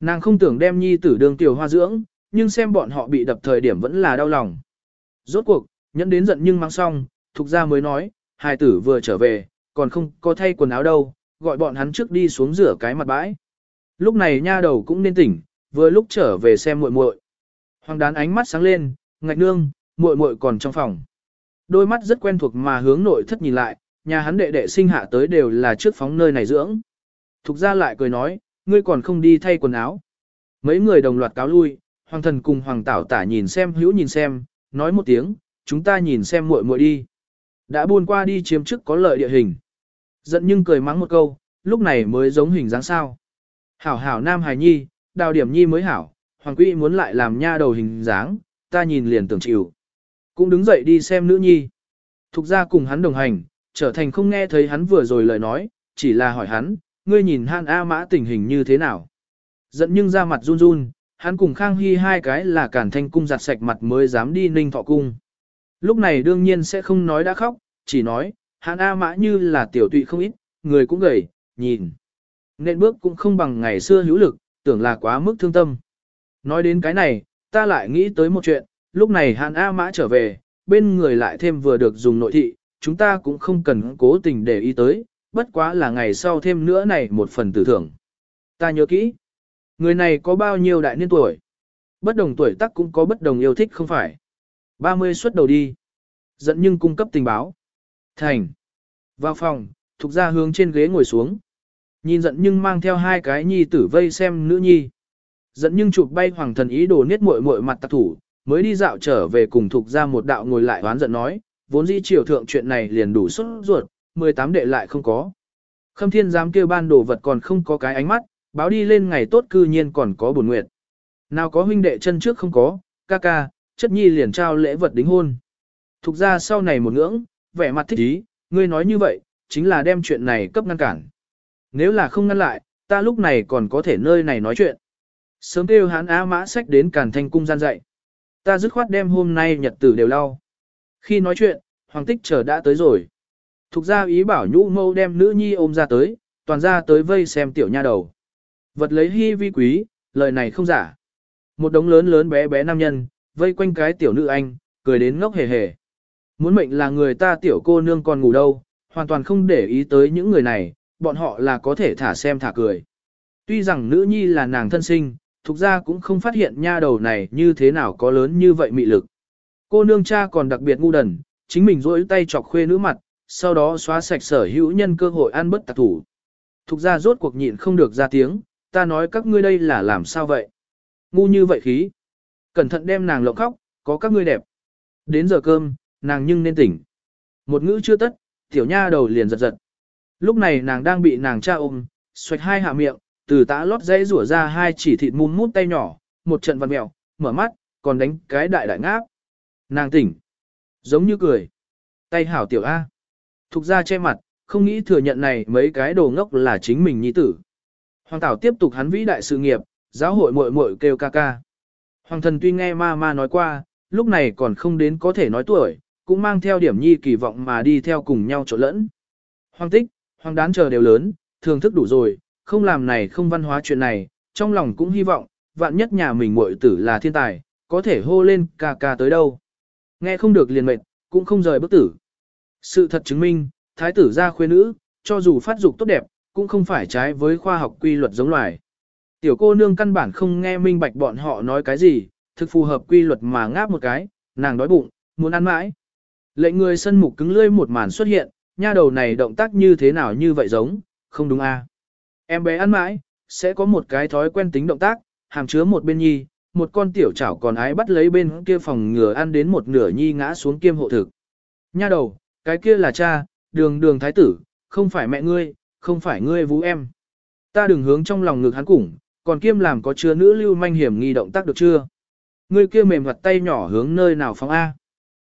Nàng không tưởng đem nhi tử đường tiểu hoa dưỡng, nhưng xem bọn họ bị đập thời điểm vẫn là đau lòng. Rốt cuộc, nhẫn đến giận nhưng mang xong, thục ra mới nói, hài tử vừa trở về, còn không có thay quần áo đâu, gọi bọn hắn trước đi xuống rửa cái mặt bãi. Lúc này nha đầu cũng nên tỉnh, vừa lúc trở về xem muội muội. Hoàng đán ánh mắt sáng lên, ngạch nương, muội muội còn trong phòng. Đôi mắt rất quen thuộc mà hướng nội thất nhìn lại, nhà hắn đệ đệ sinh hạ tới đều là trước phóng nơi này dưỡng. Thục ra lại cười nói, ngươi còn không đi thay quần áo. Mấy người đồng loạt cáo lui, hoàng thần cùng hoàng tảo tả nhìn xem hữu nhìn xem, nói một tiếng, chúng ta nhìn xem muội muội đi. Đã buôn qua đi chiếm chức có lợi địa hình. Giận nhưng cười mắng một câu, lúc này mới giống hình dáng sao. Hảo hảo nam hài nhi, đào điểm nhi mới hảo, hoàng quỹ muốn lại làm nha đầu hình dáng, ta nhìn liền tưởng chịu. Cũng đứng dậy đi xem nữ nhi. Thục ra cùng hắn đồng hành, trở thành không nghe thấy hắn vừa rồi lời nói, chỉ là hỏi hắn, ngươi nhìn Han A Mã tình hình như thế nào. Giận nhưng ra mặt run run, hắn cùng Khang Hy hai cái là cản thanh cung giặt sạch mặt mới dám đi ninh thọ cung. Lúc này đương nhiên sẽ không nói đã khóc, chỉ nói, Han A Mã như là tiểu tụy không ít, người cũng gầy, nhìn. Nên bước cũng không bằng ngày xưa hữu lực, tưởng là quá mức thương tâm. Nói đến cái này, ta lại nghĩ tới một chuyện, lúc này hắn A Mã trở về, bên người lại thêm vừa được dùng nội thị, chúng ta cũng không cần cố tình để ý tới, bất quá là ngày sau thêm nữa này một phần tử thưởng. Ta nhớ kỹ, người này có bao nhiêu đại niên tuổi? Bất đồng tuổi tác cũng có bất đồng yêu thích không phải? 30 xuất đầu đi. Dẫn nhưng cung cấp tình báo. Thành. Vào phòng, thuộc ra hướng trên ghế ngồi xuống. Nhìn giận nhưng mang theo hai cái nhi tử vây xem nữ nhi. Giận nhưng chụp bay hoàng thần ý đồ niết muội muội mặt tạc thủ, mới đi dạo trở về cùng thuộc ra một đạo ngồi lại oán giận nói, vốn dĩ triều thượng chuyện này liền đủ xuất ruột, 18 đệ lại không có. Khâm thiên dám kêu ban đồ vật còn không có cái ánh mắt, báo đi lên ngày tốt cư nhiên còn có buồn nguyệt. Nào có huynh đệ chân trước không có, ca ca, chất nhi liền trao lễ vật đính hôn. Thục ra sau này một ngưỡng, vẻ mặt thích ý, ngươi nói như vậy, chính là đem chuyện này cấp ngăn cản. Nếu là không ngăn lại, ta lúc này còn có thể nơi này nói chuyện. Sớm kêu hắn á mã sách đến càn thanh cung gian dạy. Ta dứt khoát đem hôm nay nhật tử đều lau. Khi nói chuyện, Hoàng Tích chờ đã tới rồi. Thục ra ý bảo nhũ mâu đem nữ nhi ôm ra tới, toàn ra tới vây xem tiểu nha đầu. Vật lấy hy vi quý, lời này không giả. Một đống lớn lớn bé bé nam nhân, vây quanh cái tiểu nữ anh, cười đến ngốc hề hề. Muốn mệnh là người ta tiểu cô nương còn ngủ đâu, hoàn toàn không để ý tới những người này, bọn họ là có thể thả xem thả cười. Tuy rằng nữ nhi là nàng thân sinh, thuộc ra cũng không phát hiện nha đầu này như thế nào có lớn như vậy mị lực. Cô nương cha còn đặc biệt ngu đần, chính mình rỗi tay chọc khuê nữ mặt, sau đó xóa sạch sở hữu nhân cơ hội ăn bất tạc thủ. Thục ra rốt cuộc nhịn không được ra tiếng, ta nói các ngươi đây là làm sao vậy? Ngu như vậy khí. Cẩn thận đem nàng lộng khóc, có các ngươi đẹp. Đến giờ cơm, nàng nhưng nên tỉnh. Một ngữ chưa tất, tiểu nha đầu liền giật giật. Lúc này nàng đang bị nàng cha ôm, xoạch hai hạ miệng, từ tã lót dây rủa ra hai chỉ thịt mum mút tay nhỏ, một trận văn mèo, mở mắt, còn đánh cái đại đại ngáp. Nàng tỉnh. Giống như cười. Tay hảo tiểu A. Thục ra che mặt, không nghĩ thừa nhận này mấy cái đồ ngốc là chính mình nhi tử. Hoàng Tảo tiếp tục hắn vĩ đại sự nghiệp, giáo hội muội muội kêu ca ca. Hoàng thần tuy nghe ma ma nói qua, lúc này còn không đến có thể nói tuổi, cũng mang theo điểm nhi kỳ vọng mà đi theo cùng nhau chỗ lẫn. Hoàng tích, hoàng đán chờ đều lớn, thường thức đủ rồi, không làm này không văn hóa chuyện này, trong lòng cũng hy vọng, vạn nhất nhà mình muội tử là thiên tài, có thể hô lên ca ca tới đâu. Nghe không được liền mệt, cũng không rời bức tử. Sự thật chứng minh, thái tử gia khuê nữ, cho dù phát dục tốt đẹp, cũng không phải trái với khoa học quy luật giống loài. Tiểu cô nương căn bản không nghe minh bạch bọn họ nói cái gì, thực phù hợp quy luật mà ngáp một cái, nàng đói bụng, muốn ăn mãi. Lệnh người sân mục cứng lưỡi một màn xuất hiện, nha đầu này động tác như thế nào như vậy giống, không đúng a? À? Em bé ăn mãi, sẽ có một cái thói quen tính động tác, hàm chứa một bên nhi, một con tiểu chảo còn ái bắt lấy bên kia phòng ngừa ăn đến một nửa nhi ngã xuống kiêm hộ thực. Nha đầu, cái kia là cha, đường đường thái tử, không phải mẹ ngươi, không phải ngươi vũ em. Ta đừng hướng trong lòng ngực hắn củng, còn kiêm làm có chứa nữ lưu manh hiểm nghi động tác được chưa? Ngươi kia mềm mặt tay nhỏ hướng nơi nào phóng A.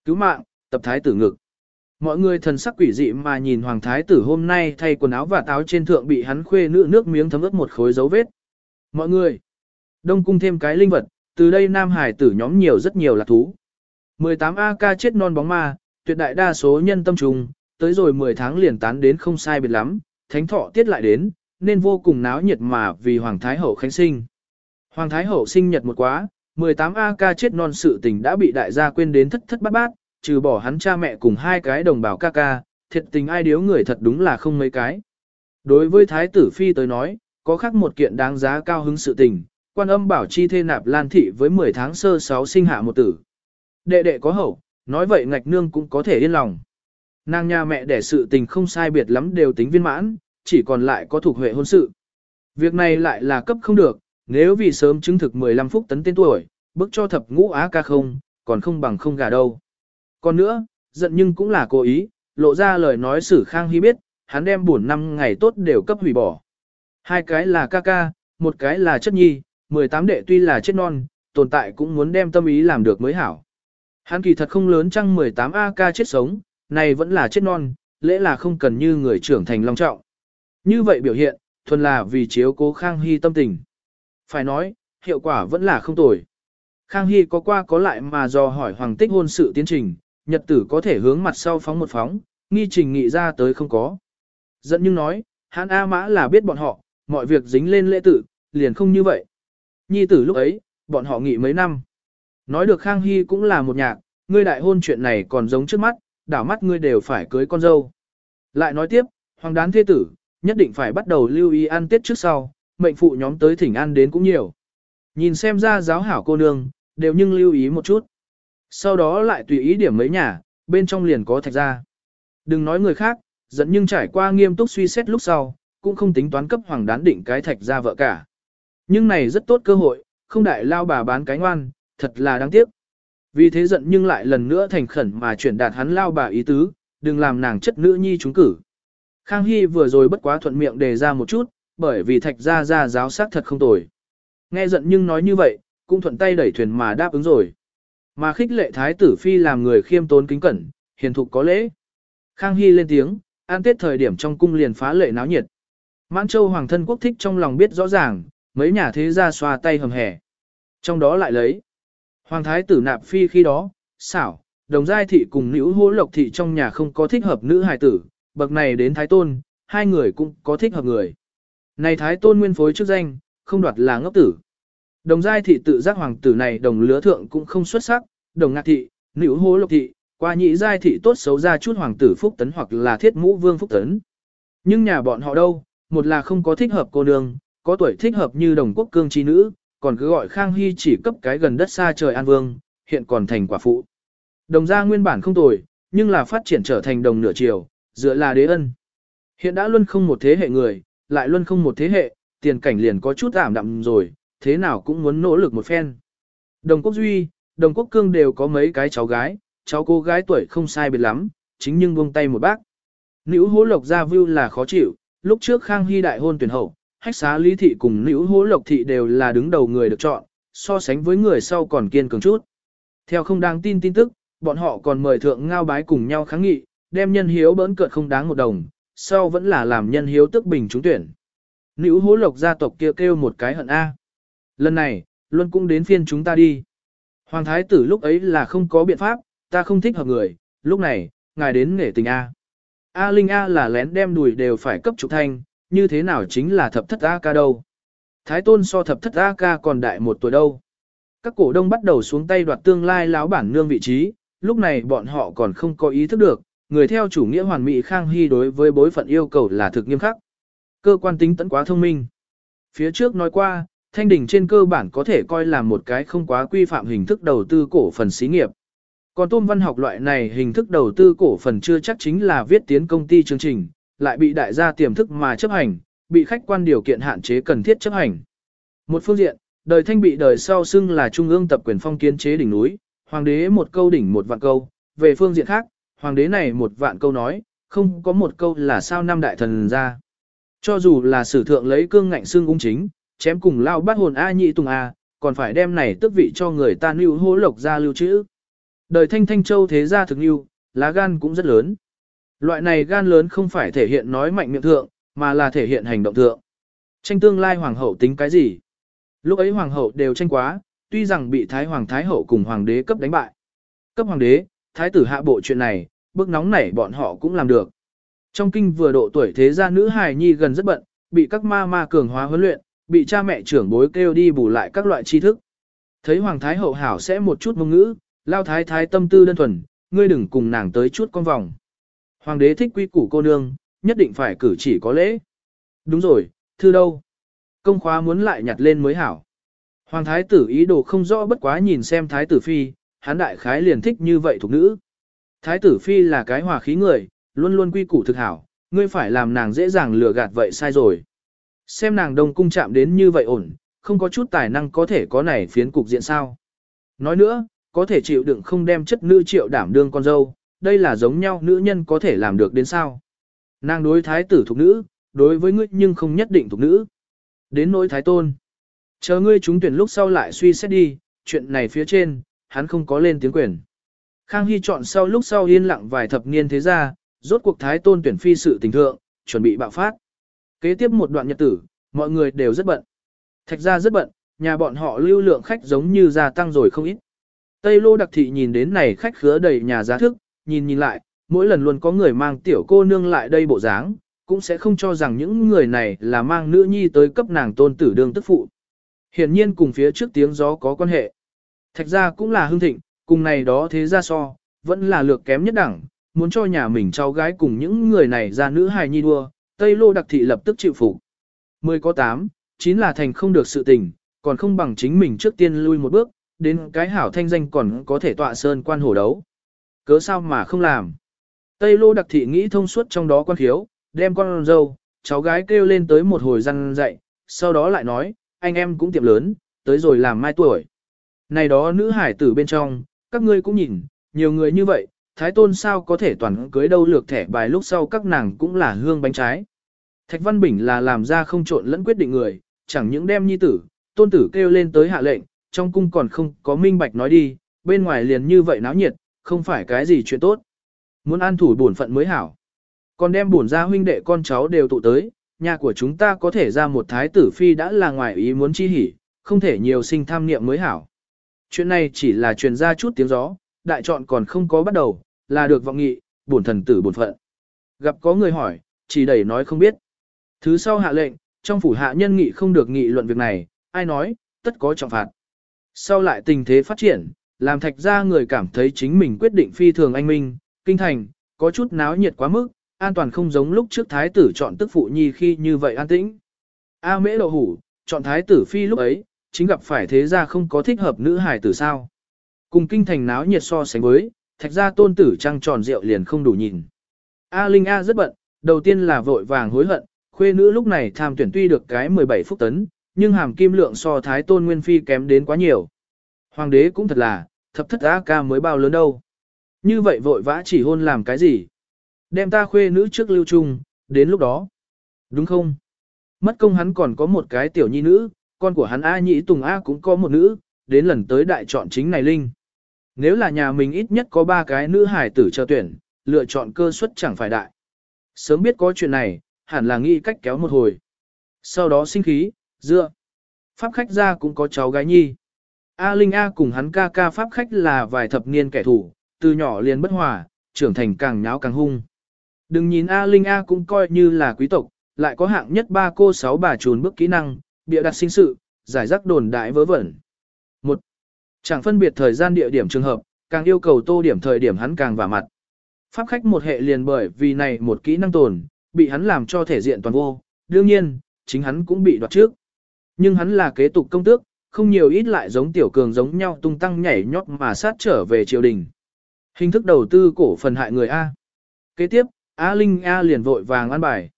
Cứu mạng, tập thái tử ngực. Mọi người thần sắc quỷ dị mà nhìn hoàng thái tử hôm nay thay quần áo và táo trên thượng bị hắn khuê nữ nước miếng thấm ướt một khối dấu vết. Mọi người, đông cung thêm cái linh vật, từ đây nam hải tử nhóm nhiều rất nhiều là thú. 18 AK chết non bóng ma, tuyệt đại đa số nhân tâm trùng, tới rồi 10 tháng liền tán đến không sai biệt lắm, thánh thọ tiết lại đến, nên vô cùng náo nhiệt mà vì Hoàng Thái Hậu khánh sinh. Hoàng Thái Hậu sinh nhật một quá, 18 AK chết non sự tình đã bị đại gia quên đến thất thất bát bát, trừ bỏ hắn cha mẹ cùng hai cái đồng bào ca ca, thiệt tình ai điếu người thật đúng là không mấy cái. Đối với Thái tử Phi tới nói, có khác một kiện đáng giá cao hứng sự tình, quan âm bảo chi thê nạp lan thị với 10 tháng sơ 6 sinh hạ một tử. Đệ đệ có hậu, nói vậy ngạch nương cũng có thể yên lòng. Nàng nhà mẹ đẻ sự tình không sai biệt lắm đều tính viên mãn, chỉ còn lại có thuộc huệ hôn sự. Việc này lại là cấp không được, nếu vì sớm chứng thực 15 phút tấn tên tuổi, bức cho thập ngũ á ca không, còn không bằng không gà đâu. Còn nữa, giận nhưng cũng là cố ý, lộ ra lời nói sử khang hy biết, hắn đem buồn năm ngày tốt đều cấp hủy bỏ. Hai cái là ca ca, một cái là chất nhi, 18 đệ tuy là chết non, tồn tại cũng muốn đem tâm ý làm được mới hảo. Hắn kỳ thật không lớn chăng 18 AK chết sống, này vẫn là chết non, lẽ là không cần như người trưởng thành long trọng. Như vậy biểu hiện, thuần là vì chiếu cố Khang Hy tâm tình. Phải nói, hiệu quả vẫn là không tồi. Khang Hy có qua có lại mà do hỏi hoàng tích hôn sự tiến trình, nhật tử có thể hướng mặt sau phóng một phóng, nghi trình nghị ra tới không có. Dẫn nhưng nói, hắn A Mã là biết bọn họ, mọi việc dính lên lễ tử, liền không như vậy. Nhi tử lúc ấy, bọn họ nghị mấy năm. Nói được Khang Hy cũng là một nhạc, ngươi đại hôn chuyện này còn giống trước mắt, đảo mắt ngươi đều phải cưới con dâu. Lại nói tiếp, hoàng đán thế tử, nhất định phải bắt đầu lưu ý ăn tết trước sau, mệnh phụ nhóm tới thỉnh ăn đến cũng nhiều. Nhìn xem ra giáo hảo cô nương, đều nhưng lưu ý một chút. Sau đó lại tùy ý điểm mấy nhà, bên trong liền có thạch ra. Đừng nói người khác, dẫn nhưng trải qua nghiêm túc suy xét lúc sau, cũng không tính toán cấp hoàng đán định cái thạch ra vợ cả. Nhưng này rất tốt cơ hội, không đại lao bà bán cái ngoan, thật là đáng tiếc. Vì thế giận nhưng lại lần nữa thành khẩn mà chuyển đạt hắn lao bà ý tứ, đừng làm nàng chất nữ nhi chúng cử. Khang Hy vừa rồi bất quá thuận miệng đề ra một chút, bởi vì thạch ra ra giáo sát thật không tồi. Nghe giận nhưng nói như vậy, cũng thuận tay đẩy thuyền mà đáp ứng rồi. Mà khích lệ thái tử phi làm người khiêm tốn kính cẩn, hiền thục có lễ. Khang Hy lên tiếng, an tết thời điểm trong cung liền phá lệ náo nhiệt. Mãn Châu Hoàng thân quốc thích trong lòng biết rõ ràng, mấy nhà thế gia xoa tay hầm hẻ. Trong đó lại lấy. Hoàng thái tử nạp phi khi đó, xảo, đồng giai thị cùng nữ hỗ lộc thị trong nhà không có thích hợp nữ hài tử, bậc này đến thái tôn, hai người cũng có thích hợp người. Này thái tôn nguyên phối chức danh, không đoạt là ngốc tử. Đồng giai thị tự giác hoàng tử này đồng lứa thượng cũng không xuất sắc, đồng ngạc thị, nữ hỗ lộc thị, qua nhị giai thị tốt xấu ra chút hoàng tử phúc tấn hoặc là thiết mũ vương phúc tấn. Nhưng nhà bọn họ đâu, một là không có thích hợp cô nương, có tuổi thích hợp như đồng quốc cương trí nữ, còn cứ gọi Khang Hy chỉ cấp cái gần đất xa trời an vương, hiện còn thành quả phụ. Đồng gia nguyên bản không tồi, nhưng là phát triển trở thành đồng nửa chiều, dựa là đế ân. Hiện đã luôn không một thế hệ người, lại luôn không một thế hệ, tiền cảnh liền có chút ảm đạm rồi, thế nào cũng muốn nỗ lực một phen. Đồng quốc duy, đồng quốc cương đều có mấy cái cháu gái, cháu cô gái tuổi không sai biệt lắm, chính nhưng buông tay một bác. Nữ hố lộc gia view là khó chịu, lúc trước Khang Hy đại hôn tuyển hậu, hách xá lý thị cùng nữ hố lộc thị đều là đứng đầu người được chọn, so sánh với người sau còn kiên cường chút. Theo không đáng tin tin tức, bọn họ còn mời thượng ngao bái cùng nhau kháng nghị, đem nhân hiếu bỡn cợt không đáng một đồng, sau vẫn là làm nhân hiếu tức bình trúng tuyển. Nữ hố lộc gia tộc kia kêu, kêu một cái hận A. Lần này, luân cũng đến phiên chúng ta đi. Hoàng thái tử lúc ấy là không có biện pháp, ta không thích hợp người, lúc này, ngài đến nghệ tình A. A Linh A là lén đem đùi đều phải cấp trục thanh, như thế nào chính là thập thất A ca đâu. Thái tôn so thập thất A ca còn đại một tuổi đâu. Các cổ đông bắt đầu xuống tay đoạt tương lai láo bản nương vị trí, lúc này bọn họ còn không có ý thức được, người theo chủ nghĩa hoàn mỹ Khang Hy đối với bối phận yêu cầu là thực nghiêm khắc. Cơ quan tính tẫn quá thông minh. Phía trước nói qua, thanh đình trên cơ bản có thể coi là một cái không quá quy phạm hình thức đầu tư cổ phần xí nghiệp. Còn tôm văn học loại này hình thức đầu tư cổ phần chưa chắc chính là viết tiến công ty chương trình, lại bị đại gia tiềm thức mà chấp hành, bị khách quan điều kiện hạn chế cần thiết chấp hành. Một phương diện, đời thanh bị đời sau xưng là trung ương tập quyền phong kiến chế đỉnh núi, hoàng đế một câu đỉnh một vạn câu, về phương diện khác, hoàng đế này một vạn câu nói, không có một câu là sao năm đại thần ra. Cho dù là sử thượng lấy cương ngạnh xương ung chính, chém cùng lao bắt hồn A nhị tùng A, còn phải đem này tức vị cho người ta lưu hố lộc ra lưu trữ. Đời thanh thanh châu thế gia thực lưu, lá gan cũng rất lớn. Loại này gan lớn không phải thể hiện nói mạnh miệng thượng, mà là thể hiện hành động thượng. Tranh tương lai hoàng hậu tính cái gì? Lúc ấy hoàng hậu đều tranh quá, tuy rằng bị thái hoàng thái hậu cùng hoàng đế cấp đánh bại. Cấp hoàng đế, thái tử hạ bộ chuyện này, bước nóng nảy bọn họ cũng làm được. Trong kinh vừa độ tuổi thế gia nữ hài nhi gần rất bận, bị các ma ma cường hóa huấn luyện, bị cha mẹ trưởng bối kêu đi bù lại các loại tri thức. Thấy hoàng thái hậu hảo sẽ một chút ngôn ngữ, lao thái thái tâm tư đơn thuần, ngươi đừng cùng nàng tới chút con vòng. Hoàng đế thích quy củ cô nương, nhất định phải cử chỉ có lễ. Đúng rồi, thư đâu? Công khóa muốn lại nhặt lên mới hảo. Hoàng thái tử ý đồ không rõ bất quá nhìn xem thái tử phi, hắn đại khái liền thích như vậy thuộc nữ. Thái tử phi là cái hòa khí người, luôn luôn quy củ thực hảo, ngươi phải làm nàng dễ dàng lừa gạt vậy sai rồi. Xem nàng đông cung chạm đến như vậy ổn, không có chút tài năng có thể có này phiến cục diện sao. Nói nữa, có thể chịu đựng không đem chất nữ triệu đảm đương con dâu, đây là giống nhau nữ nhân có thể làm được đến sao. Nàng đối thái tử thuộc nữ, đối với ngươi nhưng không nhất định thuộc nữ. Đến nỗi thái tôn. Chờ ngươi trúng tuyển lúc sau lại suy xét đi, chuyện này phía trên, hắn không có lên tiếng quyền. Khang Hy chọn sau lúc sau yên lặng vài thập niên thế ra, rốt cuộc thái tôn tuyển phi sự tình thượng, chuẩn bị bạo phát. Kế tiếp một đoạn nhật tử, mọi người đều rất bận. Thạch ra rất bận, nhà bọn họ lưu lượng khách giống như gia tăng rồi không ít. Tây Lô Đặc Thị nhìn đến này khách khứa đầy nhà giá thức, nhìn nhìn lại, mỗi lần luôn có người mang tiểu cô nương lại đây bộ dáng, cũng sẽ không cho rằng những người này là mang nữ nhi tới cấp nàng tôn tử đương tức phụ. Hiển nhiên cùng phía trước tiếng gió có quan hệ. Thạch ra cũng là hưng thịnh, cùng này đó thế ra so, vẫn là lược kém nhất đẳng, muốn cho nhà mình cháu gái cùng những người này ra nữ hài nhi đua, Tây Lô Đặc Thị lập tức chịu phục. Mười có tám, chín là thành không được sự tình, còn không bằng chính mình trước tiên lui một bước, đến cái hảo thanh danh còn có thể tọa sơn quan hổ đấu. Cớ sao mà không làm. Tây Lô Đặc Thị nghĩ thông suốt trong đó quan khiếu, đem con dâu, cháu gái kêu lên tới một hồi răn dậy, sau đó lại nói, anh em cũng tiệm lớn, tới rồi làm mai tuổi. Này đó nữ hải tử bên trong, các ngươi cũng nhìn, nhiều người như vậy, thái tôn sao có thể toàn cưới đâu lược thẻ bài lúc sau các nàng cũng là hương bánh trái. Thạch Văn Bình là làm ra không trộn lẫn quyết định người, chẳng những đem nhi tử, tôn tử kêu lên tới hạ lệnh, trong cung còn không có minh bạch nói đi, bên ngoài liền như vậy náo nhiệt, không phải cái gì chuyện tốt. Muốn an thủ bổn phận mới hảo. Còn đem bổn ra huynh đệ con cháu đều tụ tới, nhà của chúng ta có thể ra một thái tử phi đã là ngoài ý muốn chi hỉ, không thể nhiều sinh tham niệm mới hảo. Chuyện này chỉ là truyền ra chút tiếng gió, đại chọn còn không có bắt đầu, là được vọng nghị, bổn thần tử bổn phận. Gặp có người hỏi, chỉ đẩy nói không biết. Thứ sau hạ lệnh, trong phủ hạ nhân nghị không được nghị luận việc này, ai nói, tất có trọng phạt. Sau lại tình thế phát triển, làm thạch ra người cảm thấy chính mình quyết định phi thường anh minh, kinh thành, có chút náo nhiệt quá mức, an toàn không giống lúc trước thái tử chọn tức phụ nhi khi như vậy an tĩnh. A mễ đậu hủ, chọn thái tử phi lúc ấy, chính gặp phải thế gia không có thích hợp nữ hài tử sao. Cùng kinh thành náo nhiệt so sánh với, thạch gia tôn tử trăng tròn rượu liền không đủ nhìn. A Linh A rất bận, đầu tiên là vội vàng hối hận, khuê nữ lúc này tham tuyển tuy được cái 17 phút tấn, nhưng hàm kim lượng so thái tôn nguyên phi kém đến quá nhiều. Hoàng đế cũng thật là, thập thất á ca mới bao lớn đâu. Như vậy vội vã chỉ hôn làm cái gì? Đem ta khuê nữ trước lưu trung, đến lúc đó. Đúng không? Mất công hắn còn có một cái tiểu nhi nữ, con của hắn A Nhĩ Tùng A cũng có một nữ, đến lần tới đại chọn chính này Linh. Nếu là nhà mình ít nhất có ba cái nữ hải tử chờ tuyển, lựa chọn cơ suất chẳng phải đại. Sớm biết có chuyện này, hẳn là nghĩ cách kéo một hồi. Sau đó sinh khí, dựa. Pháp khách ra cũng có cháu gái nhi. A Linh A cùng hắn ca ca pháp khách là vài thập niên kẻ thù, từ nhỏ liền bất hòa, trưởng thành càng nháo càng hung. Đừng nhìn A Linh A cũng coi như là quý tộc, lại có hạng nhất ba cô sáu bà trùn bước kỹ năng, bịa đặt sinh sự, giải rắc đồn đại vớ vẩn. Một, Chẳng phân biệt thời gian địa điểm trường hợp, càng yêu cầu tô điểm thời điểm hắn càng vả mặt. Pháp khách một hệ liền bởi vì này một kỹ năng tồn, bị hắn làm cho thể diện toàn vô, đương nhiên, chính hắn cũng bị đoạt trước. Nhưng hắn là kế tục công tước, không nhiều ít lại giống tiểu cường giống nhau tung tăng nhảy nhót mà sát trở về triều đình. Hình thức đầu tư cổ phần hại người A. Kế tiếp, A Linh A liền vội vàng ăn bài.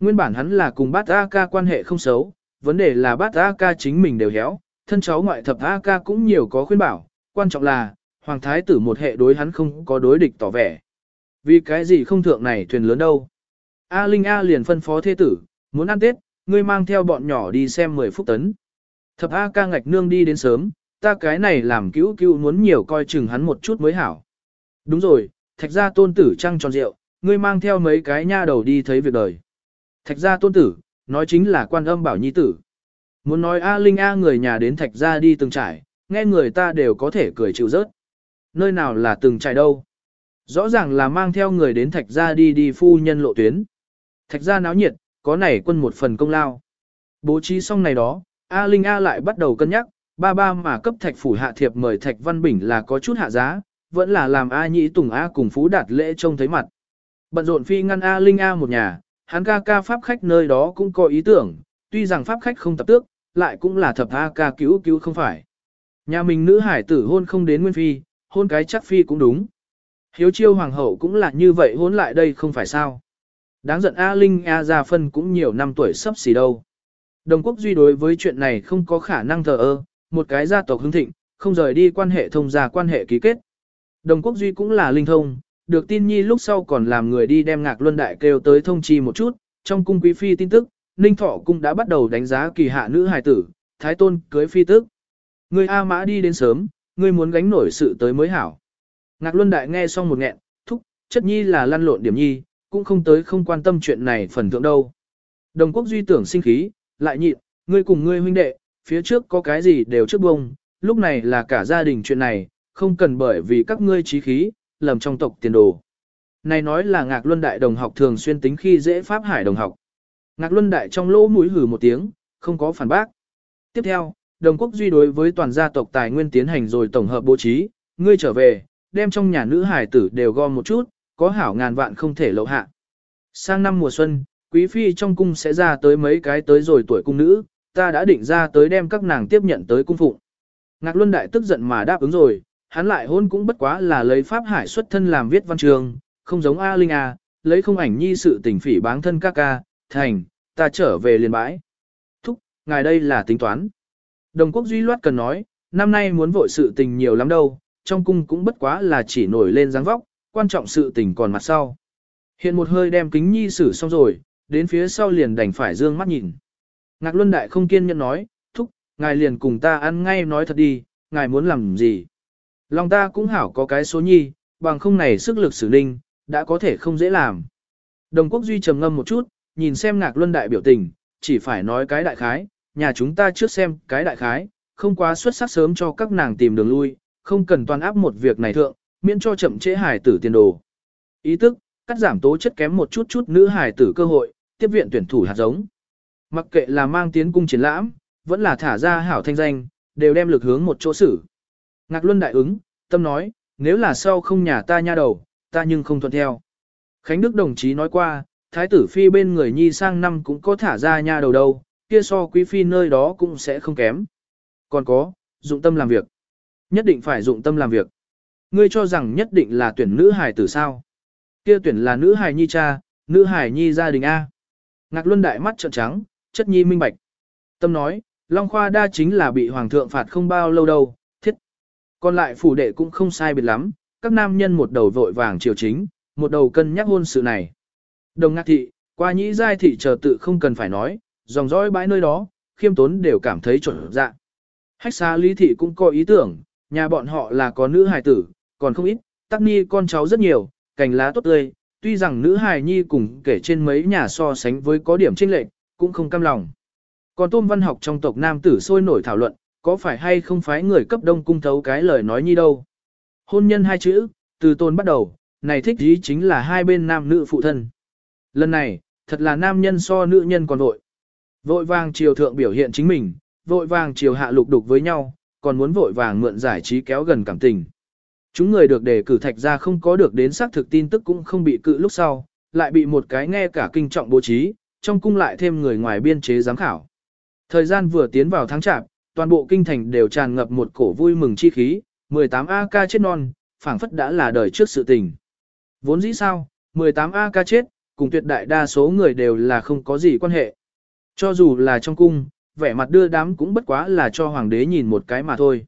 Nguyên bản hắn là cùng bát A ca quan hệ không xấu, vấn đề là bát A ca chính mình đều héo, thân cháu ngoại thập A ca cũng nhiều có khuyên bảo, quan trọng là, hoàng thái tử một hệ đối hắn không có đối địch tỏ vẻ. Vì cái gì không thượng này thuyền lớn đâu. A Linh A liền phân phó thế tử, muốn ăn Tết, ngươi mang theo bọn nhỏ đi xem 10 phút tấn. Thập A ca ngạch nương đi đến sớm, ta cái này làm cứu cứu muốn nhiều coi chừng hắn một chút mới hảo. Đúng rồi, thạch gia tôn tử trăng tròn rượu, ngươi mang theo mấy cái nha đầu đi thấy việc đời. Thạch gia tôn tử, nói chính là quan âm bảo nhi tử. Muốn nói A Linh A người nhà đến thạch gia đi từng trải, nghe người ta đều có thể cười chịu rớt. Nơi nào là từng trải đâu. Rõ ràng là mang theo người đến thạch gia đi đi phu nhân lộ tuyến. Thạch gia náo nhiệt, có này quân một phần công lao. Bố trí xong này đó, A Linh A lại bắt đầu cân nhắc, ba ba mà cấp thạch phủ hạ thiệp mời thạch văn bình là có chút hạ giá, vẫn là làm A nhĩ tùng A cùng phú đạt lễ trông thấy mặt. Bận rộn phi ngăn A Linh A một nhà, hắn ca ca pháp khách nơi đó cũng có ý tưởng, tuy rằng pháp khách không tập tước, lại cũng là thập A ca cứu cứu không phải. Nhà mình nữ hải tử hôn không đến nguyên phi, hôn cái chắc phi cũng đúng. Hiếu chiêu hoàng hậu cũng là như vậy hôn lại đây không phải sao. Đáng giận A Linh A gia phân cũng nhiều năm tuổi sắp xỉ đâu. Đồng quốc duy đối với chuyện này không có khả năng thờ ơ, một cái gia tộc hưng thịnh, không rời đi quan hệ thông gia quan hệ ký kết. Đồng quốc duy cũng là linh thông, được tin nhi lúc sau còn làm người đi đem ngạc luân đại kêu tới thông chi một chút, trong cung quý phi tin tức, ninh thọ cung đã bắt đầu đánh giá kỳ hạ nữ hài tử, thái tôn cưới phi tức. Người A mã đi đến sớm, người muốn gánh nổi sự tới mới hảo. Ngạc luân đại nghe xong một nghẹn, thúc, chất nhi là lăn lộn điểm nhi, cũng không tới không quan tâm chuyện này phần thượng đâu. Đồng quốc duy tưởng sinh khí, lại nhịn, ngươi cùng ngươi huynh đệ, phía trước có cái gì đều trước bông, lúc này là cả gia đình chuyện này, không cần bởi vì các ngươi trí khí, lầm trong tộc tiền đồ. Này nói là Ngạc Luân Đại đồng học thường xuyên tính khi dễ Pháp Hải đồng học. Ngạc Luân Đại trong lỗ mũi hử một tiếng, không có phản bác. Tiếp theo, đồng quốc duy đối với toàn gia tộc tài nguyên tiến hành rồi tổng hợp bố trí, ngươi trở về, đem trong nhà nữ hải tử đều gom một chút, có hảo ngàn vạn không thể lậu hạ. Sang năm mùa xuân, quý phi trong cung sẽ ra tới mấy cái tới rồi tuổi cung nữ, ta đã định ra tới đem các nàng tiếp nhận tới cung phụng. Ngạc Luân Đại tức giận mà đáp ứng rồi, hắn lại hôn cũng bất quá là lấy pháp hải xuất thân làm viết văn trường, không giống A Linh A, lấy không ảnh nhi sự tình phỉ báng thân ca ca, thành, ta trở về liền bãi. Thúc, ngài đây là tính toán. Đồng quốc duy loát cần nói, năm nay muốn vội sự tình nhiều lắm đâu, trong cung cũng bất quá là chỉ nổi lên dáng vóc, quan trọng sự tình còn mặt sau. Hiện một hơi đem kính nhi xử xong rồi, đến phía sau liền đành phải dương mắt nhìn. Ngạc Luân Đại không kiên nhẫn nói, thúc, ngài liền cùng ta ăn ngay nói thật đi, ngài muốn làm gì. Lòng ta cũng hảo có cái số nhi, bằng không này sức lực xử ninh, đã có thể không dễ làm. Đồng quốc duy trầm ngâm một chút, nhìn xem Ngạc Luân Đại biểu tình, chỉ phải nói cái đại khái, nhà chúng ta trước xem cái đại khái, không quá xuất sắc sớm cho các nàng tìm đường lui, không cần toàn áp một việc này thượng, miễn cho chậm trễ hài tử tiền đồ. Ý tức, cắt giảm tố chất kém một chút chút nữ hài tử cơ hội, tiếp viện tuyển thủ hạt giống. Mặc kệ là mang tiến cung triển lãm, vẫn là thả ra hảo thanh danh, đều đem lực hướng một chỗ xử. Ngạc Luân đại ứng, tâm nói, nếu là sau không nhà ta nha đầu, ta nhưng không thuận theo. Khánh Đức đồng chí nói qua, thái tử phi bên người nhi sang năm cũng có thả ra nha đầu đâu, kia so quý phi nơi đó cũng sẽ không kém. Còn có, dụng tâm làm việc. Nhất định phải dụng tâm làm việc. Ngươi cho rằng nhất định là tuyển nữ hài tử sao? Kia tuyển là nữ hài nhi cha, nữ hài nhi gia đình A. Ngạc Luân đại mắt trợn trắng, chất nhi minh bạch. Tâm nói, Long Khoa đa chính là bị hoàng thượng phạt không bao lâu đâu, thiết. Còn lại phủ đệ cũng không sai biệt lắm, các nam nhân một đầu vội vàng triều chính, một đầu cân nhắc hôn sự này. Đồng ngạc thị, qua nhĩ giai thị chờ tự không cần phải nói, dòng dõi bãi nơi đó, khiêm tốn đều cảm thấy chuẩn dạ. Hách xa lý thị cũng có ý tưởng, nhà bọn họ là có nữ hài tử, còn không ít, tắc ni con cháu rất nhiều, cành lá tốt tươi, tuy rằng nữ hài nhi cùng kể trên mấy nhà so sánh với có điểm chênh lệch, cũng không cam lòng. Còn tôn văn học trong tộc nam tử sôi nổi thảo luận, có phải hay không phải người cấp đông cung thấu cái lời nói như đâu. Hôn nhân hai chữ, từ tôn bắt đầu, này thích ý chính là hai bên nam nữ phụ thân. Lần này, thật là nam nhân so nữ nhân còn vội. Vội vàng triều thượng biểu hiện chính mình, vội vàng triều hạ lục đục với nhau, còn muốn vội vàng mượn giải trí kéo gần cảm tình. Chúng người được đề cử thạch ra không có được đến xác thực tin tức cũng không bị cự lúc sau, lại bị một cái nghe cả kinh trọng bố trí, trong cung lại thêm người ngoài biên chế giám khảo. Thời gian vừa tiến vào tháng chạp, toàn bộ kinh thành đều tràn ngập một cổ vui mừng chi khí, 18 AK chết non, phảng phất đã là đời trước sự tình. Vốn dĩ sao, 18 AK chết, cùng tuyệt đại đa số người đều là không có gì quan hệ. Cho dù là trong cung, vẻ mặt đưa đám cũng bất quá là cho hoàng đế nhìn một cái mà thôi.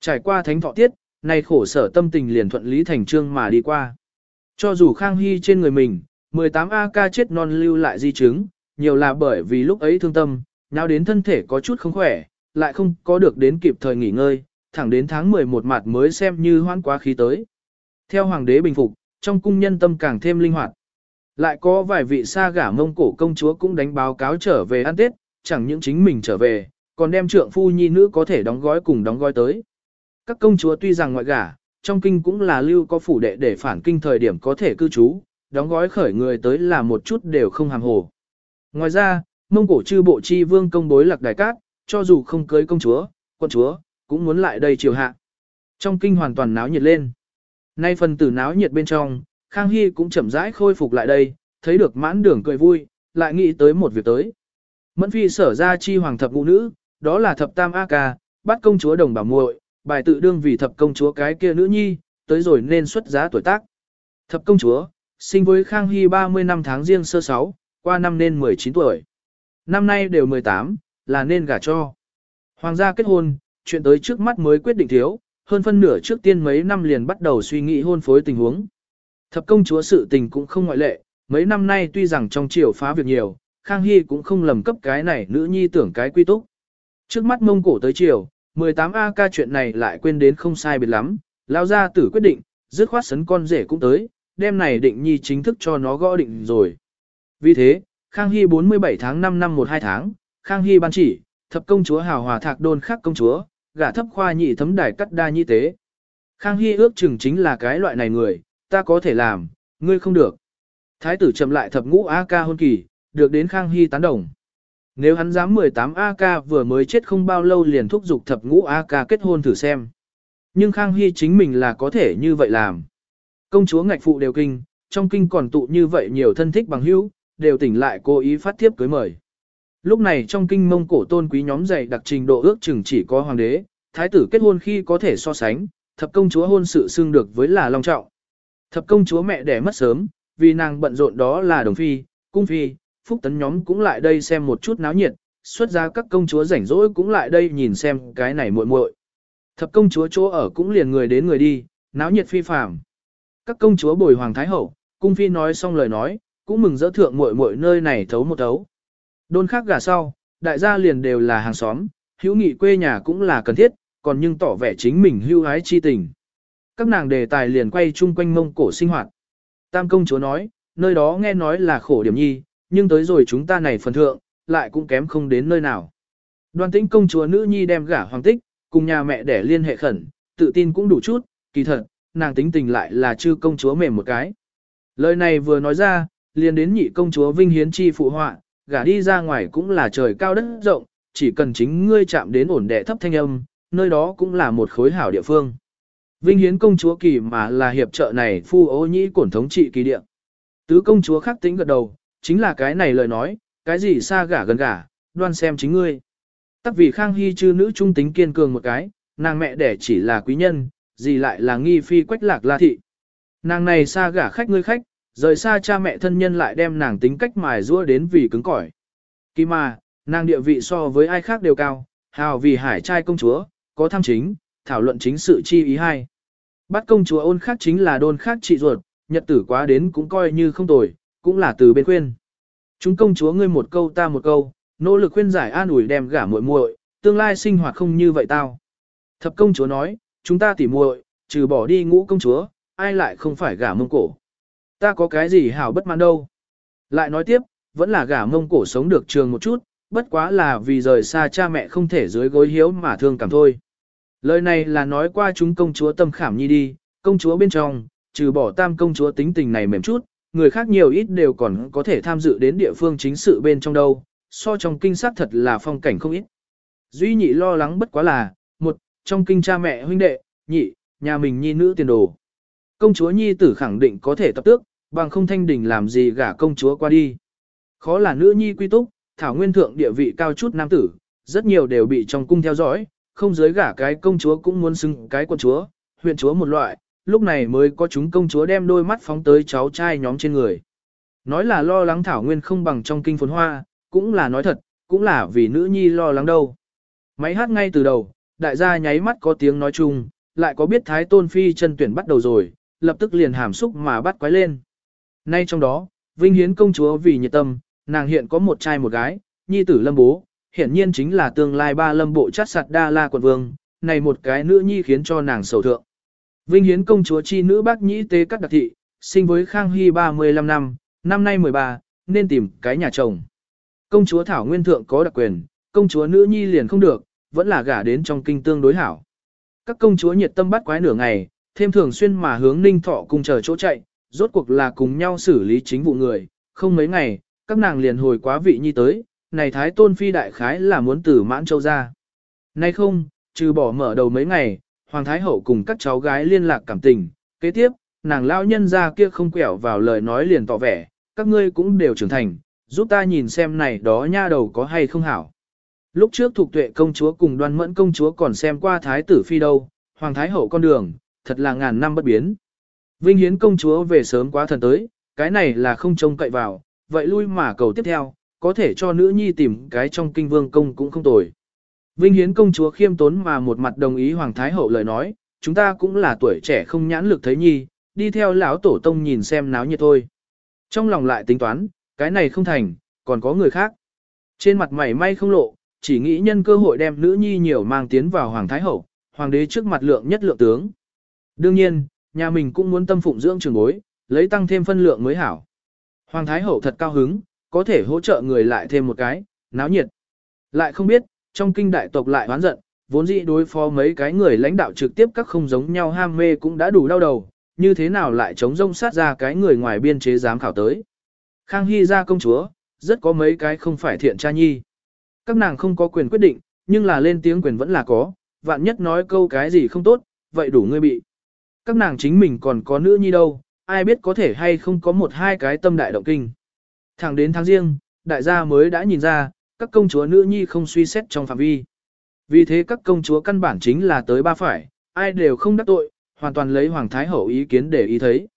Trải qua thánh thọ tiết, nay khổ sở tâm tình liền thuận lý thành trương mà đi qua. Cho dù Khang Hy trên người mình, 18 AK chết non lưu lại di chứng, nhiều là bởi vì lúc ấy thương tâm, nào đến thân thể có chút không khỏe, lại không có được đến kịp thời nghỉ ngơi, thẳng đến tháng 11 mặt mới xem như hoan quá khí tới. Theo hoàng đế bình phục, trong cung nhân tâm càng thêm linh hoạt. Lại có vài vị xa gả mông cổ công chúa cũng đánh báo cáo trở về ăn Tết, chẳng những chính mình trở về, còn đem trượng phu nhi nữ có thể đóng gói cùng đóng gói tới. Các công chúa tuy rằng ngoại gả, trong kinh cũng là lưu có phủ đệ để phản kinh thời điểm có thể cư trú, đóng gói khởi người tới là một chút đều không hàm hồ. Ngoài ra, mông cổ chư bộ chi vương công bối lạc đài cát, cho dù không cưới công chúa, quân chúa, cũng muốn lại đây chiều hạ. Trong kinh hoàn toàn náo nhiệt lên. Nay phần tử náo nhiệt bên trong, Khang Hy cũng chậm rãi khôi phục lại đây, thấy được mãn đường cười vui, lại nghĩ tới một việc tới. Mẫn phi sở ra chi hoàng thập ngũ nữ, đó là thập tam A ca, bắt công chúa đồng bảo muội, bài tự đương vì thập công chúa cái kia nữ nhi, tới rồi nên xuất giá tuổi tác. Thập công chúa, sinh với Khang Hy 30 năm tháng riêng sơ sáu qua năm nên 19 tuổi. Năm nay đều 18, là nên gả cho. Hoàng gia kết hôn, chuyện tới trước mắt mới quyết định thiếu, hơn phân nửa trước tiên mấy năm liền bắt đầu suy nghĩ hôn phối tình huống. Thập công chúa sự tình cũng không ngoại lệ, mấy năm nay tuy rằng trong triều phá việc nhiều, Khang Hy cũng không lầm cấp cái này nữ nhi tưởng cái quy túc. Trước mắt mông cổ tới triều, 18 A ca chuyện này lại quên đến không sai biệt lắm, lao ra tử quyết định, dứt khoát sấn con rể cũng tới, đêm này định nhi chính thức cho nó gõ định rồi. Vì thế, Khang Hy 47 tháng 5 năm 12 tháng, Khang Hy ban chỉ, thập công chúa hào hòa thạc đôn khắc công chúa, gả thấp khoa nhị thấm đài cắt đa nhi tế. Khang Hy ước chừng chính là cái loại này người, ta có thể làm, ngươi không được. Thái tử chậm lại thập ngũ A ca hôn kỳ, được đến Khang Hy tán đồng. Nếu hắn dám 18 AK vừa mới chết không bao lâu liền thúc giục thập ngũ AK kết hôn thử xem. Nhưng Khang Hy chính mình là có thể như vậy làm. Công chúa ngạch phụ đều kinh, trong kinh còn tụ như vậy nhiều thân thích bằng hữu, đều tỉnh lại cố ý phát thiếp cưới mời. Lúc này trong kinh mông cổ tôn quý nhóm dày đặc trình độ ước chừng chỉ có hoàng đế, thái tử kết hôn khi có thể so sánh, thập công chúa hôn sự xưng được với là long trọng. Thập công chúa mẹ đẻ mất sớm, vì nàng bận rộn đó là đồng phi, cung phi, phúc tấn nhóm cũng lại đây xem một chút náo nhiệt, xuất ra các công chúa rảnh rỗi cũng lại đây nhìn xem cái này muội muội. Thập công chúa chỗ ở cũng liền người đến người đi, náo nhiệt phi phàm. Các công chúa bồi hoàng thái hậu, cung phi nói xong lời nói, cũng mừng dỡ thượng muội muội nơi này thấu một thấu. Đôn khác gả sau, đại gia liền đều là hàng xóm, hữu nghị quê nhà cũng là cần thiết, còn nhưng tỏ vẻ chính mình hưu hái chi tình. Các nàng đề tài liền quay chung quanh mông cổ sinh hoạt. Tam công chúa nói, nơi đó nghe nói là khổ điểm nhi, nhưng tới rồi chúng ta này phần thượng, lại cũng kém không đến nơi nào. Đoan tĩnh công chúa nữ nhi đem gả hoàng tích, cùng nhà mẹ để liên hệ khẩn, tự tin cũng đủ chút, kỳ thật, nàng tính tình lại là chư công chúa mềm một cái. Lời này vừa nói ra, liền đến nhị công chúa Vinh Hiến chi phụ họa, gả đi ra ngoài cũng là trời cao đất rộng, chỉ cần chính ngươi chạm đến ổn đệ thấp thanh âm, nơi đó cũng là một khối hảo địa phương. Vinh Hiến công chúa kỳ mà là hiệp trợ này phu ô nhĩ cổn thống trị kỳ địa. Tứ công chúa khắc tính gật đầu, chính là cái này lời nói, cái gì xa gả gần gả, đoan xem chính ngươi. Tắc vì Khang Hy chư nữ trung tính kiên cường một cái, nàng mẹ đẻ chỉ là quý nhân, gì lại là nghi phi quách lạc la thị. Nàng này xa gả khách ngươi khách, rời xa cha mẹ thân nhân lại đem nàng tính cách mài rua đến vì cứng cỏi. Kỳ mà, nàng địa vị so với ai khác đều cao, hào vì hải trai công chúa, có tham chính, thảo luận chính sự chi ý hay. Bắt công chúa ôn khác chính là đôn khác trị ruột, nhật tử quá đến cũng coi như không tồi, cũng là từ bên khuyên. Chúng công chúa ngươi một câu ta một câu, nỗ lực khuyên giải an ủi đem gả muội muội, tương lai sinh hoạt không như vậy tao. Thập công chúa nói, chúng ta tỉ muội, trừ bỏ đi ngũ công chúa, ai lại không phải gả mông cổ. Ta có cái gì hảo bất mãn đâu. Lại nói tiếp, vẫn là gả mông cổ sống được trường một chút, bất quá là vì rời xa cha mẹ không thể dưới gối hiếu mà thương cảm thôi. Lời này là nói qua chúng công chúa tâm khảm nhi đi, công chúa bên trong, trừ bỏ tam công chúa tính tình này mềm chút, người khác nhiều ít đều còn có thể tham dự đến địa phương chính sự bên trong đâu, so trong kinh sát thật là phong cảnh không ít. Duy nhị lo lắng bất quá là, một, trong kinh cha mẹ huynh đệ, nhị, nhà mình nhi nữ tiền đồ. Công chúa nhi tử khẳng định có thể tập tước, bằng không thanh đình làm gì gả công chúa qua đi. Khó là nữ nhi quy túc, thảo nguyên thượng địa vị cao chút nam tử, rất nhiều đều bị trong cung theo dõi, không giới gả cái công chúa cũng muốn xưng cái quân chúa, huyện chúa một loại, lúc này mới có chúng công chúa đem đôi mắt phóng tới cháu trai nhóm trên người. Nói là lo lắng thảo nguyên không bằng trong kinh phồn hoa, cũng là nói thật, cũng là vì nữ nhi lo lắng đâu. Máy hát ngay từ đầu, đại gia nháy mắt có tiếng nói chung, lại có biết thái tôn phi chân tuyển bắt đầu rồi, lập tức liền hàm xúc mà bắt quái lên. Nay trong đó, Vinh Hiến công chúa vì nhiệt tâm, nàng hiện có một trai một gái, nhi tử lâm bố, hiện nhiên chính là tương lai ba lâm bộ chát sạt đa la quận vương, này một cái nữ nhi khiến cho nàng sầu thượng. Vinh Hiến công chúa chi nữ bác nhĩ tế các đặc thị, sinh với Khang Hy 35 năm, năm nay 13, nên tìm cái nhà chồng. Công chúa Thảo Nguyên Thượng có đặc quyền, công chúa nữ nhi liền không được, vẫn là gả đến trong kinh tương đối hảo. Các công chúa nhiệt tâm bắt quái nửa ngày, thêm thường xuyên mà hướng ninh thọ cùng chờ chỗ chạy, rốt cuộc là cùng nhau xử lý chính vụ người, không mấy ngày, các nàng liền hồi quá vị nhi tới, này thái tôn phi đại khái là muốn tử mãn châu ra. Nay không, trừ bỏ mở đầu mấy ngày, hoàng thái hậu cùng các cháu gái liên lạc cảm tình, kế tiếp, nàng Lão nhân ra kia không quẹo vào lời nói liền tỏ vẻ, các ngươi cũng đều trưởng thành, giúp ta nhìn xem này đó nha đầu có hay không hảo. Lúc trước thuộc tuệ công chúa cùng đoan mẫn công chúa còn xem qua thái tử phi đâu, hoàng thái hậu con đường, thật là ngàn năm bất biến. Vinh Hiến công chúa về sớm quá thần tới, cái này là không trông cậy vào, vậy lui mà cầu tiếp theo, có thể cho nữ nhi tìm cái trong kinh vương công cũng không tồi. Vinh Hiến công chúa khiêm tốn mà một mặt đồng ý Hoàng Thái Hậu lời nói, chúng ta cũng là tuổi trẻ không nhãn lực thấy nhi, đi theo lão tổ tông nhìn xem náo nhiệt thôi. Trong lòng lại tính toán, cái này không thành, còn có người khác. Trên mặt mày may không lộ, chỉ nghĩ nhân cơ hội đem nữ nhi nhiều mang tiến vào Hoàng Thái Hậu, Hoàng đế trước mặt lượng nhất lượng tướng. Đương nhiên, nhà mình cũng muốn tâm phụng dưỡng trường bối, lấy tăng thêm phân lượng mới hảo. Hoàng Thái Hậu thật cao hứng, có thể hỗ trợ người lại thêm một cái, náo nhiệt. Lại không biết, trong kinh đại tộc lại hoán giận, vốn dĩ đối phó mấy cái người lãnh đạo trực tiếp các không giống nhau ham mê cũng đã đủ đau đầu, như thế nào lại chống rông sát ra cái người ngoài biên chế dám khảo tới. Khang Hy ra công chúa, rất có mấy cái không phải thiện cha nhi. Các nàng không có quyền quyết định, nhưng là lên tiếng quyền vẫn là có, vạn nhất nói câu cái gì không tốt, vậy đủ ngươi bị. Các nàng chính mình còn có nữ nhi đâu, ai biết có thể hay không có một hai cái tâm đại động kinh. Thẳng đến tháng riêng, đại gia mới đã nhìn ra, các công chúa nữ nhi không suy xét trong phạm vi. Vì thế các công chúa căn bản chính là tới ba phải, ai đều không đắc tội, hoàn toàn lấy Hoàng Thái Hậu ý kiến để ý thấy.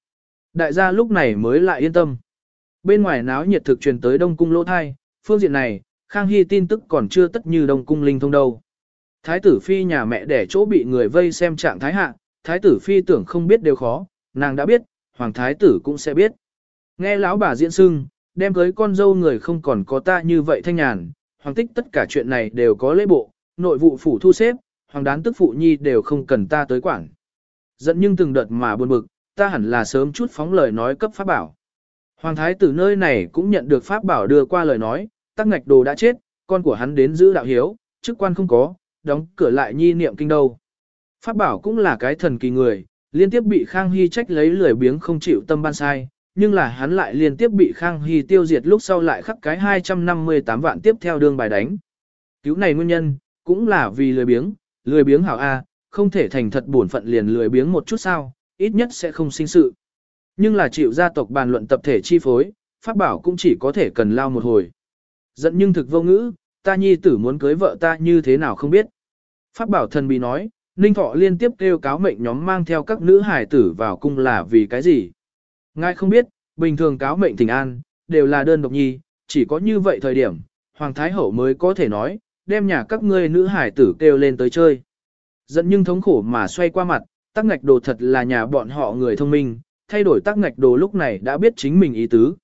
Đại gia lúc này mới lại yên tâm. Bên ngoài náo nhiệt thực truyền tới Đông Cung lỗ thai, phương diện này, Khang Hy tin tức còn chưa tất như Đông Cung linh thông đâu. Thái tử Phi nhà mẹ đẻ chỗ bị người vây xem trạng thái hạ, Thái tử Phi tưởng không biết đều khó, nàng đã biết, Hoàng Thái tử cũng sẽ biết. Nghe lão bà diễn sưng, đem cưới con dâu người không còn có ta như vậy thanh nhàn, hoàng tích tất cả chuyện này đều có lễ bộ, nội vụ phủ thu xếp, hoàng đán tức phụ nhi đều không cần ta tới quản. Giận nhưng từng đợt mà buồn bực, ta hẳn là sớm chút phóng lời nói cấp pháp bảo. Hoàng thái tử nơi này cũng nhận được pháp bảo đưa qua lời nói, tắc ngạch đồ đã chết, con của hắn đến giữ đạo hiếu, chức quan không có, đóng cửa lại nhi niệm kinh đâu. Pháp bảo cũng là cái thần kỳ người, liên tiếp bị Khang Hy trách lấy lười biếng không chịu tâm ban sai, nhưng là hắn lại liên tiếp bị Khang Hy tiêu diệt lúc sau lại khắc cái 258 vạn tiếp theo đương bài đánh. Cứu này nguyên nhân, cũng là vì lười biếng, lười biếng hảo A, không thể thành thật bổn phận liền lười biếng một chút sao, ít nhất sẽ không sinh sự. Nhưng là chịu gia tộc bàn luận tập thể chi phối, pháp bảo cũng chỉ có thể cần lao một hồi. Giận nhưng thực vô ngữ, ta nhi tử muốn cưới vợ ta như thế nào không biết. Pháp bảo thần bị nói, Ninh Thọ liên tiếp kêu cáo mệnh nhóm mang theo các nữ hải tử vào cung là vì cái gì. Ngài không biết, bình thường cáo mệnh tình an, đều là đơn độc nhi, chỉ có như vậy thời điểm, Hoàng Thái Hậu mới có thể nói, đem nhà các ngươi nữ hải tử kêu lên tới chơi. Giận nhưng thống khổ mà xoay qua mặt, tắc ngạch đồ thật là nhà bọn họ người thông minh, thay đổi tắc ngạch đồ lúc này đã biết chính mình ý tứ.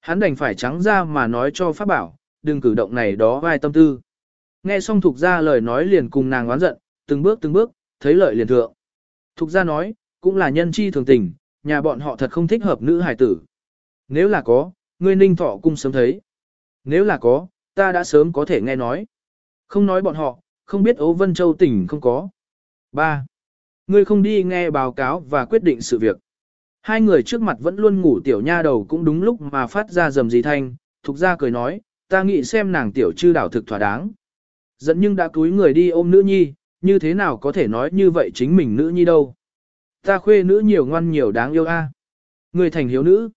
Hắn đành phải trắng ra mà nói cho pháp bảo, đừng cử động này đó vai tâm tư. Nghe xong thuộc ra lời nói liền cùng nàng oán giận, từng bước từng bước, thấy lợi liền thượng. Thục ra nói, cũng là nhân chi thường tình, nhà bọn họ thật không thích hợp nữ hải tử. Nếu là có, ngươi ninh thọ cung sớm thấy. Nếu là có, ta đã sớm có thể nghe nói. Không nói bọn họ, không biết Âu Vân Châu tỉnh không có. 3. Ngươi không đi nghe báo cáo và quyết định sự việc. Hai người trước mặt vẫn luôn ngủ tiểu nha đầu cũng đúng lúc mà phát ra rầm rì thanh, thục ra cười nói, ta nghĩ xem nàng tiểu chư đảo thực thỏa đáng. Dẫn nhưng đã cúi người đi ôm nữ nhi, như thế nào có thể nói như vậy chính mình nữ nhi đâu. Ta khuê nữ nhiều ngoan nhiều đáng yêu a. Người thành hiếu nữ.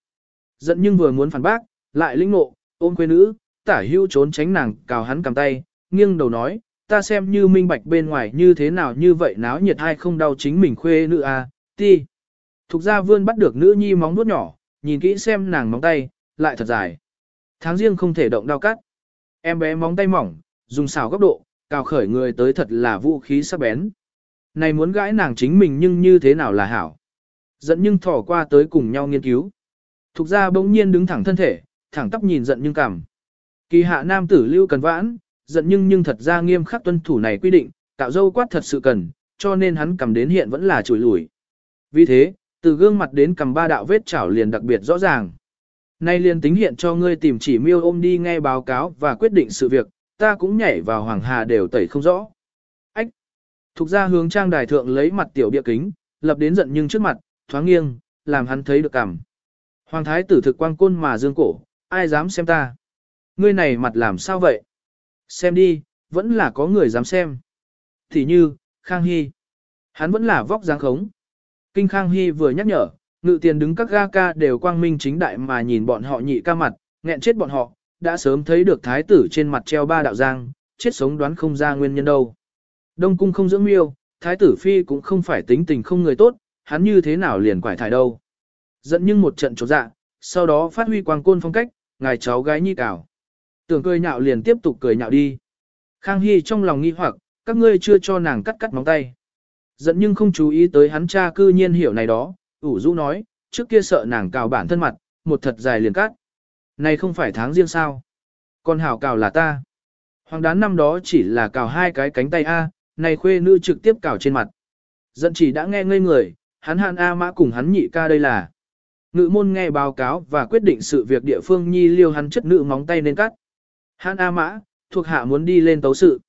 Giận nhưng vừa muốn phản bác, lại linh nộ, ôm khuê nữ, tả hưu trốn tránh nàng, cào hắn cầm tay, nghiêng đầu nói, ta xem như minh bạch bên ngoài như thế nào như vậy náo nhiệt hay không đau chính mình khuê nữ a, ti. Thục ra vươn bắt được nữ nhi móng nuốt nhỏ, nhìn kỹ xem nàng móng tay, lại thật dài. Tháng riêng không thể động đau cắt. Em bé móng tay mỏng, dùng xào góc độ, cào khởi người tới thật là vũ khí sắc bén. Này muốn gãi nàng chính mình nhưng như thế nào là hảo. Giận nhưng thỏ qua tới cùng nhau nghiên cứu. Thục ra bỗng nhiên đứng thẳng thân thể, thẳng tóc nhìn giận nhưng cảm. Kỳ hạ nam tử lưu cần vãn, giận nhưng nhưng thật ra nghiêm khắc tuân thủ này quy định, tạo dâu quát thật sự cần, cho nên hắn cầm đến hiện vẫn là chùi lùi. Vì thế, từ gương mặt đến cầm ba đạo vết chảo liền đặc biệt rõ ràng. Nay liền tính hiện cho ngươi tìm chỉ miêu ôm đi nghe báo cáo và quyết định sự việc, ta cũng nhảy vào hoàng hà đều tẩy không rõ. Thục ra hướng trang đài thượng lấy mặt tiểu địa kính, lập đến giận nhưng trước mặt, thoáng nghiêng, làm hắn thấy được cảm. Hoàng thái tử thực quang côn mà dương cổ, ai dám xem ta? Ngươi này mặt làm sao vậy? Xem đi, vẫn là có người dám xem. Thì như, Khang Hy. Hắn vẫn là vóc dáng khống. Kinh Khang Hy vừa nhắc nhở, ngự tiền đứng các ga ca đều quang minh chính đại mà nhìn bọn họ nhị ca mặt, nghẹn chết bọn họ, đã sớm thấy được thái tử trên mặt treo ba đạo giang, chết sống đoán không ra nguyên nhân đâu. Đông cung không dưỡng miêu, thái tử phi cũng không phải tính tình không người tốt, hắn như thế nào liền quải thải đâu. Dẫn nhưng một trận trột dạ, sau đó phát huy quang côn phong cách, ngài cháu gái nhi cảo. Tưởng cười nhạo liền tiếp tục cười nhạo đi. Khang Hy trong lòng nghi hoặc, các ngươi chưa cho nàng cắt cắt móng tay. Dẫn nhưng không chú ý tới hắn cha cư nhiên hiểu này đó, ủ rũ nói, trước kia sợ nàng cào bản thân mặt, một thật dài liền cắt. Này không phải tháng riêng sao? Con hảo cào là ta. Hoàng đán năm đó chỉ là cào hai cái cánh tay A, này khuê nữ trực tiếp cào trên mặt. Dẫn chỉ đã nghe ngây người, hắn hàn A mã cùng hắn nhị ca đây là. Ngự môn nghe báo cáo và quyết định sự việc địa phương nhi liêu hắn chất nữ móng tay nên cắt. Hắn A mã, thuộc hạ muốn đi lên tấu sự.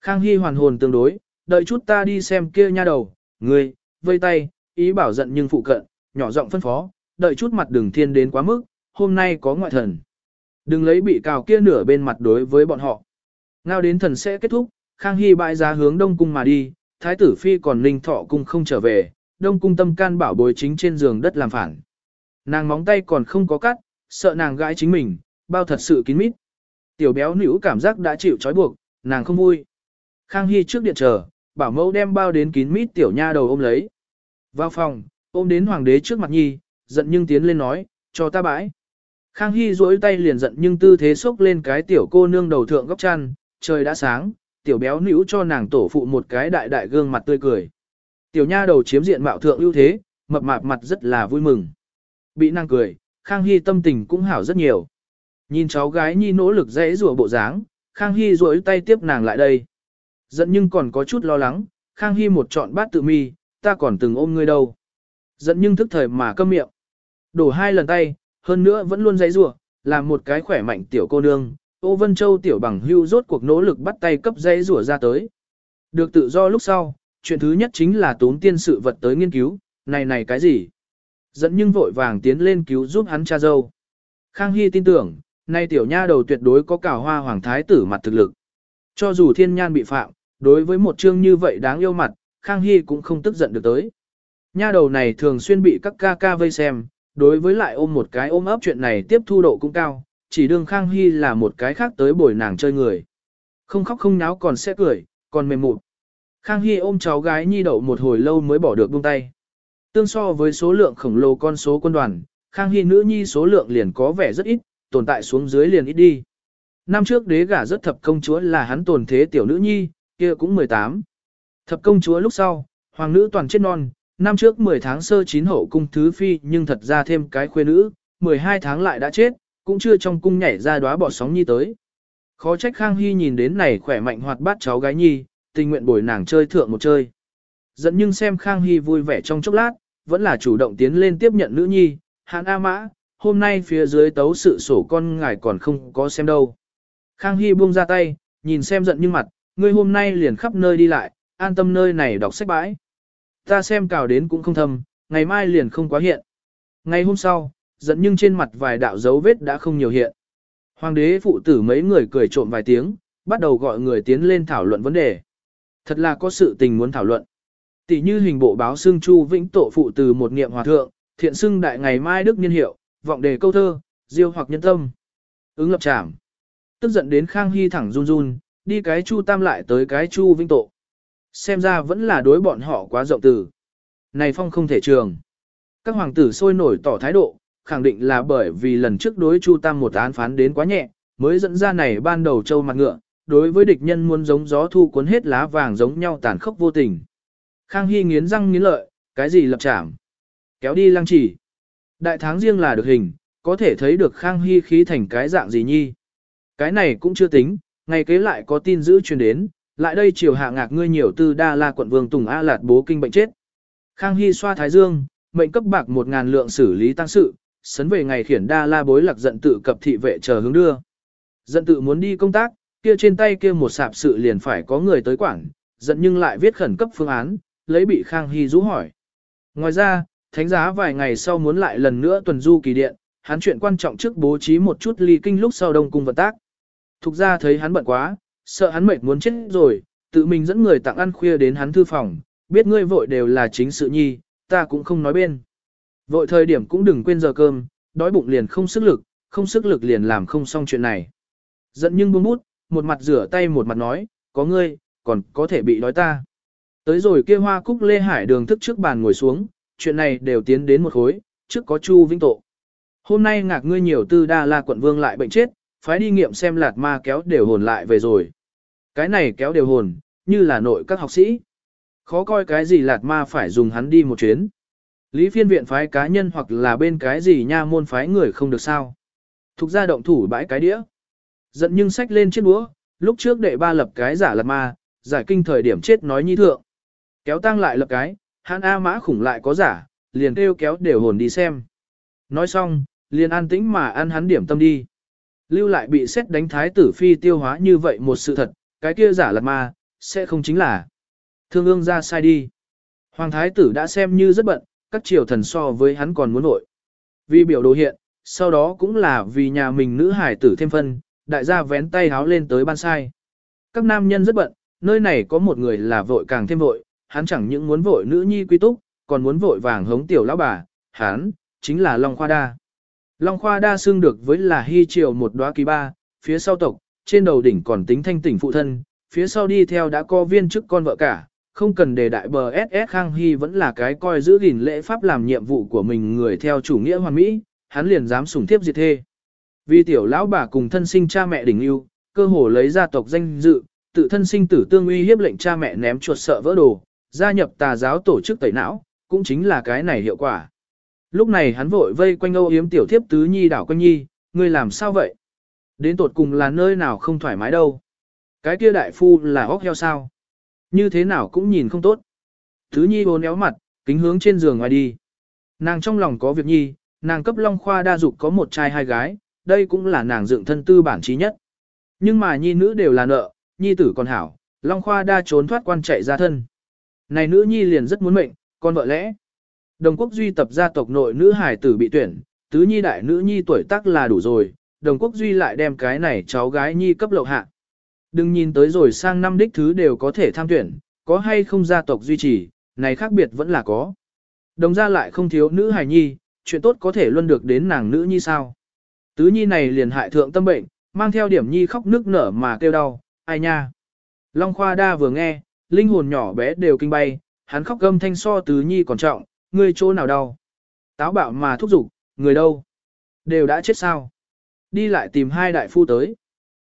Khang Hy hoàn hồn tương đối, đợi chút ta đi xem kia nha đầu, người, vây tay, ý bảo giận nhưng phụ cận, nhỏ giọng phân phó, đợi chút mặt đường thiên đến quá mức, hôm nay có ngoại thần. Đừng lấy bị cào kia nửa bên mặt đối với bọn họ. Ngao đến thần sẽ kết thúc, Khang Hy bãi ra hướng Đông Cung mà đi, Thái tử Phi còn Ninh Thọ Cung không trở về, Đông Cung tâm can bảo bồi chính trên giường đất làm phản. Nàng móng tay còn không có cắt, sợ nàng gãi chính mình, bao thật sự kín mít. Tiểu béo nữ cảm giác đã chịu trói buộc, nàng không vui. Khang Hy trước điện chờ, bảo mẫu đem bao đến kín mít tiểu nha đầu ôm lấy. Vào phòng, ôm đến hoàng đế trước mặt nhi, giận nhưng tiến lên nói, cho ta bãi. Khang Hy duỗi tay liền giận nhưng tư thế xốc lên cái tiểu cô nương đầu thượng góc chăn, trời đã sáng, tiểu béo nữ cho nàng tổ phụ một cái đại đại gương mặt tươi cười. Tiểu nha đầu chiếm diện mạo thượng ưu thế, mập mạp mặt rất là vui mừng. Bị nàng cười, Khang Hy tâm tình cũng hảo rất nhiều. Nhìn cháu gái nhi nỗ lực dễ rùa bộ dáng, Khang Hy duỗi tay tiếp nàng lại đây. Giận nhưng còn có chút lo lắng, Khang Hy một trọn bát tự mi, ta còn từng ôm ngươi đâu. Giận nhưng thức thời mà câm miệng. Đổ hai lần tay, hơn nữa vẫn luôn dãy rủa, làm một cái khỏe mạnh tiểu cô nương, Ô Vân Châu tiểu bằng hưu rốt cuộc nỗ lực bắt tay cấp dây rủa ra tới. Được tự do lúc sau, chuyện thứ nhất chính là tốn tiên sự vật tới nghiên cứu, này này cái gì? Dẫn nhưng vội vàng tiến lên cứu giúp hắn cha dâu. Khang Hy tin tưởng, nay tiểu nha đầu tuyệt đối có cả hoa hoàng thái tử mặt thực lực. Cho dù thiên nhan bị phạm, đối với một chương như vậy đáng yêu mặt, Khang Hy cũng không tức giận được tới. Nha đầu này thường xuyên bị các ca ca vây xem, đối với lại ôm một cái ôm ấp chuyện này tiếp thu độ cũng cao, chỉ đương Khang Hy là một cái khác tới bồi nàng chơi người. Không khóc không náo còn sẽ cười, còn mềm mụt. Khang Hy ôm cháu gái nhi đậu một hồi lâu mới bỏ được buông tay. Tương so với số lượng khổng lồ con số quân đoàn, Khang Hy nữ nhi số lượng liền có vẻ rất ít, tồn tại xuống dưới liền ít đi. Năm trước đế gả rất thập công chúa là hắn tồn thế tiểu nữ nhi, kia cũng 18. Thập công chúa lúc sau, hoàng nữ toàn chết non, năm trước 10 tháng sơ chín hậu cung thứ phi nhưng thật ra thêm cái khuê nữ, 12 tháng lại đã chết, cũng chưa trong cung nhảy ra đóa bỏ sóng nhi tới. Khó trách Khang Hy nhìn đến này khỏe mạnh hoạt bát cháu gái nhi, tình nguyện bồi nàng chơi thượng một chơi. Dẫn nhưng xem Khang Hy vui vẻ trong chốc lát, vẫn là chủ động tiến lên tiếp nhận nữ nhi, hạng A Mã, hôm nay phía dưới tấu sự sổ con ngài còn không có xem đâu. Khang Hy buông ra tay, nhìn xem giận nhưng mặt, ngươi hôm nay liền khắp nơi đi lại, an tâm nơi này đọc sách bãi. Ta xem cào đến cũng không thầm ngày mai liền không quá hiện. Ngày hôm sau, giận nhưng trên mặt vài đạo dấu vết đã không nhiều hiện. Hoàng đế phụ tử mấy người cười trộm vài tiếng, bắt đầu gọi người tiến lên thảo luận vấn đề. Thật là có sự tình muốn thảo luận. Tỷ như hình bộ báo xương Chu Vĩnh Tổ phụ từ một niệm hòa thượng, thiện xưng đại ngày mai đức niên hiệu, vọng đề câu thơ, diêu hoặc nhân tâm. Ứng lập trảm. Tức giận đến Khang Hy thẳng run run, đi cái Chu Tam lại tới cái Chu Vĩnh Tổ. Xem ra vẫn là đối bọn họ quá rộng từ. Này phong không thể trường. Các hoàng tử sôi nổi tỏ thái độ, khẳng định là bởi vì lần trước đối Chu Tam một án phán đến quá nhẹ, mới dẫn ra này ban đầu châu mặt ngựa, đối với địch nhân muốn giống gió thu cuốn hết lá vàng giống nhau tàn khốc vô tình. Khang Hy nghiến răng nghiến lợi, cái gì lập trảm? Kéo đi lăng chỉ. Đại tháng riêng là được hình, có thể thấy được Khang Hy khí thành cái dạng gì nhi. Cái này cũng chưa tính, ngày kế lại có tin dữ truyền đến, lại đây chiều hạ ngạc ngươi nhiều tư đa la quận vương Tùng A Lạt bố kinh bệnh chết. Khang Hy xoa thái dương, mệnh cấp bạc một ngàn lượng xử lý tăng sự, sấn về ngày khiển đa la bối lạc giận tự cập thị vệ chờ hướng đưa. Giận tự muốn đi công tác, kia trên tay kia một sạp sự liền phải có người tới quản, giận nhưng lại viết khẩn cấp phương án, lấy bị Khang Hy rũ hỏi. Ngoài ra, thánh giá vài ngày sau muốn lại lần nữa tuần du kỳ điện, hắn chuyện quan trọng trước bố trí một chút ly kinh lúc sau đông cung vận tác. Thục ra thấy hắn bận quá, sợ hắn mệt muốn chết rồi, tự mình dẫn người tặng ăn khuya đến hắn thư phòng, biết ngươi vội đều là chính sự nhi, ta cũng không nói bên. Vội thời điểm cũng đừng quên giờ cơm, đói bụng liền không sức lực, không sức lực liền làm không xong chuyện này. Giận nhưng buông bút, một mặt rửa tay một mặt nói, có ngươi, còn có thể bị đói ta. Tới rồi kia hoa cúc lê hải đường thức trước bàn ngồi xuống, chuyện này đều tiến đến một khối, trước có Chu Vĩnh Tộ. Hôm nay ngạc ngươi nhiều tư đa la quận vương lại bệnh chết, phải đi nghiệm xem lạt ma kéo đều hồn lại về rồi. Cái này kéo đều hồn, như là nội các học sĩ. Khó coi cái gì lạt ma phải dùng hắn đi một chuyến. Lý phiên viện phái cá nhân hoặc là bên cái gì nha môn phái người không được sao. Thục ra động thủ bãi cái đĩa. Giận nhưng sách lên chiếc búa, lúc trước đệ ba lập cái giả lật ma, giải kinh thời điểm chết nói nhi thượng. Kéo tăng lại lập cái, hắn A mã khủng lại có giả, liền kêu kéo đều hồn đi xem. Nói xong, liền an tĩnh mà ăn hắn điểm tâm đi. Lưu lại bị xét đánh thái tử phi tiêu hóa như vậy một sự thật, cái kia giả lật ma, sẽ không chính là. Thương ương ra sai đi. Hoàng thái tử đã xem như rất bận, các triều thần so với hắn còn muốn nội. Vì biểu đồ hiện, sau đó cũng là vì nhà mình nữ hải tử thêm phân, đại gia vén tay háo lên tới ban sai. Các nam nhân rất bận, nơi này có một người là vội càng thêm vội, hắn chẳng những muốn vội nữ nhi quy túc, còn muốn vội vàng hống tiểu lão bà, hắn, chính là Long Khoa Đa. Long Khoa Đa xưng được với là hy triều một đóa kỳ ba, phía sau tộc, trên đầu đỉnh còn tính thanh tỉnh phụ thân, phía sau đi theo đã có viên chức con vợ cả, không cần đề đại bờ SS Khang Hy vẫn là cái coi giữ gìn lễ pháp làm nhiệm vụ của mình người theo chủ nghĩa hoàn mỹ, hắn liền dám sủng thiếp diệt thê. Vì tiểu lão bà cùng thân sinh cha mẹ đỉnh yêu, cơ hồ lấy gia tộc danh dự, tự thân sinh tử tương uy hiếp lệnh cha mẹ ném chuột sợ vỡ đồ, gia nhập tà giáo tổ chức tẩy não, cũng chính là cái này hiệu quả. Lúc này hắn vội vây quanh âu yếm tiểu thiếp tứ nhi đảo quanh nhi, ngươi làm sao vậy? Đến tột cùng là nơi nào không thoải mái đâu. Cái kia đại phu là óc heo sao? Như thế nào cũng nhìn không tốt. Thứ nhi bồn éo mặt, kính hướng trên giường ngoài đi. Nàng trong lòng có việc nhi, nàng cấp long khoa đa dục có một trai hai gái, đây cũng là nàng dựng thân tư bản trí nhất. Nhưng mà nhi nữ đều là nợ, nhi tử còn hảo, long khoa đa trốn thoát quan chạy ra thân. Này nữ nhi liền rất muốn mệnh, con vợ lẽ. Đồng quốc duy tập gia tộc nội nữ hải tử bị tuyển, tứ nhi đại nữ nhi tuổi tác là đủ rồi, đồng quốc duy lại đem cái này cháu gái nhi cấp lậu hạ. Đừng nhìn tới rồi sang năm đích thứ đều có thể tham tuyển, có hay không gia tộc duy trì, này khác biệt vẫn là có. Đồng ra lại không thiếu nữ hài nhi, chuyện tốt có thể luôn được đến nàng nữ nhi sao. Tứ nhi này liền hại thượng tâm bệnh, mang theo điểm nhi khóc nước nở mà kêu đau, ai nha. Long Khoa Đa vừa nghe, linh hồn nhỏ bé đều kinh bay, hắn khóc gâm thanh so tứ nhi còn trọng, người chỗ nào đau. Táo bạo mà thúc giục, người đâu? Đều đã chết sao? Đi lại tìm hai đại phu tới.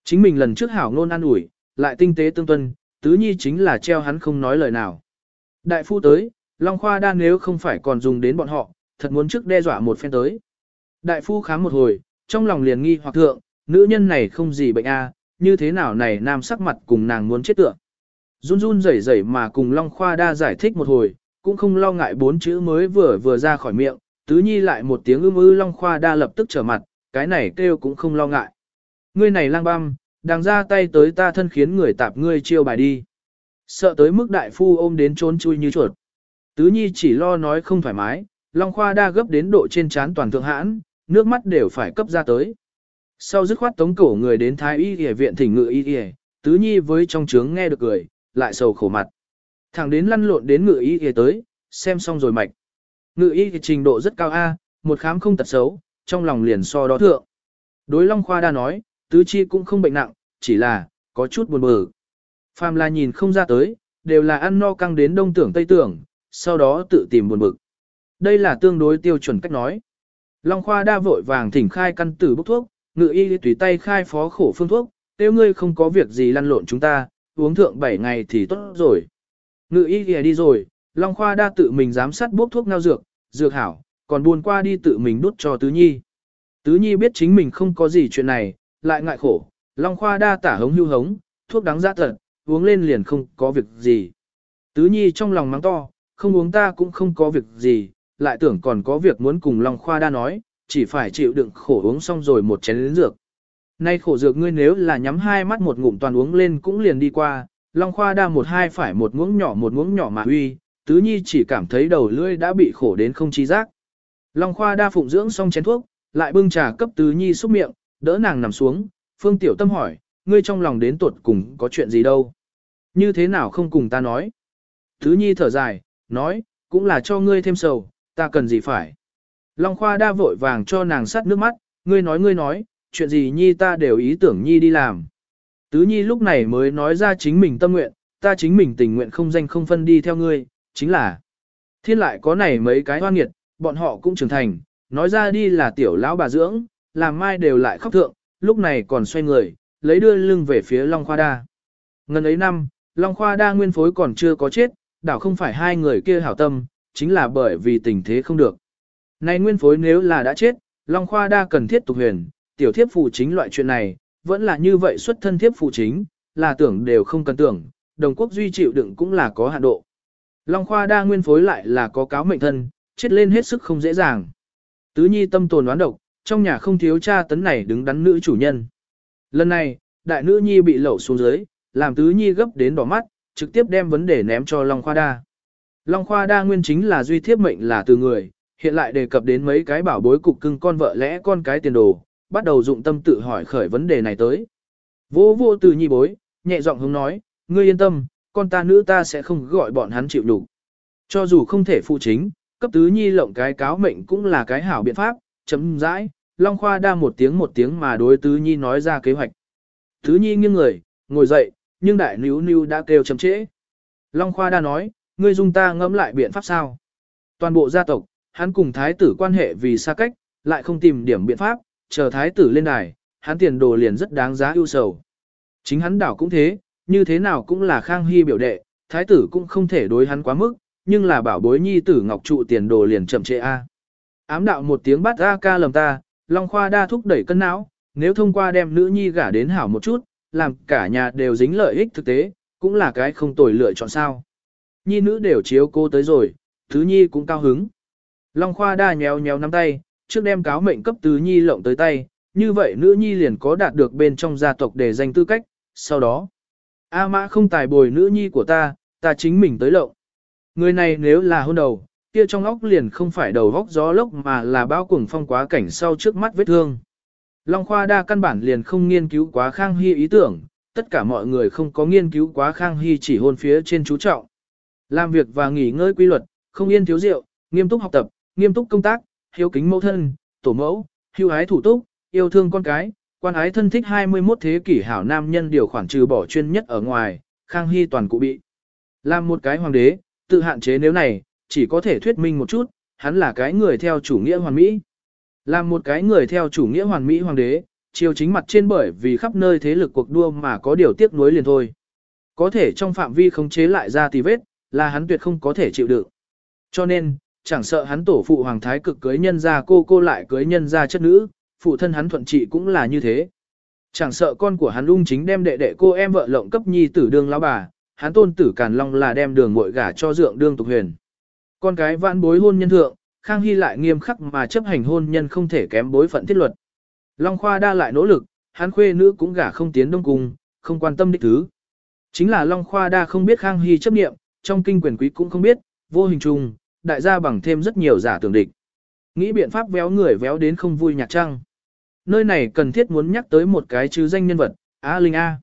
Chính mình lần trước hảo ngôn an ủi, lại tinh tế tương tuân, tứ nhi chính là treo hắn không nói lời nào. Đại phu tới, Long Khoa đa nếu không phải còn dùng đến bọn họ, thật muốn trước đe dọa một phen tới. Đại phu khám một hồi, trong lòng liền nghi hoặc thượng, nữ nhân này không gì bệnh a, như thế nào này nam sắc mặt cùng nàng muốn chết tựa. Run run rẩy rẩy mà cùng Long Khoa đa giải thích một hồi, cũng không lo ngại bốn chữ mới vừa vừa ra khỏi miệng, tứ nhi lại một tiếng ưm ư Long Khoa đa lập tức trở mặt, cái này kêu cũng không lo ngại. Ngươi này lang băm, đang ra tay tới ta thân khiến người tạp ngươi chiêu bài đi. Sợ tới mức đại phu ôm đến trốn chui như chuột. Tứ nhi chỉ lo nói không thoải mái, Long Khoa đa gấp đến độ trên trán toàn thượng hãn, nước mắt đều phải cấp ra tới. Sau dứt khoát tống cổ người đến thái y y viện thỉnh ngự y y, tứ nhi với trong trướng nghe được cười, lại sầu khổ mặt. Thẳng đến lăn lộn đến ngự y y tới, xem xong rồi mạch. Ngự y thì trình độ rất cao A, một khám không tật xấu, trong lòng liền so đó thượng. Đối Long Khoa đa nói, tứ chi cũng không bệnh nặng, chỉ là, có chút buồn bực. Phàm là nhìn không ra tới, đều là ăn no căng đến đông tưởng tây tưởng, sau đó tự tìm buồn bực. Đây là tương đối tiêu chuẩn cách nói. Long Khoa đa vội vàng thỉnh khai căn tử bốc thuốc, ngự y tùy tay khai phó khổ phương thuốc, tiêu ngươi không có việc gì lăn lộn chúng ta, uống thượng 7 ngày thì tốt rồi. Ngự y kìa đi rồi, Long Khoa đa tự mình giám sát bốc thuốc ngao dược, dược hảo, còn buồn qua đi tự mình đút cho Tứ Nhi. Tứ Nhi biết chính mình không có gì chuyện này, lại ngại khổ, Long Khoa đa tả hống hưu hống, thuốc đáng giá thật, uống lên liền không có việc gì. Tứ Nhi trong lòng mắng to, không uống ta cũng không có việc gì, lại tưởng còn có việc muốn cùng Long Khoa đa nói, chỉ phải chịu đựng khổ uống xong rồi một chén lĩnh dược. Nay khổ dược ngươi nếu là nhắm hai mắt một ngụm toàn uống lên cũng liền đi qua, Long Khoa đa một hai phải một muỗng nhỏ một muỗng nhỏ mà huy, Tứ Nhi chỉ cảm thấy đầu lưỡi đã bị khổ đến không chi giác. Long Khoa đa phụng dưỡng xong chén thuốc, lại bưng trà cấp Tứ Nhi xúc miệng, đỡ nàng nằm xuống, Phương Tiểu Tâm hỏi, ngươi trong lòng đến tuột cùng có chuyện gì đâu? Như thế nào không cùng ta nói? Tứ Nhi thở dài, nói, cũng là cho ngươi thêm sầu, ta cần gì phải? Long Khoa đa vội vàng cho nàng sắt nước mắt, ngươi nói ngươi nói, chuyện gì Nhi ta đều ý tưởng Nhi đi làm. Tứ Nhi lúc này mới nói ra chính mình tâm nguyện, ta chính mình tình nguyện không danh không phân đi theo ngươi, chính là thiên lại có này mấy cái hoan nghiệt, bọn họ cũng trưởng thành, nói ra đi là tiểu lão bà dưỡng, làm mai đều lại khóc thượng, lúc này còn xoay người, lấy đưa lưng về phía Long Khoa Đa. Ngần ấy năm, Long Khoa Đa nguyên phối còn chưa có chết, đảo không phải hai người kia hảo tâm, chính là bởi vì tình thế không được. Này nguyên phối nếu là đã chết, Long Khoa Đa cần thiết tục huyền, tiểu thiếp phụ chính loại chuyện này, vẫn là như vậy xuất thân thiếp phụ chính, là tưởng đều không cần tưởng, đồng quốc duy chịu đựng cũng là có hạn độ. Long Khoa đa nguyên phối lại là có cáo mệnh thân, chết lên hết sức không dễ dàng. Tứ nhi tâm tồn đoán độc, trong nhà không thiếu cha tấn này đứng đắn nữ chủ nhân. Lần này, đại nữ nhi bị lẩu xuống dưới, làm tứ nhi gấp đến đỏ mắt, trực tiếp đem vấn đề ném cho Long Khoa đa. Long Khoa đa nguyên chính là duy thiếp mệnh là từ người, hiện lại đề cập đến mấy cái bảo bối cục cưng con vợ lẽ con cái tiền đồ, bắt đầu dụng tâm tự hỏi khởi vấn đề này tới. Vô vô từ nhi bối, nhẹ giọng hướng nói, ngươi yên tâm, con ta nữ ta sẽ không gọi bọn hắn chịu đủ. Cho dù không thể phụ chính, cấp tứ nhi lộng cái cáo mệnh cũng là cái hảo biện pháp, chấm dãi, Long Khoa đa một tiếng một tiếng mà đối tứ nhi nói ra kế hoạch. Tứ nhi nghiêng người, ngồi dậy, nhưng đại níu níu đã kêu chấm trễ. Long Khoa đa nói, ngươi dung ta ngẫm lại biện pháp sao. Toàn bộ gia tộc, hắn cùng thái tử quan hệ vì xa cách, lại không tìm điểm biện pháp, chờ thái tử lên đài, hắn tiền đồ liền rất đáng giá ưu sầu. Chính hắn đảo cũng thế, như thế nào cũng là khang hy biểu đệ, thái tử cũng không thể đối hắn quá mức, nhưng là bảo bối nhi tử ngọc trụ tiền đồ liền chậm trễ a. Ám đạo một tiếng bắt a ca lầm ta, Long Khoa đa thúc đẩy cân não, nếu thông qua đem nữ nhi gả đến hảo một chút, làm cả nhà đều dính lợi ích thực tế, cũng là cái không tồi lựa chọn sao. Nhi nữ đều chiếu cô tới rồi, thứ nhi cũng cao hứng. Long Khoa đa nhéo nhéo nắm tay, trước đem cáo mệnh cấp tứ nhi lộng tới tay, như vậy nữ nhi liền có đạt được bên trong gia tộc để danh tư cách, sau đó. A mã không tài bồi nữ nhi của ta, ta chính mình tới lộng. Người này nếu là hôn đầu, kia trong óc liền không phải đầu góc gió lốc mà là bao cuồng phong quá cảnh sau trước mắt vết thương. Long Khoa đa căn bản liền không nghiên cứu quá Khang Hy ý tưởng, tất cả mọi người không có nghiên cứu quá Khang Hy chỉ hôn phía trên chú trọng. Làm việc và nghỉ ngơi quy luật, không yên thiếu rượu, nghiêm túc học tập, nghiêm túc công tác, hiếu kính mẫu thân, tổ mẫu, hưu ái thủ túc, yêu thương con cái, quan ái thân thích 21 thế kỷ hảo nam nhân điều khoản trừ bỏ chuyên nhất ở ngoài, Khang Hy toàn cụ bị. Làm một cái hoàng đế, tự hạn chế nếu này, chỉ có thể thuyết minh một chút, hắn là cái người theo chủ nghĩa hoàn mỹ. Làm một cái người theo chủ nghĩa hoàn mỹ hoàng đế, chiều chính mặt trên bởi vì khắp nơi thế lực cuộc đua mà có điều tiếc nuối liền thôi. Có thể trong phạm vi khống chế lại ra tì vết, là hắn tuyệt không có thể chịu đựng. Cho nên, chẳng sợ hắn tổ phụ hoàng thái cực cưới nhân ra cô cô lại cưới nhân ra chất nữ, phụ thân hắn thuận trị cũng là như thế. Chẳng sợ con của hắn ung chính đem đệ đệ cô em vợ lộng cấp nhi tử đương lão bà, hắn tôn tử Càn Long là đem đường muội gả cho dượng đương tục huyền. Con cái vãn bối hôn nhân thượng, Khang Hy lại nghiêm khắc mà chấp hành hôn nhân không thể kém bối phận thiết luật. Long Khoa đa lại nỗ lực, hắn khuê nữ cũng gả không tiến đông cung, không quan tâm đích thứ. Chính là Long Khoa đa không biết Khang Hy chấp niệm, trong kinh quyền quý cũng không biết, vô hình trùng, đại gia bằng thêm rất nhiều giả tưởng địch. Nghĩ biện pháp véo người véo đến không vui nhạc trăng. Nơi này cần thiết muốn nhắc tới một cái chứ danh nhân vật, A Linh A.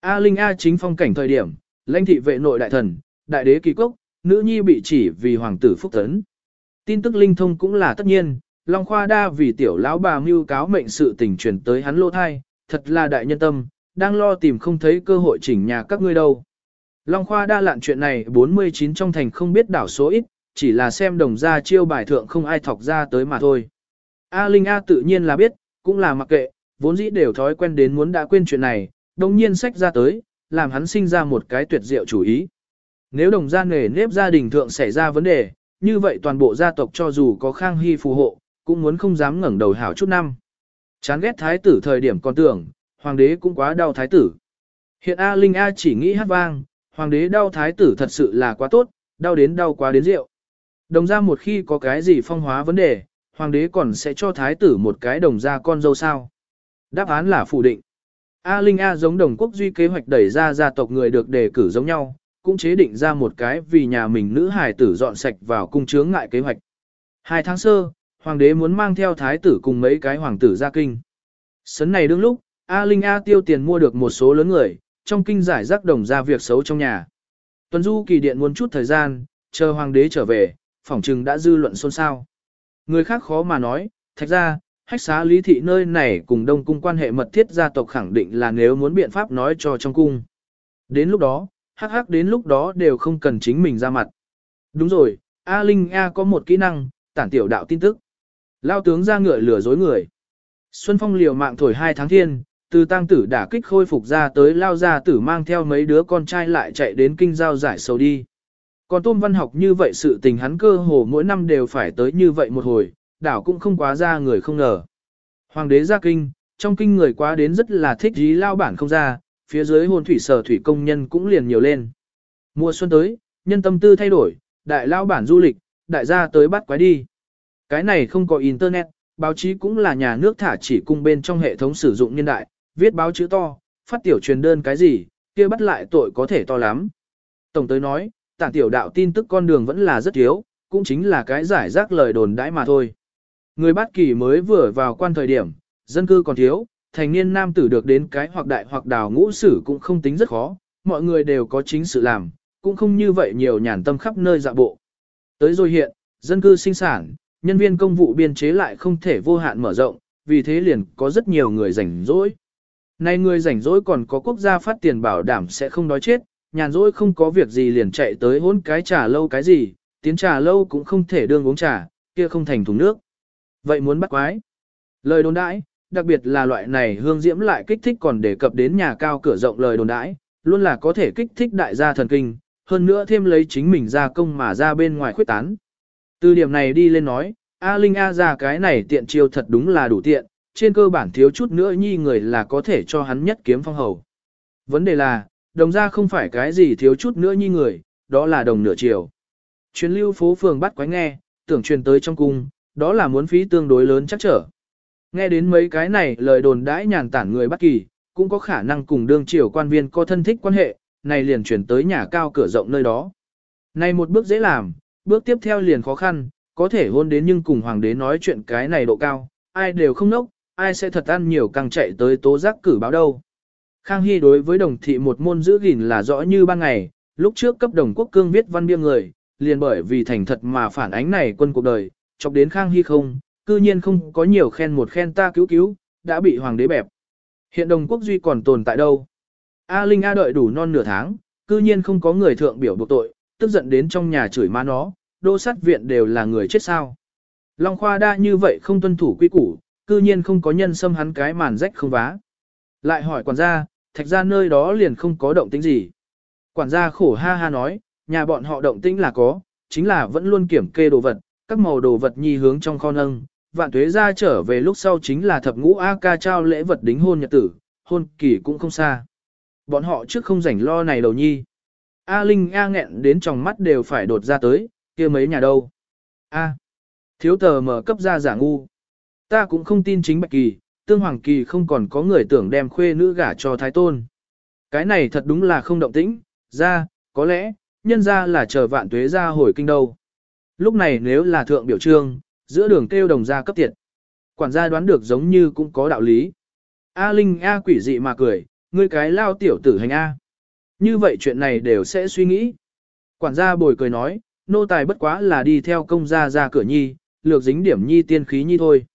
A Linh A chính phong cảnh thời điểm, lãnh thị vệ nội đại thần, đại đế kỳ cốc, nữ nhi bị chỉ vì hoàng tử phúc tấn. Tin tức linh thông cũng là tất nhiên, Long Khoa đa vì tiểu lão bà mưu cáo mệnh sự tình truyền tới hắn lô thai, thật là đại nhân tâm, đang lo tìm không thấy cơ hội chỉnh nhà các ngươi đâu. Long Khoa đa lạn chuyện này 49 trong thành không biết đảo số ít, chỉ là xem đồng gia chiêu bài thượng không ai thọc ra tới mà thôi. A Linh A tự nhiên là biết, cũng là mặc kệ, vốn dĩ đều thói quen đến muốn đã quên chuyện này, đồng nhiên sách ra tới, làm hắn sinh ra một cái tuyệt diệu chủ ý. Nếu đồng gia nghề nếp gia đình thượng xảy ra vấn đề, như vậy toàn bộ gia tộc cho dù có khang hy phù hộ, cũng muốn không dám ngẩng đầu hảo chút năm. Chán ghét thái tử thời điểm còn tưởng, hoàng đế cũng quá đau thái tử. Hiện A Linh A chỉ nghĩ hát vang, hoàng đế đau thái tử thật sự là quá tốt, đau đến đau quá đến rượu. Đồng ra một khi có cái gì phong hóa vấn đề, hoàng đế còn sẽ cho thái tử một cái đồng ra con dâu sao. Đáp án là phủ định. A Linh A giống đồng quốc duy kế hoạch đẩy ra gia tộc người được đề cử giống nhau, cũng chế định ra một cái vì nhà mình nữ hài tử dọn sạch vào cung chướng ngại kế hoạch. Hai tháng sơ, hoàng đế muốn mang theo thái tử cùng mấy cái hoàng tử ra kinh. Sấn này đương lúc, A Linh A tiêu tiền mua được một số lớn người, trong kinh giải rắc đồng ra việc xấu trong nhà. Tuần du kỳ điện muốn chút thời gian, chờ hoàng đế trở về, phỏng trừng đã dư luận xôn xao. Người khác khó mà nói, thạch ra, hách xá lý thị nơi này cùng đông cung quan hệ mật thiết gia tộc khẳng định là nếu muốn biện pháp nói cho trong cung. Đến lúc đó, hắc hắc đến lúc đó đều không cần chính mình ra mặt. Đúng rồi, A Linh A có một kỹ năng, tản tiểu đạo tin tức. Lao tướng ra ngựa lừa dối người. Xuân Phong liều mạng thổi hai tháng thiên, từ tăng tử đả kích khôi phục ra tới lao ra tử mang theo mấy đứa con trai lại chạy đến kinh giao giải sầu đi. Còn tôn văn học như vậy sự tình hắn cơ hồ mỗi năm đều phải tới như vậy một hồi, đảo cũng không quá ra người không ngờ. Hoàng đế ra kinh, trong kinh người quá đến rất là thích dí lao bản không ra, phía dưới hồn thủy sở thủy công nhân cũng liền nhiều lên. Mùa xuân tới, nhân tâm tư thay đổi, đại lao bản du lịch, đại gia tới bắt quái đi. Cái này không có internet, báo chí cũng là nhà nước thả chỉ cung bên trong hệ thống sử dụng nhân đại, viết báo chữ to, phát tiểu truyền đơn cái gì, kia bắt lại tội có thể to lắm. Tổng tới nói, tản tiểu đạo tin tức con đường vẫn là rất thiếu, cũng chính là cái giải rác lời đồn đãi mà thôi. Người bát kỳ mới vừa vào quan thời điểm, dân cư còn thiếu, thành niên nam tử được đến cái hoặc đại hoặc đào ngũ sử cũng không tính rất khó, mọi người đều có chính sự làm, cũng không như vậy nhiều nhàn tâm khắp nơi dạ bộ. Tới rồi hiện, dân cư sinh sản, nhân viên công vụ biên chế lại không thể vô hạn mở rộng, vì thế liền có rất nhiều người rảnh rỗi. Nay người rảnh rỗi còn có quốc gia phát tiền bảo đảm sẽ không đói chết, nhàn rỗi không có việc gì liền chạy tới hôn cái trà lâu cái gì, tiến trà lâu cũng không thể đương uống trà, kia không thành thùng nước. Vậy muốn bắt quái. Lời đồn đãi, đặc biệt là loại này hương diễm lại kích thích còn đề cập đến nhà cao cửa rộng lời đồn đãi, luôn là có thể kích thích đại gia thần kinh, hơn nữa thêm lấy chính mình ra công mà ra bên ngoài khuyết tán. Từ điểm này đi lên nói, A Linh A ra cái này tiện chiêu thật đúng là đủ tiện, trên cơ bản thiếu chút nữa nhi người là có thể cho hắn nhất kiếm phong hầu. Vấn đề là, đồng ra không phải cái gì thiếu chút nữa nhi người, đó là đồng nửa chiều. Chuyến lưu phố phường bắt quái nghe, tưởng truyền tới trong cung, đó là muốn phí tương đối lớn chắc trở. Nghe đến mấy cái này lời đồn đãi nhàn tản người bất kỳ, cũng có khả năng cùng đương triều quan viên có thân thích quan hệ, này liền chuyển tới nhà cao cửa rộng nơi đó. Này một bước dễ làm, bước tiếp theo liền khó khăn, có thể hôn đến nhưng cùng hoàng đế nói chuyện cái này độ cao, ai đều không nốc, ai sẽ thật ăn nhiều càng chạy tới tố giác cử báo đâu. Khang Hy đối với đồng thị một môn giữ gìn là rõ như ban ngày, lúc trước cấp đồng quốc cương viết văn biêng người, liền bởi vì thành thật mà phản ánh này quân cuộc đời, chọc đến Khang Hy không, cư nhiên không có nhiều khen một khen ta cứu cứu, đã bị hoàng đế bẹp. Hiện đồng quốc duy còn tồn tại đâu? A Linh A đợi đủ non nửa tháng, cư nhiên không có người thượng biểu buộc tội, tức giận đến trong nhà chửi má nó, đô sát viện đều là người chết sao. Long Khoa đa như vậy không tuân thủ quy củ, cư nhiên không có nhân xâm hắn cái màn rách không vá. Lại hỏi quản gia, thạch ra nơi đó liền không có động tĩnh gì. Quản gia khổ ha ha nói, nhà bọn họ động tĩnh là có, chính là vẫn luôn kiểm kê đồ vật, các màu đồ vật nhi hướng trong kho nâng, vạn tuế ra trở về lúc sau chính là thập ngũ A ca trao lễ vật đính hôn nhật tử, hôn kỳ cũng không xa. Bọn họ trước không rảnh lo này đầu nhi. A Linh A nghẹn đến trong mắt đều phải đột ra tới, kia mấy nhà đâu. A. Thiếu tờ mở cấp ra giả ngu. Ta cũng không tin chính Bạch Kỳ, Tương Hoàng Kỳ không còn có người tưởng đem khuê nữ gả cho Thái Tôn. Cái này thật đúng là không động tĩnh, ra, có lẽ, nhân ra là chờ vạn tuế ra hồi kinh đâu. Lúc này nếu là thượng biểu trương, giữa đường kêu đồng gia cấp tiệt. Quản gia đoán được giống như cũng có đạo lý. A Linh A quỷ dị mà cười, ngươi cái lao tiểu tử hành A. Như vậy chuyện này đều sẽ suy nghĩ. Quản gia bồi cười nói, nô tài bất quá là đi theo công gia ra cửa nhi, lược dính điểm nhi tiên khí nhi thôi.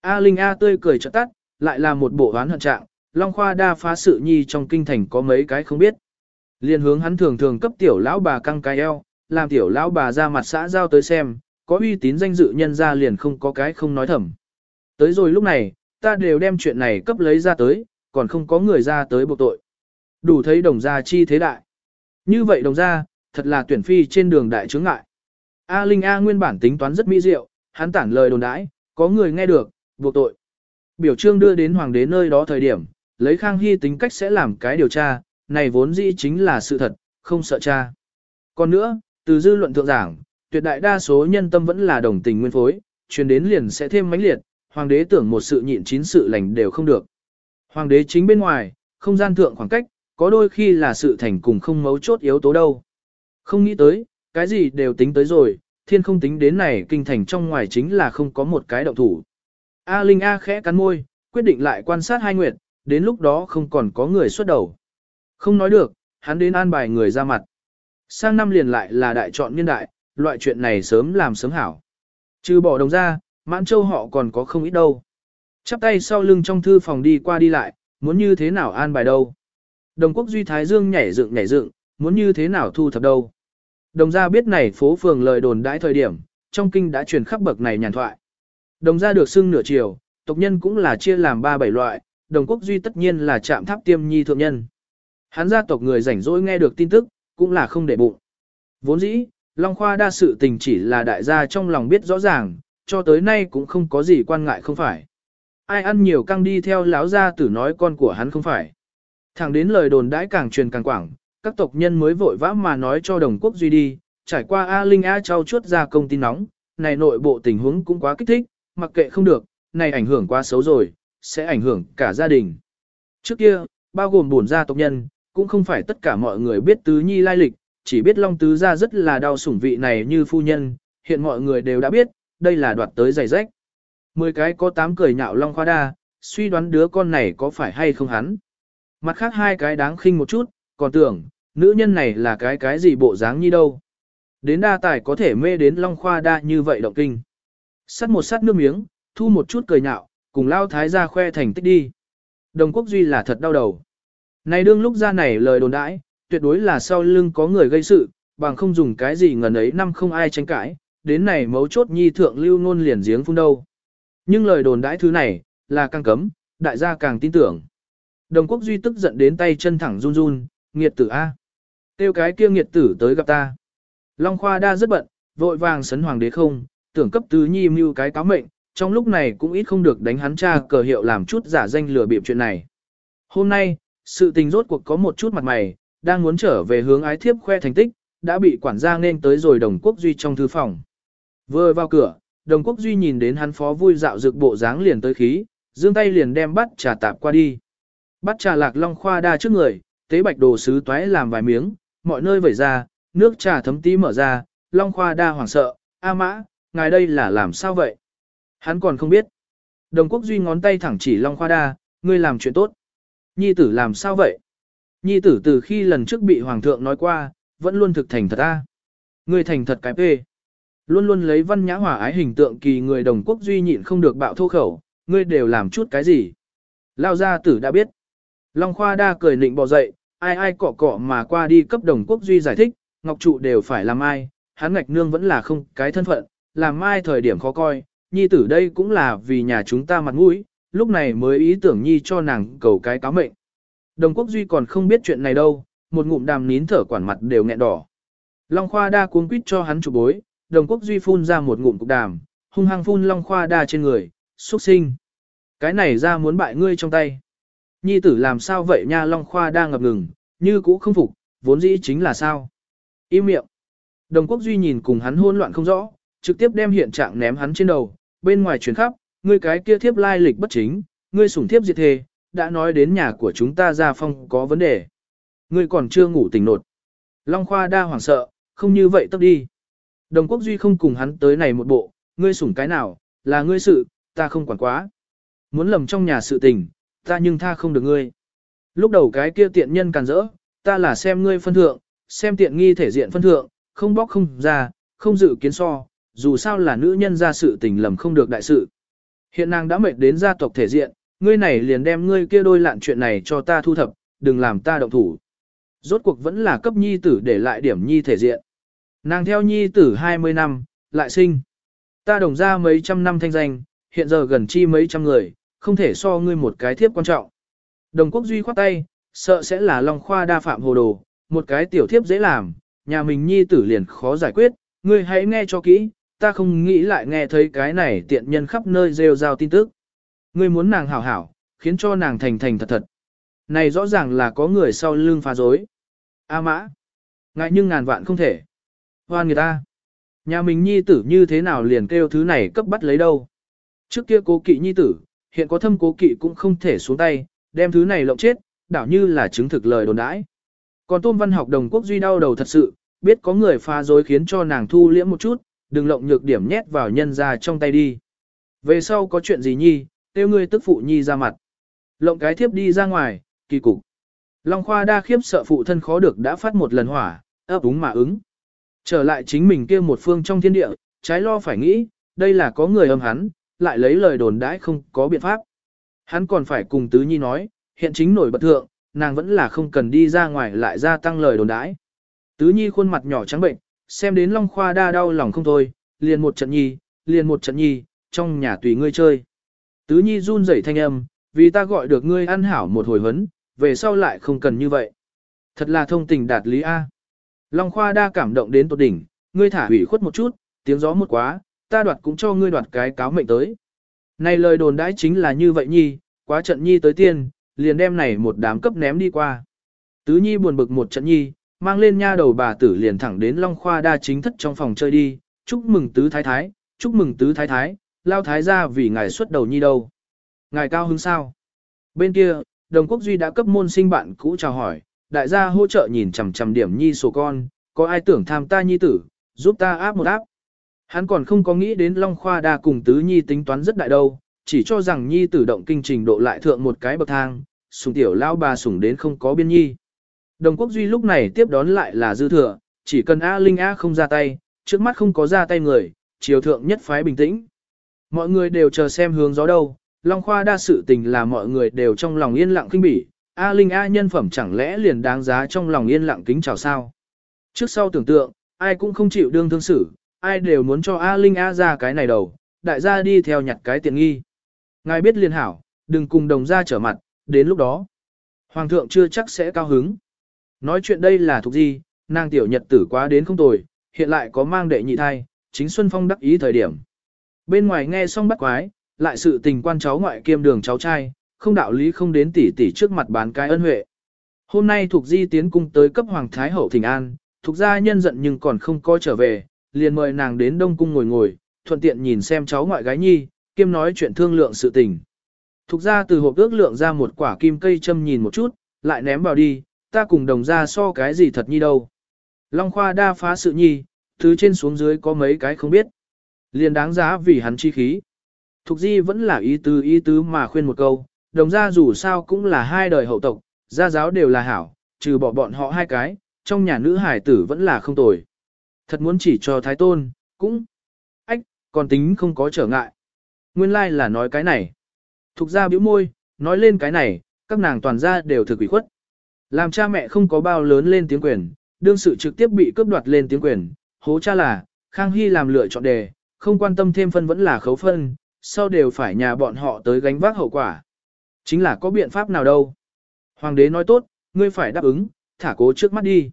A Linh A tươi cười chợt tắt, lại là một bộ oán hận trạng, Long Khoa đa phá sự nhi trong kinh thành có mấy cái không biết. Liên hướng hắn thường thường cấp tiểu lão bà căng cái eo, làm tiểu lão bà ra mặt xã giao tới xem, có uy tín danh dự nhân ra liền không có cái không nói thầm. Tới rồi lúc này, ta đều đem chuyện này cấp lấy ra tới, còn không có người ra tới buộc tội. Đủ thấy đồng gia chi thế đại. Như vậy đồng gia, thật là tuyển phi trên đường đại chướng ngại. A Linh A nguyên bản tính toán rất mỹ diệu, hắn tản lời đồn đãi, có người nghe được, buộc tội. Biểu trương đưa đến hoàng đế nơi đó thời điểm, lấy Khang Hy tính cách sẽ làm cái điều tra, này vốn dĩ chính là sự thật, không sợ cha. Còn nữa, từ dư luận thượng giảng, tuyệt đại đa số nhân tâm vẫn là đồng tình nguyên phối, truyền đến liền sẽ thêm mãnh liệt, hoàng đế tưởng một sự nhịn chín sự lành đều không được. Hoàng đế chính bên ngoài, không gian thượng khoảng cách, có đôi khi là sự thành cùng không mấu chốt yếu tố đâu. Không nghĩ tới, cái gì đều tính tới rồi, thiên không tính đến này kinh thành trong ngoài chính là không có một cái động thủ. A Linh A khẽ cắn môi, quyết định lại quan sát hai nguyệt, đến lúc đó không còn có người xuất đầu. Không nói được, hắn đến an bài người ra mặt. Sang năm liền lại là đại chọn niên đại, loại chuyện này sớm làm sớm hảo. Trừ bỏ đồng ra, mãn châu họ còn có không ít đâu. Chắp tay sau lưng trong thư phòng đi qua đi lại, muốn như thế nào an bài đâu. Đồng quốc duy thái dương nhảy dựng nhảy dựng, muốn như thế nào thu thập đâu. Đồng gia biết này phố phường lời đồn đãi thời điểm, trong kinh đã truyền khắp bậc này nhàn thoại. Đồng gia được xưng nửa chiều, tộc nhân cũng là chia làm ba bảy loại, đồng quốc duy tất nhiên là chạm tháp tiêm nhi thượng nhân. Hắn gia tộc người rảnh rỗi nghe được tin tức, cũng là không để bụng. Vốn dĩ, Long Khoa đa sự tình chỉ là đại gia trong lòng biết rõ ràng, cho tới nay cũng không có gì quan ngại không phải. Ai ăn nhiều căng đi theo láo gia tử nói con của hắn không phải. Thẳng đến lời đồn đãi càng truyền càng quảng, các tộc nhân mới vội vã mà nói cho đồng quốc duy đi, trải qua A Linh A trao chuốt ra công tin nóng, này nội bộ tình huống cũng quá kích thích, mặc kệ không được, này ảnh hưởng quá xấu rồi, sẽ ảnh hưởng cả gia đình. Trước kia, bao gồm bổn gia tộc nhân, cũng không phải tất cả mọi người biết tứ nhi lai lịch, chỉ biết Long Tứ gia rất là đau sủng vị này như phu nhân, hiện mọi người đều đã biết, đây là đoạt tới giày rách. Mười cái có tám cười nhạo Long Khoa Đa, suy đoán đứa con này có phải hay không hắn. Mặt khác hai cái đáng khinh một chút, còn tưởng, nữ nhân này là cái cái gì bộ dáng như đâu. Đến đa tài có thể mê đến Long Khoa Đa như vậy động kinh. Sắt một sắt nước miếng, thu một chút cười nhạo, cùng lao thái ra khoe thành tích đi. Đồng quốc duy là thật đau đầu. Này đương lúc ra này lời đồn đãi, tuyệt đối là sau lưng có người gây sự, bằng không dùng cái gì ngần ấy năm không ai tranh cãi, đến này mấu chốt nhi thượng lưu ngôn liền giếng phun đâu. Nhưng lời đồn đãi thứ này, là càng cấm, đại gia càng tin tưởng. Đồng quốc duy tức giận đến tay chân thẳng run run, nghiệt tử A. Tiêu cái kia nghiệt tử tới gặp ta. Long Khoa đa rất bận, vội vàng sấn hoàng đế không, tưởng cấp tứ nhi mưu cái cáo mệnh, trong lúc này cũng ít không được đánh hắn cha cờ hiệu làm chút giả danh lừa bịp chuyện này. Hôm nay, sự tình rốt cuộc có một chút mặt mày, đang muốn trở về hướng ái thiếp khoe thành tích, đã bị quản gia nên tới rồi đồng quốc duy trong thư phòng. Vừa vào cửa, đồng quốc duy nhìn đến hắn phó vui dạo dược bộ dáng liền tới khí, dương tay liền đem bắt trà tạp qua đi. Bắt trà lạc long khoa đa trước người, tế bạch đồ sứ toái làm vài miếng, mọi nơi vẩy ra, nước trà thấm tí mở ra, Long Khoa đa hoảng sợ, A mã, ngài đây là làm sao vậy? Hắn còn không biết. Đồng quốc duy ngón tay thẳng chỉ Long Khoa đa, ngươi làm chuyện tốt. Nhi tử làm sao vậy? Nhi tử từ khi lần trước bị hoàng thượng nói qua, vẫn luôn thực thành thật a. Ngươi thành thật cái phê. Luôn luôn lấy văn nhã hòa ái hình tượng kỳ người đồng quốc duy nhịn không được bạo thô khẩu, ngươi đều làm chút cái gì. Lao gia tử đã biết. Long Khoa đa cười nịnh bò dậy, ai ai cọ cọ mà qua đi cấp đồng quốc duy giải thích, ngọc trụ đều phải làm ai, hắn ngạch nương vẫn là không cái thân phận, làm ai thời điểm khó coi, nhi tử đây cũng là vì nhà chúng ta mặt mũi, lúc này mới ý tưởng nhi cho nàng cầu cái cáo mệnh. Đồng quốc duy còn không biết chuyện này đâu, một ngụm đàm nín thở quản mặt đều nghẹn đỏ. Long Khoa đa cuống quýt cho hắn chụp bối, đồng quốc duy phun ra một ngụm cục đàm, hung hăng phun Long Khoa đa trên người, xuất sinh. Cái này ra muốn bại ngươi trong tay. Nhi tử làm sao vậy nha Long Khoa đa ngập ngừng, như cũ không phục, vốn dĩ chính là sao. Im miệng. Đồng quốc duy nhìn cùng hắn hôn loạn không rõ, trực tiếp đem hiện trạng ném hắn trên đầu, bên ngoài chuyển khắp, ngươi cái kia thiếp lai lịch bất chính, ngươi sủng thiếp diệt thề, đã nói đến nhà của chúng ta gia phong có vấn đề. Ngươi còn chưa ngủ tỉnh nột. Long Khoa đa hoảng sợ, không như vậy tấp đi. Đồng quốc duy không cùng hắn tới này một bộ, ngươi sủng cái nào, là ngươi sự, ta không quản quá. Muốn lầm trong nhà sự tình, ta nhưng tha không được ngươi. Lúc đầu cái kia tiện nhân càn rỡ, ta là xem ngươi phân thượng, xem tiện nghi thể diện phân thượng, không bóc không ra, không dự kiến so, dù sao là nữ nhân ra sự tình lầm không được đại sự. Hiện nàng đã mệt đến gia tộc thể diện, ngươi này liền đem ngươi kia đôi lạn chuyện này cho ta thu thập, đừng làm ta động thủ. Rốt cuộc vẫn là cấp nhi tử để lại điểm nhi thể diện. Nàng theo nhi tử 20 năm, lại sinh. Ta đồng ra mấy trăm năm thanh danh, hiện giờ gần chi mấy trăm người, không thể so ngươi một cái thiếp quan trọng. Đồng quốc duy khoát tay, sợ sẽ là Long Khoa đa phạm hồ đồ, một cái tiểu thiếp dễ làm, nhà mình nhi tử liền khó giải quyết, ngươi hãy nghe cho kỹ, ta không nghĩ lại nghe thấy cái này tiện nhân khắp nơi rêu rao tin tức. Ngươi muốn nàng hảo hảo, khiến cho nàng thành thành thật thật. Này rõ ràng là có người sau lưng phá dối. A mã. Ngại nhưng ngàn vạn không thể. Hoan người ta. Nhà mình nhi tử như thế nào liền kêu thứ này cấp bắt lấy đâu. Trước kia cố kỵ nhi tử, hiện có thâm cố kỵ cũng không thể xuống tay, đem thứ này lộng chết, đảo như là chứng thực lời đồn đãi. Còn Tôn Văn học đồng quốc duy đau đầu thật sự, biết có người phá dối khiến cho nàng thu liễm một chút, đừng lộng nhược điểm nhét vào nhân ra trong tay đi. Về sau có chuyện gì nhi, tiêu ngươi tức phụ nhi ra mặt. Lộng cái thiếp đi ra ngoài, kỳ cục. Long Khoa đa khiếp sợ phụ thân khó được đã phát một lần hỏa, ấp úng mà ứng. Trở lại chính mình kia một phương trong thiên địa, trái lo phải nghĩ, đây là có người âm hắn, lại lấy lời đồn đãi không có biện pháp. Hắn còn phải cùng Tứ Nhi nói, hiện chính nổi bật thượng, nàng vẫn là không cần đi ra ngoài lại gia tăng lời đồn đãi. Tứ Nhi khuôn mặt nhỏ trắng bệnh, xem đến Long Khoa đa đau lòng không thôi, liền một trận nhi, liền một trận nhi, trong nhà tùy ngươi chơi. Tứ Nhi run rẩy thanh âm, vì ta gọi được ngươi ăn hảo một hồi hấn, về sau lại không cần như vậy. Thật là thông tình đạt lý A. Long Khoa đa cảm động đến tột đỉnh, ngươi thả hủy khuất một chút, tiếng gió một quá, ta đoạt cũng cho ngươi đoạt cái cáo mệnh tới. Này lời đồn đãi chính là như vậy nhi, quá trận nhi tới tiên, liền đem này một đám cấp ném đi qua. Tứ nhi buồn bực một trận nhi, mang lên nha đầu bà tử liền thẳng đến Long Khoa đa chính thất trong phòng chơi đi, chúc mừng tứ thái thái, chúc mừng tứ thái thái, lao thái ra vì ngài xuất đầu nhi đâu. Ngài cao hứng sao? Bên kia, đồng quốc duy đã cấp môn sinh bạn cũ chào hỏi, đại gia hỗ trợ nhìn chằm chằm điểm nhi sổ con, có ai tưởng tham ta nhi tử, giúp ta áp một áp. Hắn còn không có nghĩ đến Long Khoa đa cùng tứ nhi tính toán rất đại đâu, chỉ cho rằng nhi tử động kinh trình độ lại thượng một cái bậc thang, sùng tiểu lao bà sùng đến không có biên nhi. Đồng quốc duy lúc này tiếp đón lại là dư thừa, chỉ cần A Linh A không ra tay, trước mắt không có ra tay người, chiều thượng nhất phái bình tĩnh. Mọi người đều chờ xem hướng gió đâu, Long Khoa đa sự tình là mọi người đều trong lòng yên lặng kinh bỉ, A Linh A nhân phẩm chẳng lẽ liền đáng giá trong lòng yên lặng kính chào sao. Trước sau tưởng tượng, ai cũng không chịu đương thương xử, ai đều muốn cho A Linh A ra cái này đầu, đại gia đi theo nhặt cái tiện nghi. Ngài biết liên hảo, đừng cùng đồng gia trở mặt, đến lúc đó. Hoàng thượng chưa chắc sẽ cao hứng. Nói chuyện đây là thuộc gì, nàng tiểu nhật tử quá đến không tồi, hiện lại có mang đệ nhị thai, chính Xuân Phong đắc ý thời điểm. Bên ngoài nghe xong bắt quái, lại sự tình quan cháu ngoại kiêm đường cháu trai, không đạo lý không đến tỷ tỷ trước mặt bán cái ân huệ. Hôm nay thuộc di tiến cung tới cấp Hoàng Thái Hậu Thịnh An, thuộc gia nhân giận nhưng còn không có trở về, liền mời nàng đến Đông Cung ngồi ngồi, thuận tiện nhìn xem cháu ngoại gái nhi, kiêm nói chuyện thương lượng sự tình. Thục ra từ hộp ước lượng ra một quả kim cây châm nhìn một chút, lại ném vào đi, ta cùng đồng ra so cái gì thật nhi đâu. Long Khoa đa phá sự nhi, Thứ trên xuống dưới có mấy cái không biết. Liền đáng giá vì hắn chi khí. Thục di vẫn là ý tứ ý tứ mà khuyên một câu, đồng ra dù sao cũng là hai đời hậu tộc, gia giáo đều là hảo, trừ bỏ bọn họ hai cái, trong nhà nữ hải tử vẫn là không tồi. Thật muốn chỉ cho thái tôn, cũng, ách, còn tính không có trở ngại. Nguyên lai like là nói cái này. Thục ra bĩu môi, nói lên cái này, các nàng toàn ra đều thực ủy khuất. Làm cha mẹ không có bao lớn lên tiếng quyền, đương sự trực tiếp bị cướp đoạt lên tiếng quyền, hố cha là, Khang Hy làm lựa chọn đề, không quan tâm thêm phân vẫn là khấu phân, sau đều phải nhà bọn họ tới gánh vác hậu quả. Chính là có biện pháp nào đâu. Hoàng đế nói tốt, ngươi phải đáp ứng, thả cố trước mắt đi.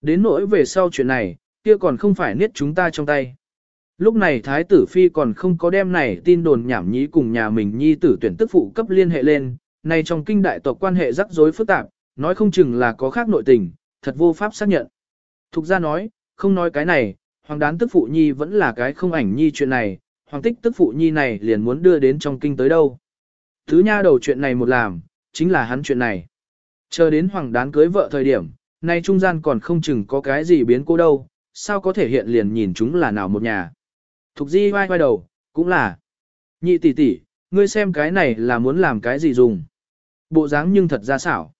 Đến nỗi về sau chuyện này, kia còn không phải niết chúng ta trong tay. Lúc này Thái tử Phi còn không có đem này tin đồn nhảm nhí cùng nhà mình nhi tử tuyển tức phụ cấp liên hệ lên, này trong kinh đại tộc quan hệ rắc rối phức tạp, nói không chừng là có khác nội tình, thật vô pháp xác nhận. Thục ra nói, không nói cái này, hoàng đán tức phụ nhi vẫn là cái không ảnh nhi chuyện này, hoàng tích tức phụ nhi này liền muốn đưa đến trong kinh tới đâu. Thứ nha đầu chuyện này một làm, chính là hắn chuyện này. Chờ đến hoàng đán cưới vợ thời điểm, nay trung gian còn không chừng có cái gì biến cô đâu, sao có thể hiện liền nhìn chúng là nào một nhà. Thục di vai vai đầu, cũng là. Nhị tỷ tỷ, ngươi xem cái này là muốn làm cái gì dùng. Bộ dáng nhưng thật ra xảo.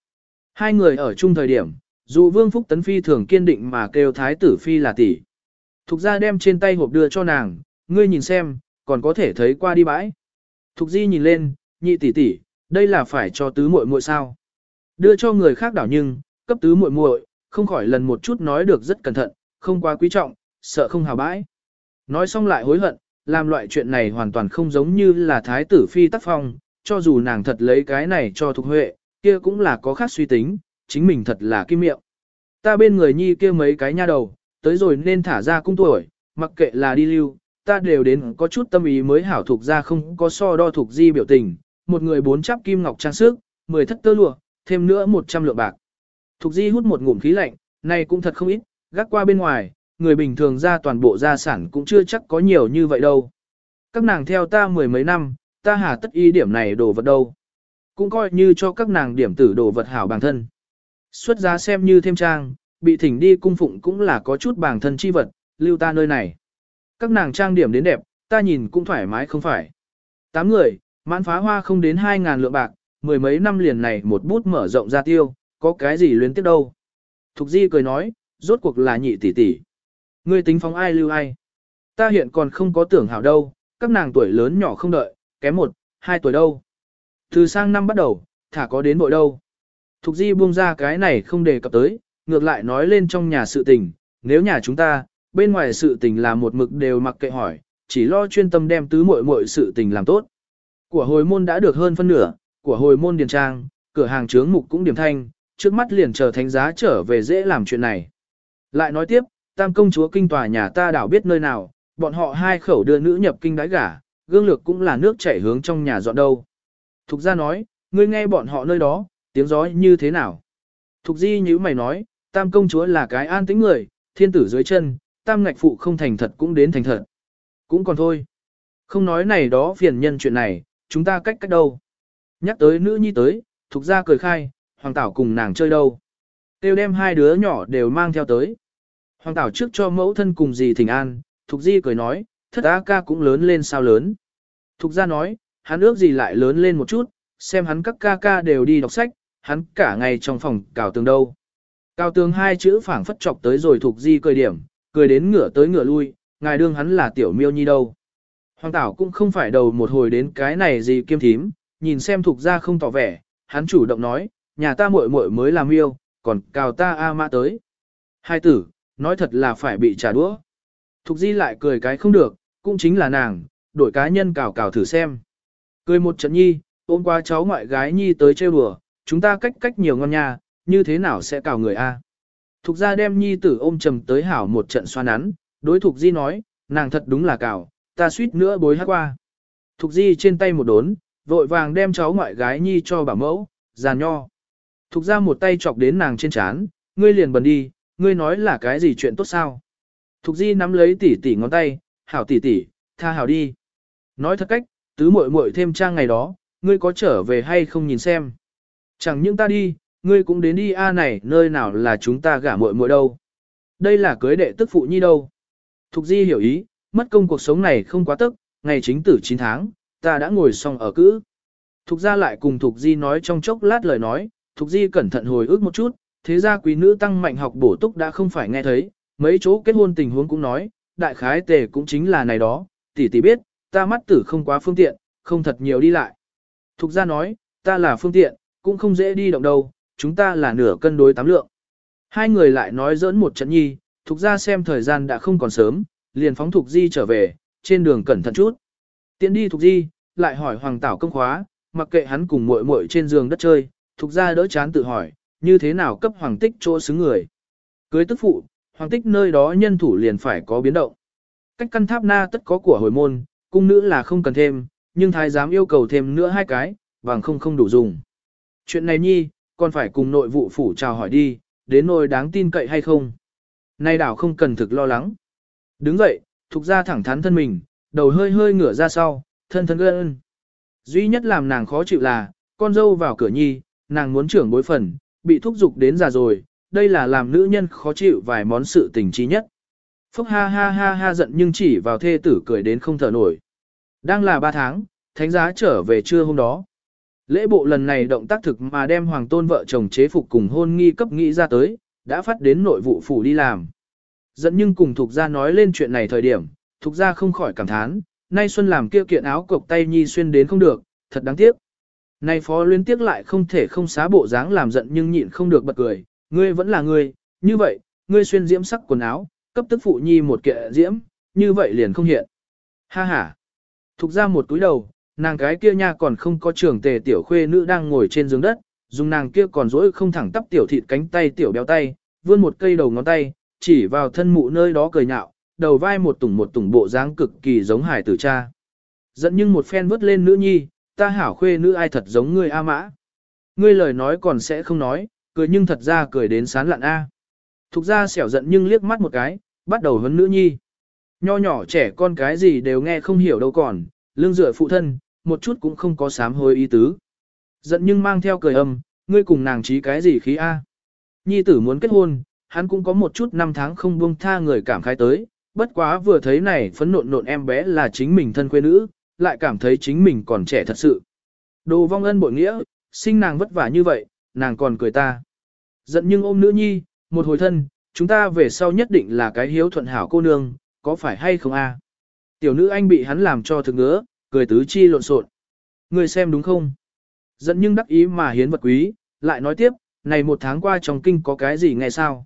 Hai người ở chung thời điểm, dù vương phúc tấn phi thường kiên định mà kêu thái tử phi là tỷ. Thục ra đem trên tay hộp đưa cho nàng, ngươi nhìn xem, còn có thể thấy qua đi bãi. Thục di nhìn lên, nhị tỷ tỷ, đây là phải cho tứ muội muội sao. Đưa cho người khác đảo nhưng, cấp tứ muội muội, không khỏi lần một chút nói được rất cẩn thận, không quá quý trọng, sợ không hào bãi. Nói xong lại hối hận, làm loại chuyện này hoàn toàn không giống như là thái tử phi tác phong, cho dù nàng thật lấy cái này cho Thục Huệ, kia cũng là có khác suy tính, chính mình thật là kim miệng. Ta bên người nhi kia mấy cái nha đầu, tới rồi nên thả ra cung tuổi, mặc kệ là đi lưu, ta đều đến có chút tâm ý mới hảo thuộc ra không có so đo thuộc di biểu tình, một người bốn chắp kim ngọc trang sức, mười thất tơ lụa, thêm nữa một trăm lượng bạc. Thục di hút một ngụm khí lạnh, này cũng thật không ít, gác qua bên ngoài, người bình thường ra toàn bộ gia sản cũng chưa chắc có nhiều như vậy đâu. Các nàng theo ta mười mấy năm, ta hà tất y điểm này đồ vật đâu. Cũng coi như cho các nàng điểm tử đồ vật hảo bản thân. Xuất giá xem như thêm trang, bị thỉnh đi cung phụng cũng là có chút bảng thân chi vật, lưu ta nơi này. Các nàng trang điểm đến đẹp, ta nhìn cũng thoải mái không phải. Tám người, mãn phá hoa không đến hai ngàn lượng bạc, mười mấy năm liền này một bút mở rộng ra tiêu, có cái gì luyến tiếp đâu. Thục Di cười nói, rốt cuộc là nhị tỷ tỷ. Ngươi tính phóng ai lưu ai. Ta hiện còn không có tưởng hảo đâu, các nàng tuổi lớn nhỏ không đợi, kém một, hai tuổi đâu. Từ sang năm bắt đầu, thả có đến bội đâu. Thục Di buông ra cái này không đề cập tới, ngược lại nói lên trong nhà sự tình, nếu nhà chúng ta, bên ngoài sự tình là một mực đều mặc kệ hỏi, chỉ lo chuyên tâm đem tứ muội muội sự tình làm tốt. Của hồi môn đã được hơn phân nửa, của hồi môn điền trang, cửa hàng trướng mục cũng điểm thanh, trước mắt liền chờ thánh giá trở về dễ làm chuyện này. Lại nói tiếp, tam công chúa kinh tòa nhà ta đảo biết nơi nào, bọn họ hai khẩu đưa nữ nhập kinh đái gả, gương lược cũng là nước chảy hướng trong nhà dọn đâu. Thục ra nói, ngươi nghe bọn họ nơi đó, tiếng gió như thế nào? Thục di như mày nói, tam công chúa là cái an tĩnh người, thiên tử dưới chân, tam ngạch phụ không thành thật cũng đến thành thật. Cũng còn thôi. Không nói này đó phiền nhân chuyện này, chúng ta cách cách đâu. Nhắc tới nữ nhi tới, thuộc ra cười khai, hoàng tảo cùng nàng chơi đâu. Tiêu đem hai đứa nhỏ đều mang theo tới. Hoàng tảo trước cho mẫu thân cùng dì thỉnh an, thuộc di cười nói, thất á ca cũng lớn lên sao lớn. Thục ra nói, hắn ước gì lại lớn lên một chút, xem hắn các ca ca đều đi đọc sách, hắn cả ngày trong phòng cào tường đâu. Cao tường hai chữ phảng phất chọc tới rồi thuộc di cười điểm, cười đến ngửa tới ngửa lui, ngài đương hắn là tiểu miêu nhi đâu. Hoàng tảo cũng không phải đầu một hồi đến cái này gì kiêm thím, nhìn xem thuộc ra không tỏ vẻ, hắn chủ động nói, nhà ta muội muội mới làm miêu, còn cào ta a mã tới. Hai tử, nói thật là phải bị trả đũa. Thục di lại cười cái không được, cũng chính là nàng, đổi cá nhân cào cào thử xem. Cười một trận nhi, ôm qua cháu ngoại gái nhi tới trêu đùa, chúng ta cách cách nhiều ngon nha, như thế nào sẽ cào người a? Thục ra đem nhi tử ôm trầm tới hảo một trận xoa nắn, đối thục di nói, nàng thật đúng là cào, ta suýt nữa bối hát qua. Thục di trên tay một đốn, vội vàng đem cháu ngoại gái nhi cho bà mẫu, giàn nho. Thục ra một tay chọc đến nàng trên chán, ngươi liền bần đi, ngươi nói là cái gì chuyện tốt sao? Thục di nắm lấy tỉ tỉ ngón tay, hảo tỉ tỉ, tha hảo đi. Nói thật cách, tứ muội muội thêm trang ngày đó, ngươi có trở về hay không nhìn xem. Chẳng những ta đi, ngươi cũng đến đi a này, nơi nào là chúng ta gả muội muội đâu. Đây là cưới đệ tức phụ nhi đâu. Thục Di hiểu ý, mất công cuộc sống này không quá tức, ngày chính tử 9 tháng, ta đã ngồi xong ở cữ. Thục gia lại cùng Thục Di nói trong chốc lát lời nói, Thục Di cẩn thận hồi ức một chút, thế ra quý nữ tăng mạnh học bổ túc đã không phải nghe thấy, mấy chỗ kết hôn tình huống cũng nói, đại khái tề cũng chính là này đó, tỷ tỷ biết, ta mắt tử không quá phương tiện, không thật nhiều đi lại. Thục gia nói, ta là phương tiện, cũng không dễ đi động đâu, chúng ta là nửa cân đối tám lượng. Hai người lại nói dỡn một trận nhi, thuộc ra xem thời gian đã không còn sớm, liền phóng thuộc Di trở về, trên đường cẩn thận chút. Tiến đi thuộc Di, lại hỏi Hoàng Tảo công khóa, mặc kệ hắn cùng muội muội trên giường đất chơi, thuộc ra đỡ chán tự hỏi, như thế nào cấp Hoàng Tích chỗ xứng người. Cưới tức phụ, Hoàng Tích nơi đó nhân thủ liền phải có biến động. Cách căn tháp na tất có của hồi môn, cung nữ là không cần thêm, nhưng thái giám yêu cầu thêm nữa hai cái, vàng không không đủ dùng. Chuyện này nhi, còn phải cùng nội vụ phủ chào hỏi đi, đến nỗi đáng tin cậy hay không. Nay đảo không cần thực lo lắng. Đứng dậy, thục ra thẳng thắn thân mình, đầu hơi hơi ngửa ra sau, thân thân gân. Duy nhất làm nàng khó chịu là, con dâu vào cửa nhi, nàng muốn trưởng bối phần, bị thúc giục đến già rồi, đây là làm nữ nhân khó chịu vài món sự tình trí nhất. Phúc ha ha ha ha giận nhưng chỉ vào thê tử cười đến không thở nổi. Đang là ba tháng, thánh giá trở về trưa hôm đó. Lễ bộ lần này động tác thực mà đem hoàng tôn vợ chồng chế phục cùng hôn nghi cấp nghĩ ra tới, đã phát đến nội vụ phủ đi làm. Dẫn nhưng cùng thuộc Gia nói lên chuyện này thời điểm, thuộc Gia không khỏi cảm thán, nay Xuân làm kia kiện áo cộc tay nhi xuyên đến không được, thật đáng tiếc. Nay phó liên tiếc lại không thể không xá bộ dáng làm giận nhưng nhịn không được bật cười, ngươi vẫn là ngươi, như vậy, ngươi xuyên diễm sắc quần áo, cấp tức phụ nhi một kiện diễm, như vậy liền không hiện. Ha ha. Thục ra một túi đầu, nàng cái kia nha còn không có trưởng tề tiểu khuê nữ đang ngồi trên giường đất, dùng nàng kia còn dỗi không thẳng tắp tiểu thịt cánh tay tiểu béo tay, vươn một cây đầu ngón tay, chỉ vào thân mụ nơi đó cười nhạo, đầu vai một tủng một tủng bộ dáng cực kỳ giống hải tử cha. Dẫn nhưng một phen vớt lên nữ nhi, ta hảo khuê nữ ai thật giống ngươi A mã. Ngươi lời nói còn sẽ không nói, cười nhưng thật ra cười đến sán lạn A. Thục ra xẻo giận nhưng liếc mắt một cái, bắt đầu hấn nữ nhi. Nho nhỏ trẻ con cái gì đều nghe không hiểu đâu còn, lương dựa phụ thân, một chút cũng không có sám hối ý tứ. Giận nhưng mang theo cười âm, ngươi cùng nàng trí cái gì khí A. Nhi tử muốn kết hôn, hắn cũng có một chút năm tháng không buông tha người cảm khai tới, bất quá vừa thấy này phấn nộn nộn em bé là chính mình thân quê nữ, lại cảm thấy chính mình còn trẻ thật sự. Đồ vong ân bội nghĩa, sinh nàng vất vả như vậy, nàng còn cười ta. Giận nhưng ôm nữ nhi, một hồi thân, chúng ta về sau nhất định là cái hiếu thuận hảo cô nương, có phải hay không a? Tiểu nữ anh bị hắn làm cho thực ngứa, cười tứ chi lộn xộn. Người xem đúng không? Giận nhưng đắc ý mà hiến vật quý, lại nói tiếp, này một tháng qua trong kinh có cái gì nghe sao?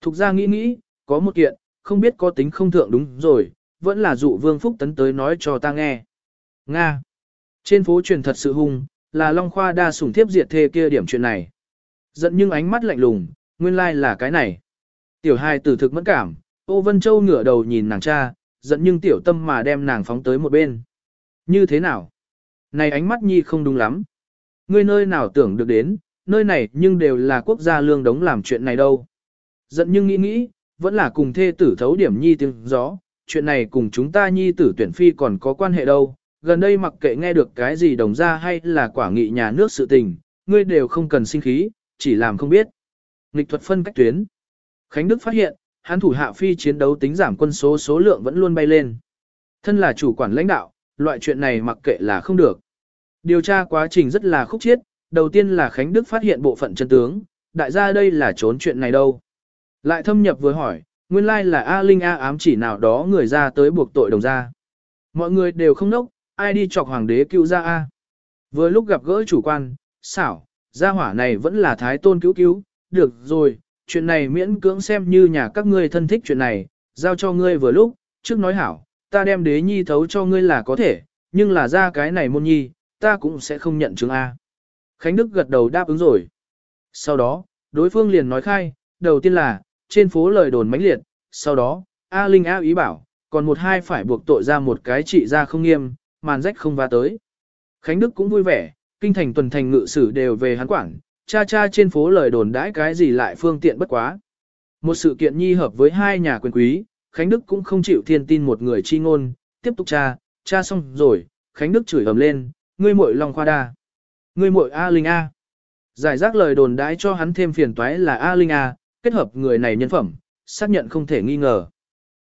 Thục ra nghĩ nghĩ, có một kiện, không biết có tính không thượng đúng rồi, vẫn là dụ vương phúc tấn tới nói cho ta nghe. Nga. Trên phố truyền thật sự hung, là Long Khoa đa sủng thiếp diệt thê kia điểm chuyện này. Giận nhưng ánh mắt lạnh lùng, nguyên lai like là cái này. Tiểu hai tử thực mẫn cảm, Ô Vân Châu ngửa đầu nhìn nàng cha, giận nhưng tiểu tâm mà đem nàng phóng tới một bên. Như thế nào? Này ánh mắt nhi không đúng lắm. Ngươi nơi nào tưởng được đến, nơi này nhưng đều là quốc gia lương đống làm chuyện này đâu. Giận nhưng nghĩ nghĩ, vẫn là cùng thê tử thấu điểm nhi tiếng gió, chuyện này cùng chúng ta nhi tử tuyển phi còn có quan hệ đâu. Gần đây mặc kệ nghe được cái gì đồng ra hay là quả nghị nhà nước sự tình, ngươi đều không cần sinh khí, chỉ làm không biết. Nghịch thuật phân cách tuyến. Khánh Đức phát hiện, hắn thủ hạ phi chiến đấu tính giảm quân số số lượng vẫn luôn bay lên. Thân là chủ quản lãnh đạo, loại chuyện này mặc kệ là không được. Điều tra quá trình rất là khúc chiết, đầu tiên là Khánh Đức phát hiện bộ phận chân tướng, đại gia đây là trốn chuyện này đâu. Lại thâm nhập vừa hỏi, nguyên lai là A Linh A ám chỉ nào đó người ra tới buộc tội đồng ra. Mọi người đều không nốc, ai đi chọc hoàng đế cứu ra A. Vừa lúc gặp gỡ chủ quan, xảo, gia hỏa này vẫn là thái tôn cứu cứu, được rồi, chuyện này miễn cưỡng xem như nhà các ngươi thân thích chuyện này, giao cho ngươi vừa lúc, trước nói hảo, ta đem đế nhi thấu cho ngươi là có thể, nhưng là ra cái này môn nhi, ta cũng sẽ không nhận chứng A. Khánh Đức gật đầu đáp ứng rồi. Sau đó, đối phương liền nói khai, đầu tiên là, trên phố lời đồn mãnh liệt, sau đó, A Linh A ý bảo, còn một hai phải buộc tội ra một cái trị ra không nghiêm, màn rách không va tới. Khánh Đức cũng vui vẻ, kinh thành tuần thành ngự sử đều về hắn quảng, cha cha trên phố lời đồn đãi cái gì lại phương tiện bất quá. Một sự kiện nhi hợp với hai nhà quyền quý, Khánh Đức cũng không chịu thiên tin một người chi ngôn, tiếp tục cha, cha xong rồi, Khánh Đức chửi ầm lên, ngươi muội Long Khoa Đa. Ngươi muội A Linh A. Giải rác lời đồn đãi cho hắn thêm phiền toái là A Linh A, kết hợp người này nhân phẩm, xác nhận không thể nghi ngờ.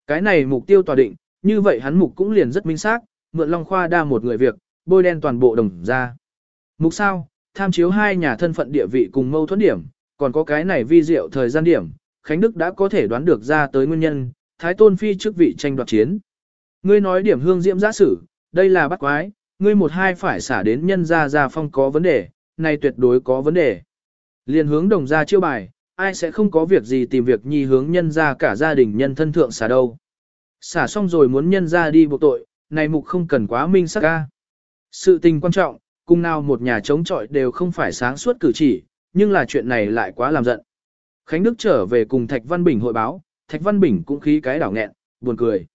Cái này mục tiêu tòa định, như vậy hắn mục cũng liền rất minh xác, mượn Long Khoa đa một người việc, bôi đen toàn bộ đồng ra. Mục sao, tham chiếu hai nhà thân phận địa vị cùng mâu thuẫn điểm, còn có cái này vi diệu thời gian điểm, Khánh Đức đã có thể đoán được ra tới nguyên nhân, Thái Tôn Phi trước vị tranh đoạt chiến. Ngươi nói điểm hương diễm giả sử, đây là bắt quái, ngươi một hai phải xả đến nhân gia gia phong có vấn đề, này tuyệt đối có vấn đề. Liên hướng đồng gia chiêu bài, ai sẽ không có việc gì tìm việc nhi hướng nhân gia cả gia đình nhân thân thượng xả đâu. Xả xong rồi muốn nhân gia đi buộc tội, này mục không cần quá minh sắc ca. Sự tình quan trọng, cùng nào một nhà chống chọi đều không phải sáng suốt cử chỉ, nhưng là chuyện này lại quá làm giận. Khánh Đức trở về cùng Thạch Văn Bình hội báo, Thạch Văn Bình cũng khí cái đảo nghẹn, buồn cười.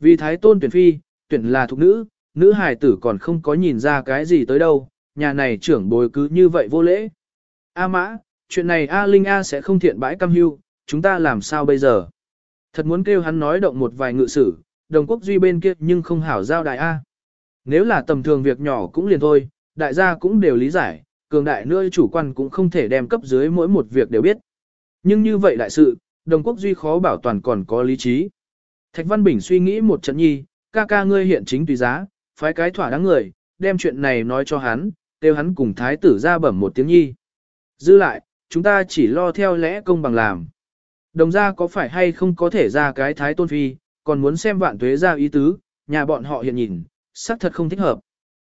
Vì Thái Tôn tuyển phi, tuyển là thục nữ, nữ hài tử còn không có nhìn ra cái gì tới đâu, nhà này trưởng bối cứ như vậy vô lễ. A mã, chuyện này A Linh A sẽ không thiện bãi cam hưu, chúng ta làm sao bây giờ? Thật muốn kêu hắn nói động một vài ngự sử, đồng quốc duy bên kia nhưng không hảo giao đại A. Nếu là tầm thường việc nhỏ cũng liền thôi, đại gia cũng đều lý giải, cường đại nơi chủ quan cũng không thể đem cấp dưới mỗi một việc đều biết. Nhưng như vậy đại sự, đồng quốc duy khó bảo toàn còn có lý trí. Thạch Văn Bình suy nghĩ một trận nhi, ca ca ngươi hiện chính tùy giá, phái cái thỏa đáng người, đem chuyện này nói cho hắn, kêu hắn cùng thái tử ra bẩm một tiếng nhi. Dư lại, chúng ta chỉ lo theo lẽ công bằng làm. Đồng ra có phải hay không có thể ra cái thái tôn phi, còn muốn xem vạn tuế ra ý tứ, nhà bọn họ hiện nhìn, xác thật không thích hợp.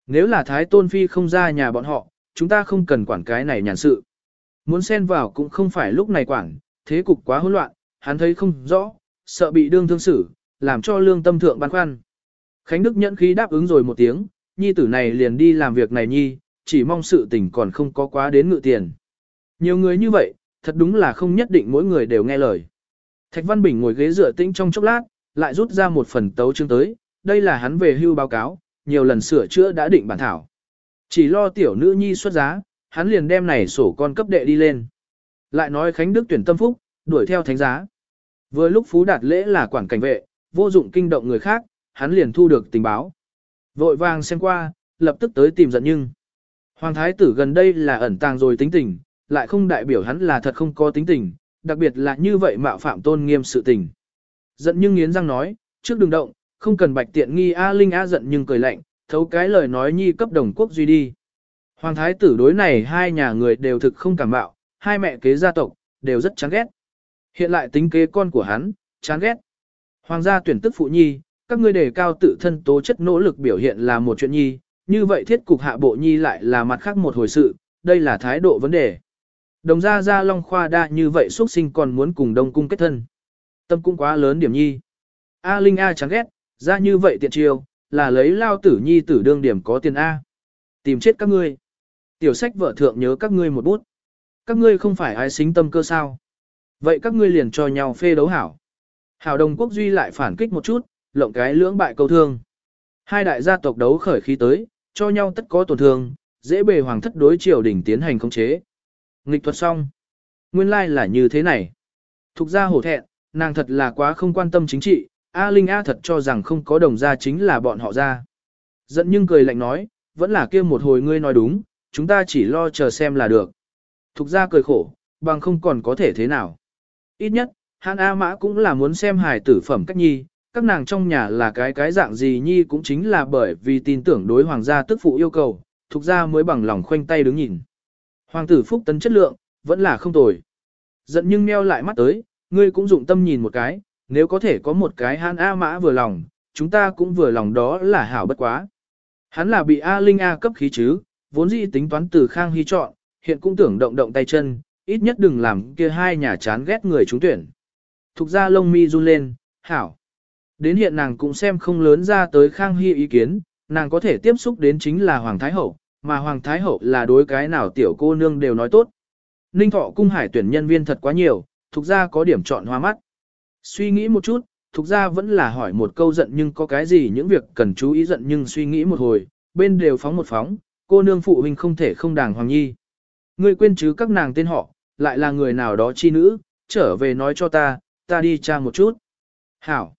Nếu là thái tôn phi không ra nhà bọn họ, chúng ta không cần quản cái này nhàn sự. Muốn xen vào cũng không phải lúc này quản, thế cục quá hỗn loạn, hắn thấy không rõ, sợ bị đương thương xử, làm cho lương tâm thượng băn khoăn. Khánh Đức nhẫn khí đáp ứng rồi một tiếng, nhi tử này liền đi làm việc này nhi, chỉ mong sự tình còn không có quá đến ngự tiền. Nhiều người như vậy, thật đúng là không nhất định mỗi người đều nghe lời. Thạch Văn Bình ngồi ghế dựa tĩnh trong chốc lát, lại rút ra một phần tấu chương tới, đây là hắn về hưu báo cáo, nhiều lần sửa chữa đã định bản thảo. Chỉ lo tiểu nữ nhi xuất giá, hắn liền đem này sổ con cấp đệ đi lên. Lại nói Khánh Đức tuyển tâm phúc, đuổi theo thánh giá. Vừa lúc Phú Đạt lễ là quản cảnh vệ, vô dụng kinh động người khác, hắn liền thu được tình báo. Vội vàng xem qua, lập tức tới tìm giận nhưng. Hoàng thái tử gần đây là ẩn tàng rồi tính tình, lại không đại biểu hắn là thật không có tính tình, đặc biệt là như vậy mạo phạm tôn nghiêm sự tình. Giận nhưng nghiến răng nói, trước đừng động, không cần bạch tiện nghi A Linh A giận nhưng cười lạnh, thấu cái lời nói nhi cấp đồng quốc duy đi. Hoàng thái tử đối này hai nhà người đều thực không cảm bạo, hai mẹ kế gia tộc, đều rất chán ghét. Hiện lại tính kế con của hắn, chán ghét. Hoàng gia tuyển tức phụ nhi, các ngươi đề cao tự thân tố chất nỗ lực biểu hiện là một chuyện nhi, như vậy thiết cục hạ bộ nhi lại là mặt khác một hồi sự, đây là thái độ vấn đề. Đồng gia gia long khoa đa như vậy xuất sinh còn muốn cùng đông cung kết thân. Tâm cũng quá lớn điểm nhi. A Linh A chán ghét, ra như vậy tiện chiêu, là lấy lao tử nhi tử đương điểm có tiền A. Tìm chết các ngươi. Tiểu sách vợ thượng nhớ các ngươi một bút. Các ngươi không phải ai xính tâm cơ sao. Vậy các ngươi liền cho nhau phê đấu hảo. Hảo đồng quốc duy lại phản kích một chút, lộng cái lưỡng bại câu thương. Hai đại gia tộc đấu khởi khí tới, cho nhau tất có tổn thương, dễ bề hoàng thất đối triều đình tiến hành khống chế. Nghịch thuật xong. Nguyên lai like là như thế này. Thục gia hổ thẹn, nàng thật là quá không quan tâm chính trị, A Linh A thật cho rằng không có đồng gia chính là bọn họ ra. Giận nhưng cười lạnh nói, vẫn là kia một hồi ngươi nói đúng, chúng ta chỉ lo chờ xem là được. Thục ra cười khổ, bằng không còn có thể thế nào. Ít nhất, hắn A Mã cũng là muốn xem hài tử phẩm cách nhi, các nàng trong nhà là cái cái dạng gì nhi cũng chính là bởi vì tin tưởng đối hoàng gia tức phụ yêu cầu, thục ra mới bằng lòng khoanh tay đứng nhìn. Hoàng tử phúc tấn chất lượng, vẫn là không tồi. Giận nhưng meo lại mắt tới, ngươi cũng dụng tâm nhìn một cái, nếu có thể có một cái hắn A Mã vừa lòng, chúng ta cũng vừa lòng đó là hảo bất quá. Hắn là bị A Linh A cấp khí chứ, vốn dĩ tính toán từ Khang Hy chọn, hiện cũng tưởng động động tay chân, ít nhất đừng làm kia hai nhà chán ghét người trúng tuyển. Thục ra lông mi run lên, hảo. Đến hiện nàng cũng xem không lớn ra tới Khang Hy ý kiến, nàng có thể tiếp xúc đến chính là Hoàng Thái Hậu, mà Hoàng Thái Hậu là đối cái nào tiểu cô nương đều nói tốt. Ninh Thọ cung hải tuyển nhân viên thật quá nhiều, thuộc ra có điểm chọn hoa mắt. Suy nghĩ một chút, thuộc ra vẫn là hỏi một câu giận nhưng có cái gì những việc cần chú ý giận nhưng suy nghĩ một hồi, bên đều phóng một phóng, cô nương phụ huynh không thể không đàng hoàng nhi. Ngươi quên chứ các nàng tên họ, lại là người nào đó chi nữ, trở về nói cho ta, ta đi tra một chút. Hảo.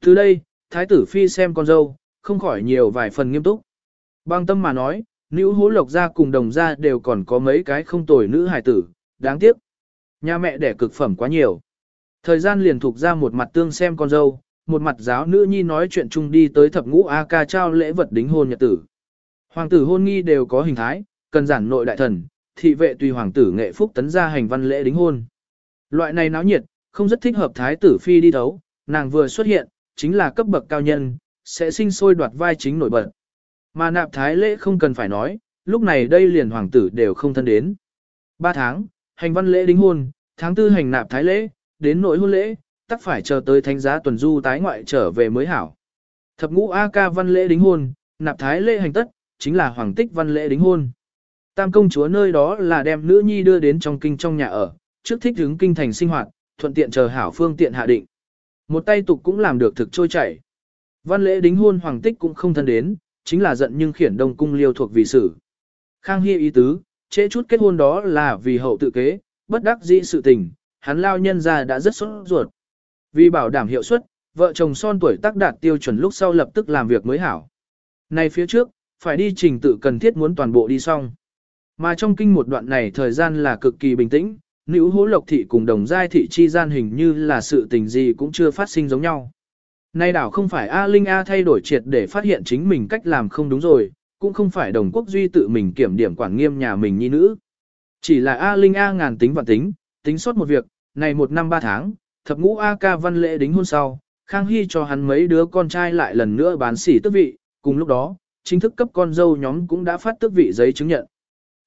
Từ đây, thái tử phi xem con dâu, không khỏi nhiều vài phần nghiêm túc. Bang tâm mà nói, nữ hố lộc gia cùng đồng gia đều còn có mấy cái không tồi nữ hài tử, đáng tiếc. Nhà mẹ đẻ cực phẩm quá nhiều. Thời gian liền thuộc ra một mặt tương xem con dâu, một mặt giáo nữ nhi nói chuyện chung đi tới thập ngũ A ca trao lễ vật đính hôn nhật tử. Hoàng tử hôn nghi đều có hình thái, cần giản nội đại thần, thị vệ tùy hoàng tử nghệ phúc tấn ra hành văn lễ đính hôn. Loại này náo nhiệt, không rất thích hợp thái tử phi đi thấu, nàng vừa xuất hiện, chính là cấp bậc cao nhân, sẽ sinh sôi đoạt vai chính nổi bật. Mà nạp thái lễ không cần phải nói, lúc này đây liền hoàng tử đều không thân đến. Ba tháng, hành văn lễ đính hôn, tháng tư hành nạp thái lễ, đến nội hôn lễ, tắc phải chờ tới thánh giá tuần du tái ngoại trở về mới hảo. Thập ngũ A ca văn lễ đính hôn, nạp thái lễ hành tất, chính là hoàng tích văn lễ đính hôn. Tam công chúa nơi đó là đem nữ nhi đưa đến trong kinh trong nhà ở, trước thích hướng kinh thành sinh hoạt, thuận tiện chờ hảo phương tiện hạ định. Một tay tục cũng làm được thực trôi chảy. Văn lễ đính hôn hoàng tích cũng không thân đến, chính là giận nhưng khiển đông cung liêu thuộc vì sự. Khang Hy ý tứ, trễ chút kết hôn đó là vì hậu tự kế, bất đắc dĩ sự tình, hắn lao nhân ra đã rất sốt ruột. Vì bảo đảm hiệu suất, vợ chồng son tuổi tác đạt tiêu chuẩn lúc sau lập tức làm việc mới hảo. Này phía trước, phải đi trình tự cần thiết muốn toàn bộ đi xong. Mà trong kinh một đoạn này thời gian là cực kỳ bình tĩnh, nữ hố lộc thị cùng đồng giai thị chi gian hình như là sự tình gì cũng chưa phát sinh giống nhau. Nay đảo không phải A Linh A thay đổi triệt để phát hiện chính mình cách làm không đúng rồi, cũng không phải đồng quốc duy tự mình kiểm điểm quản nghiêm nhà mình nhi nữ. Chỉ là A Linh A ngàn tính và tính, tính suốt một việc, này một năm ba tháng, thập ngũ A ca văn lễ đính hôn sau, Khang Hy cho hắn mấy đứa con trai lại lần nữa bán sỉ tước vị, cùng lúc đó, chính thức cấp con dâu nhóm cũng đã phát tước vị giấy chứng nhận.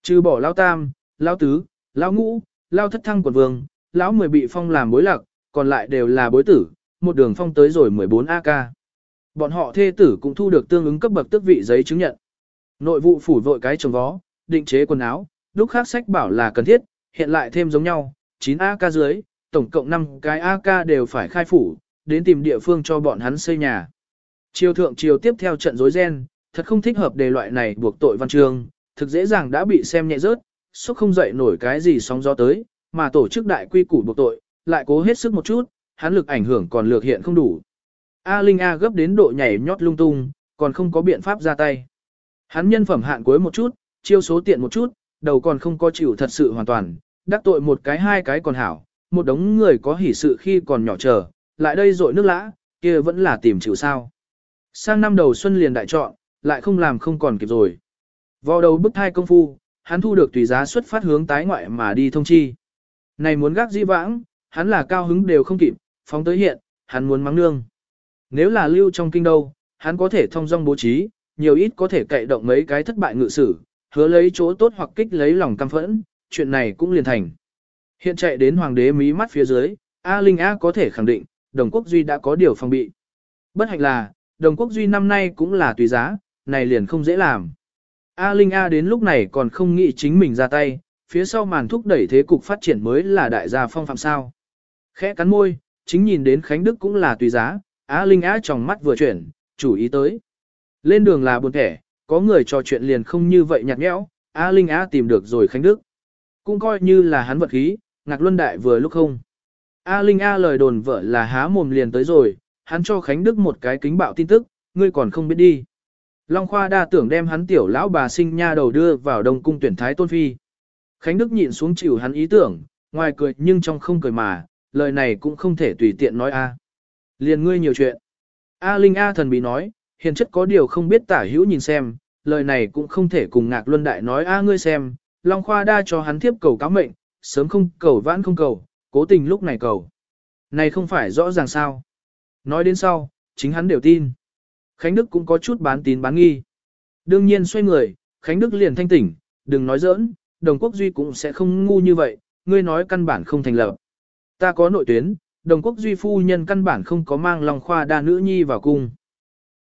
Trừ bỏ lao tam, lao tứ, lao ngũ, lao thất thăng quần vương, lão mười bị phong làm bối lạc, còn lại đều là bối tử, một đường phong tới rồi 14 AK. Bọn họ thê tử cũng thu được tương ứng cấp bậc tước vị giấy chứng nhận. Nội vụ phủ vội cái trồng vó, định chế quần áo, lúc khác sách bảo là cần thiết, hiện lại thêm giống nhau, 9 AK dưới, tổng cộng 5 cái AK đều phải khai phủ, đến tìm địa phương cho bọn hắn xây nhà. Chiều thượng chiều tiếp theo trận rối ren, thật không thích hợp đề loại này buộc tội văn chương, thực dễ dàng đã bị xem nhẹ rớt, sốc không dậy nổi cái gì sóng gió tới, mà tổ chức đại quy củ buộc tội, lại cố hết sức một chút, hắn lực ảnh hưởng còn lược hiện không đủ. A Linh A gấp đến độ nhảy nhót lung tung, còn không có biện pháp ra tay. Hắn nhân phẩm hạn cuối một chút, chiêu số tiện một chút, đầu còn không có chịu thật sự hoàn toàn, đắc tội một cái hai cái còn hảo, một đống người có hỉ sự khi còn nhỏ chờ, lại đây rội nước lã, kia vẫn là tìm chịu sao. Sang năm đầu xuân liền đại chọn, lại không làm không còn kịp rồi. Vào đầu bức thai công phu, hắn thu được tùy giá xuất phát hướng tái ngoại mà đi thông chi. Này muốn gác di vãng, hắn là cao hứng đều không kịp, phóng tới hiện, hắn muốn mắng nương. Nếu là lưu trong kinh đâu, hắn có thể thông dong bố trí, nhiều ít có thể cậy động mấy cái thất bại ngự sử, hứa lấy chỗ tốt hoặc kích lấy lòng căm phẫn, chuyện này cũng liền thành. Hiện chạy đến hoàng đế mí mắt phía dưới, A Linh A có thể khẳng định, đồng quốc duy đã có điều phòng bị. Bất hạnh là, đồng quốc duy năm nay cũng là tùy giá, này liền không dễ làm. A Linh A đến lúc này còn không nghĩ chính mình ra tay, phía sau màn thúc đẩy thế cục phát triển mới là đại gia phong phạm sao. Khẽ cắn môi, chính nhìn đến Khánh Đức cũng là tùy giá, A Linh A trong mắt vừa chuyển, chủ ý tới. Lên đường là buồn thẻ, có người trò chuyện liền không như vậy nhạt nhẽo, A Linh A tìm được rồi Khánh Đức. Cũng coi như là hắn vật khí, ngạc luân đại vừa lúc không. A Linh A lời đồn vợ là há mồm liền tới rồi, hắn cho Khánh Đức một cái kính bạo tin tức, ngươi còn không biết đi. Long Khoa đa tưởng đem hắn tiểu lão bà sinh nha đầu đưa vào đông cung tuyển thái tôn phi. Khánh Đức nhịn xuống chịu hắn ý tưởng, ngoài cười nhưng trong không cười mà, lời này cũng không thể tùy tiện nói a. Liền ngươi nhiều chuyện. A Linh A thần bí nói, hiền chất có điều không biết tả hữu nhìn xem, lời này cũng không thể cùng ngạc luân đại nói a ngươi xem, Long Khoa đa cho hắn tiếp cầu cáo mệnh, sớm không cầu vãn không cầu, cố tình lúc này cầu. Này không phải rõ ràng sao. Nói đến sau, chính hắn đều tin. Khánh Đức cũng có chút bán tín bán nghi. Đương nhiên xoay người, Khánh Đức liền thanh tỉnh, đừng nói giỡn, đồng quốc duy cũng sẽ không ngu như vậy, ngươi nói căn bản không thành lập. Ta có nội tuyến, đồng quốc duy phu nhân căn bản không có mang lòng khoa đa nữ nhi vào cung.